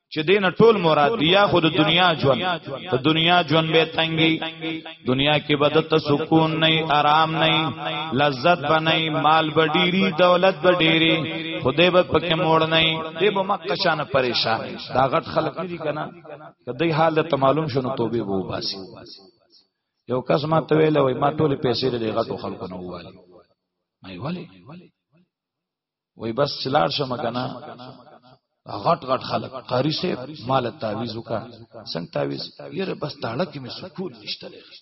چې دینه ټول مراد دی یا خود دنیا ژوند ته دنیا ژوند به تنګي دنیا کې بدت سکون نه آرام نه لذت بنای مال بډيري دولت بډيري خدای به پکې موړ نه دی به مکه شان پریشان دا غټ خلک دي کنه کدی حال ته معلوم شونه توبه وو باسي یو کس ما ته ویل وای ما ټول پیسې د غټو خلکو نه والی مې والی وای بس چلار شم کنه غټ غټ خلک قاری سه مال تعویز وکا څنګه تعویز یره بس تاړه کې مې سکون نشته لري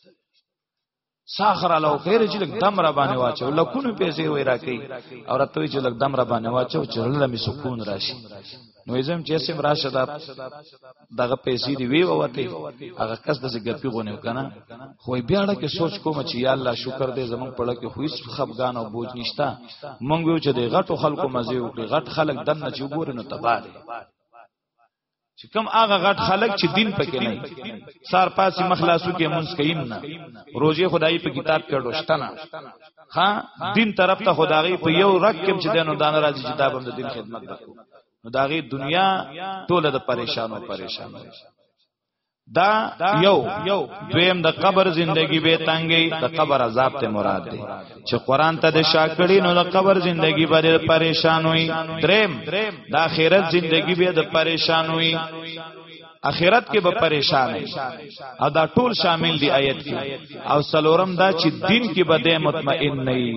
ساخر علاو خیر چې لګ دم را باندې واچو لکونو پیسې وای راکې او راته چې لګ دم را باندې واچو چې لږ مې سکون راشي نو ازم چې سم راشه دا دغه پیسې دی وی وته هغه کس د زګپی غونه وکنه خو بیا ډه کې سوچ کوم چې یا الله شکر دې زمون پړه کې خو هیڅ خفګان او بوج نشتا مونږ یو چې د غټو خلکو مزه وکړي غټ خلک دنه چې وګوري نو تباہ دي چې کم هغه غټ خلک چې دین پکې نه سار پاسې مخلاصو کې مونږ کین نه روزي خدای په کتاب کې ډوشتنه ها دین طرف ته خدای په یو رک کې چې دنو دان راځي چې دا بم د دین خدمت وکړو نو داغي دنیا ټوله د پریشانو پریشانو دا یو دویم د قبر زندگی به تنګي د قبر عذاب ته مراد دی چې قران ته د شاکړی نو د قبر زندگی به پریشان وي دریم د اخرت زندگی به د پریشان وي اخرت کې به پریشان او دا ټول شامل دی آیت کې او سلورم دا چې دین کې به د مطمئن نه وي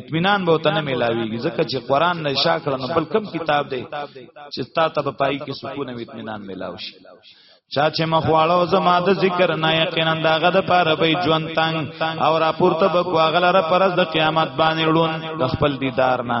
اطمینان به وته نه ملاويږي ځکه چې قران نه شاکر نه بل کم کتاب دی چې تا ته په پای کې سکون او اطمینان ملاو شي چا چې مخواړو زما د ذکر نه یقینا داغه د پاره به ژوند تنگ او راپورته بکو غلره پرز د قیامت باندې ړون د خپل دیدار نه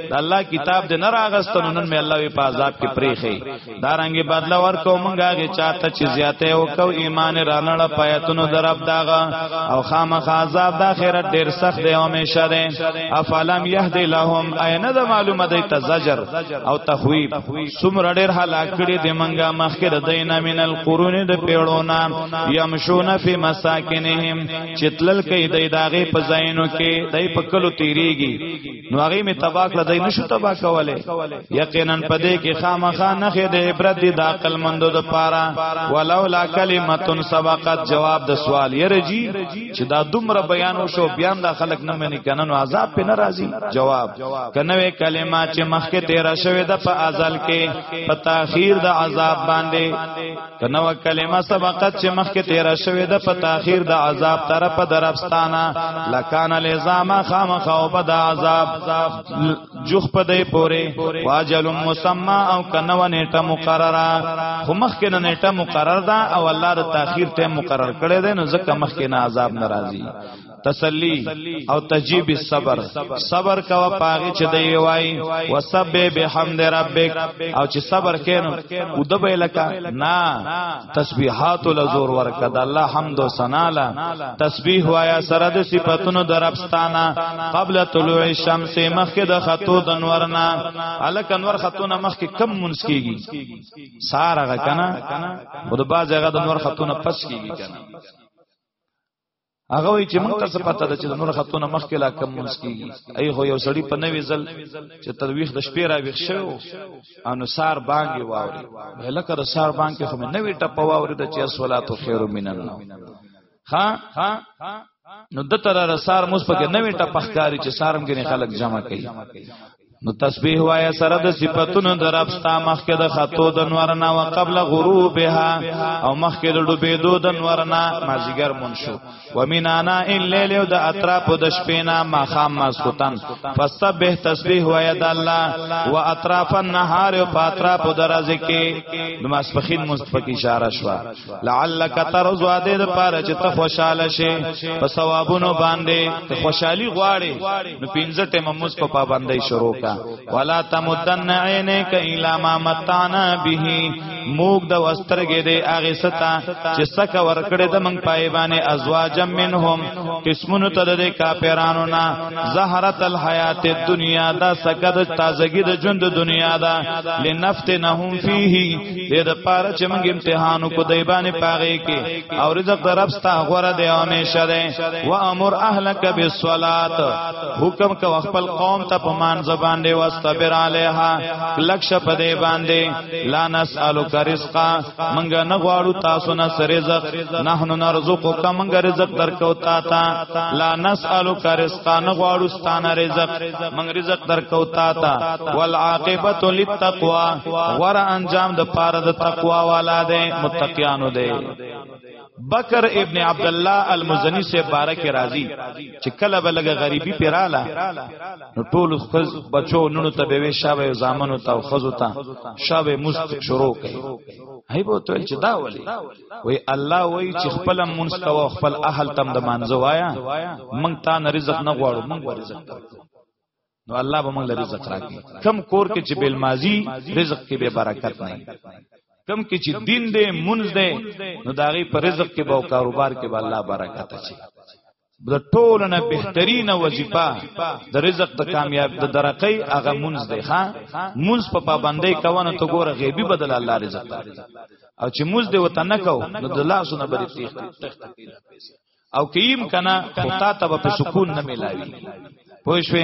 د الله کتاب دې نه راغستنو نن مې الله وی په عذاب کې پریخي دارانګي بدلا ورکو مونږه کې چاته چې زیاته او کو ایمان رانړه پیاتونو درب داغه او خامخ عذاب د اخرت ډیر سخت دی او همیشه دی افلم یهد لهم عین د معلومه دی تزجر او تخویب سمر ډیر هلاک کړي د مونږه مخکې د دینه من القرون د پیړونا یمشون فی مساکنهم چتلل کې د داغه په زینو کې دای په کلو تیریږي نو هغه می تبا کړ دای نشو تبا کوله یقینا پدې کې خامخا نه خې د عبرت دی د عقل مندو د پاره ولولا کلمتون سبقت جواب د سوال یره جی چې دا دومره بیان وشو بیا د خلک نه منی کنه نو عذاب په ناراضي جواب کنه وې کلمه چې مخکې تیر شوې د په ازل کې په تاخير د عذاب باندې ته نو کلمه سبقت چې مخکې تیر شوې د په تاخير د عذاب طرف درفستانه لکان الزام خامخ او بد عذاب جوخ په دې پوره واجل مسما او کنو نیټه مقرره خو مخکې نه نیټه مقرر ده او الله د تاخير ته مقرر کړی دی نو ځکه مخکې نه عذاب ناراضي تسلی او تجیب صبر صبر کوا پاغه چې دی وای وسبح بحمد ربک او چې صبر کینو او د به لکا نا تسبیحات لزور ورکا د الله حمد و ثنا لا تسبیح وایا سره د صفاتونو دربستانا قبل طلوع الشمس مخک د خطو د نورنا الک انور خطونه مخک کم منس کیږي سارغه کنا خود باز هغه د نور خطونه پس کیږي کنا هغه وی چې موږ ته پته ده چې نور خاتون مخ کې لا کم مونږ کیږي ای هو یو سړی په نوې ځل چې ترویخ د شپې را ویښ شو ان سار بانګي واوري هلکه د سار بانګ کې خو مې نوې ټپ واوري د چې صلوات خیر من الله ها ها نو د تر سار موس پکې نوې ټپ ښکاری چې سارم کې خلک جمع کوي نو تسبیح وای سره د صفاتونو د رب ستا مخکې د خطو د نورنا او قبل غروبها او مخکې د ډوبېدو د نورنا مازیګر مون شو ومنانا الليل او د اطراف د شپې نه ماخام ماسوتن فسبح تسبیح وای د الله او اطراف النهار او اطراف د رزق کې د ماسپخین مستفق اشاره شوه لعلک ترضوا دې د پاره چې ته خوشاله شې په ثوابونو باندې ته خوشحالي غواړې نو پینځه ټیم موږ په پابندۍ شروع کا ولا تمدن عینک الا ما متانا به موږ د وسترګې دې اغه ستا چې سکه ورکړې د موږ پای باندې ازواج منهم قسمونو ته د کاپیرانو نه زهرت الحیات الدنیا دا سکه د تازګي د ژوند دنیا دا لنفتنهم فيه دې د پاره چې موږ امتحان کو دی باندې پاغې کې او رزق درب ستا غوړه دی او میشه دی و امر اهلک بالصلات حکم کو خپل قوم ته په مان زبان دی واستبر علیها لکش په دې باندې لا نسالک رزقا موږ نه غواړو تاسو نه رزق نحنو نرزقک موږ رزق درکو تا تا لا نسالک رزقا نه غواړو ستانه رزق من رزق درکو تا تا والعاقبت للتقوا ور انجام د پاره د تقوا والا ده متقیانو ده بکر ابن عبد الله المزنی سے بارک راضی چې کله بلګ غریبی پیراله نو ټول خز بچو نونو ته به شابه زامنو ته خزو ته شابه مست شروع کړي هیبو تل چې دا ولی وی الله وی چې خپل مونږ کوا خپل اهل تم د مانځه وایا مونږ تا نه رزق نه غواړو مونږ رزق نو الله به مونږ رزق راکړي کم کور کې چې بیل مازی رزق کې به برکت نه کم کې چې دین دې مونږ دې نو داغي پر رزق کې به او کاروبار کې به الله برکت اچي د ټولو نه بهترینه وظیفه د رزق د کامیاب د درقې هغه مونږ دی ښا مونږ په پابندۍ کوونه ته ګوره غیبی بدل الله رزق او چې مونږ دی وته نه کو نو د لاسونه بری تیخ تخت پیسې او کیم کنا خطا ته په سکون نه ملاوي پوښوي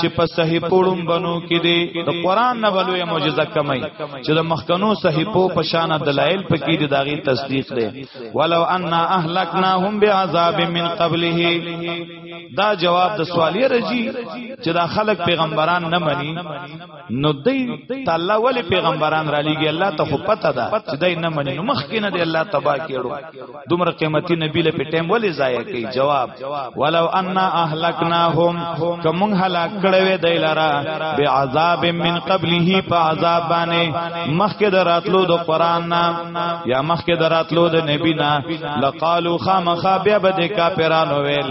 چې په صحیح پړم بنو کې دی د قران نه بلوې معجزه کمای چې د مخکنو صحیفو په شان دلایل پکې دي داغي تصدیق دی ولو ان اهلکناهم بعذاب من قبله دا جواب د سوالیه رجی چې دا خلک پیغمبران نه مني نو دی ته الله ولی پیغمبران را لېږي الله ته خو پته ده چې دای نه مني نو مخکې نه دی الله تبا کېړو دومره قیمتي نبی له پټیم ولی ضایع کوي جواب ولو ان اهلکناهم کوم هلاک کړه وې دی لرا به عذاب من قبله په عذاب باندې مخکې دراتلو د قران نه یا مخکې دراتلو د نبی نه لقالو خامخا بیا به د کافرانو ویل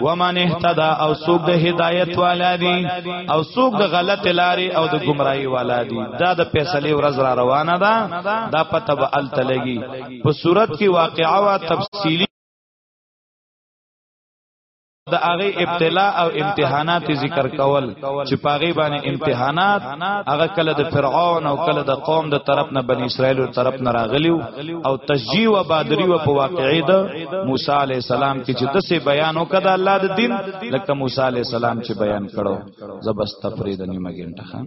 ومن اهتدى او سوق د هدایت والا دي او سوق د غلط لاري او د گمراهي والا دي دا د فیصله ورځ را روانه ده دا پته به ال تلګي په صورت کې واقعا وا تفصیلی د هغه ابتلا او امتحانات ذکر کول چې پاغي باندې امتحانات هغه کله د فرعون او کله د قوم د طرف نه بنی اسرائیل او طرف نه راغلیو او تشجیع و بادری و په واقعې د موسی علی السلام کې چې دسه بیان وکړ د الله د دین لکه موسی علی السلام چې بیان کړو زبست فرید نیمه ګنټه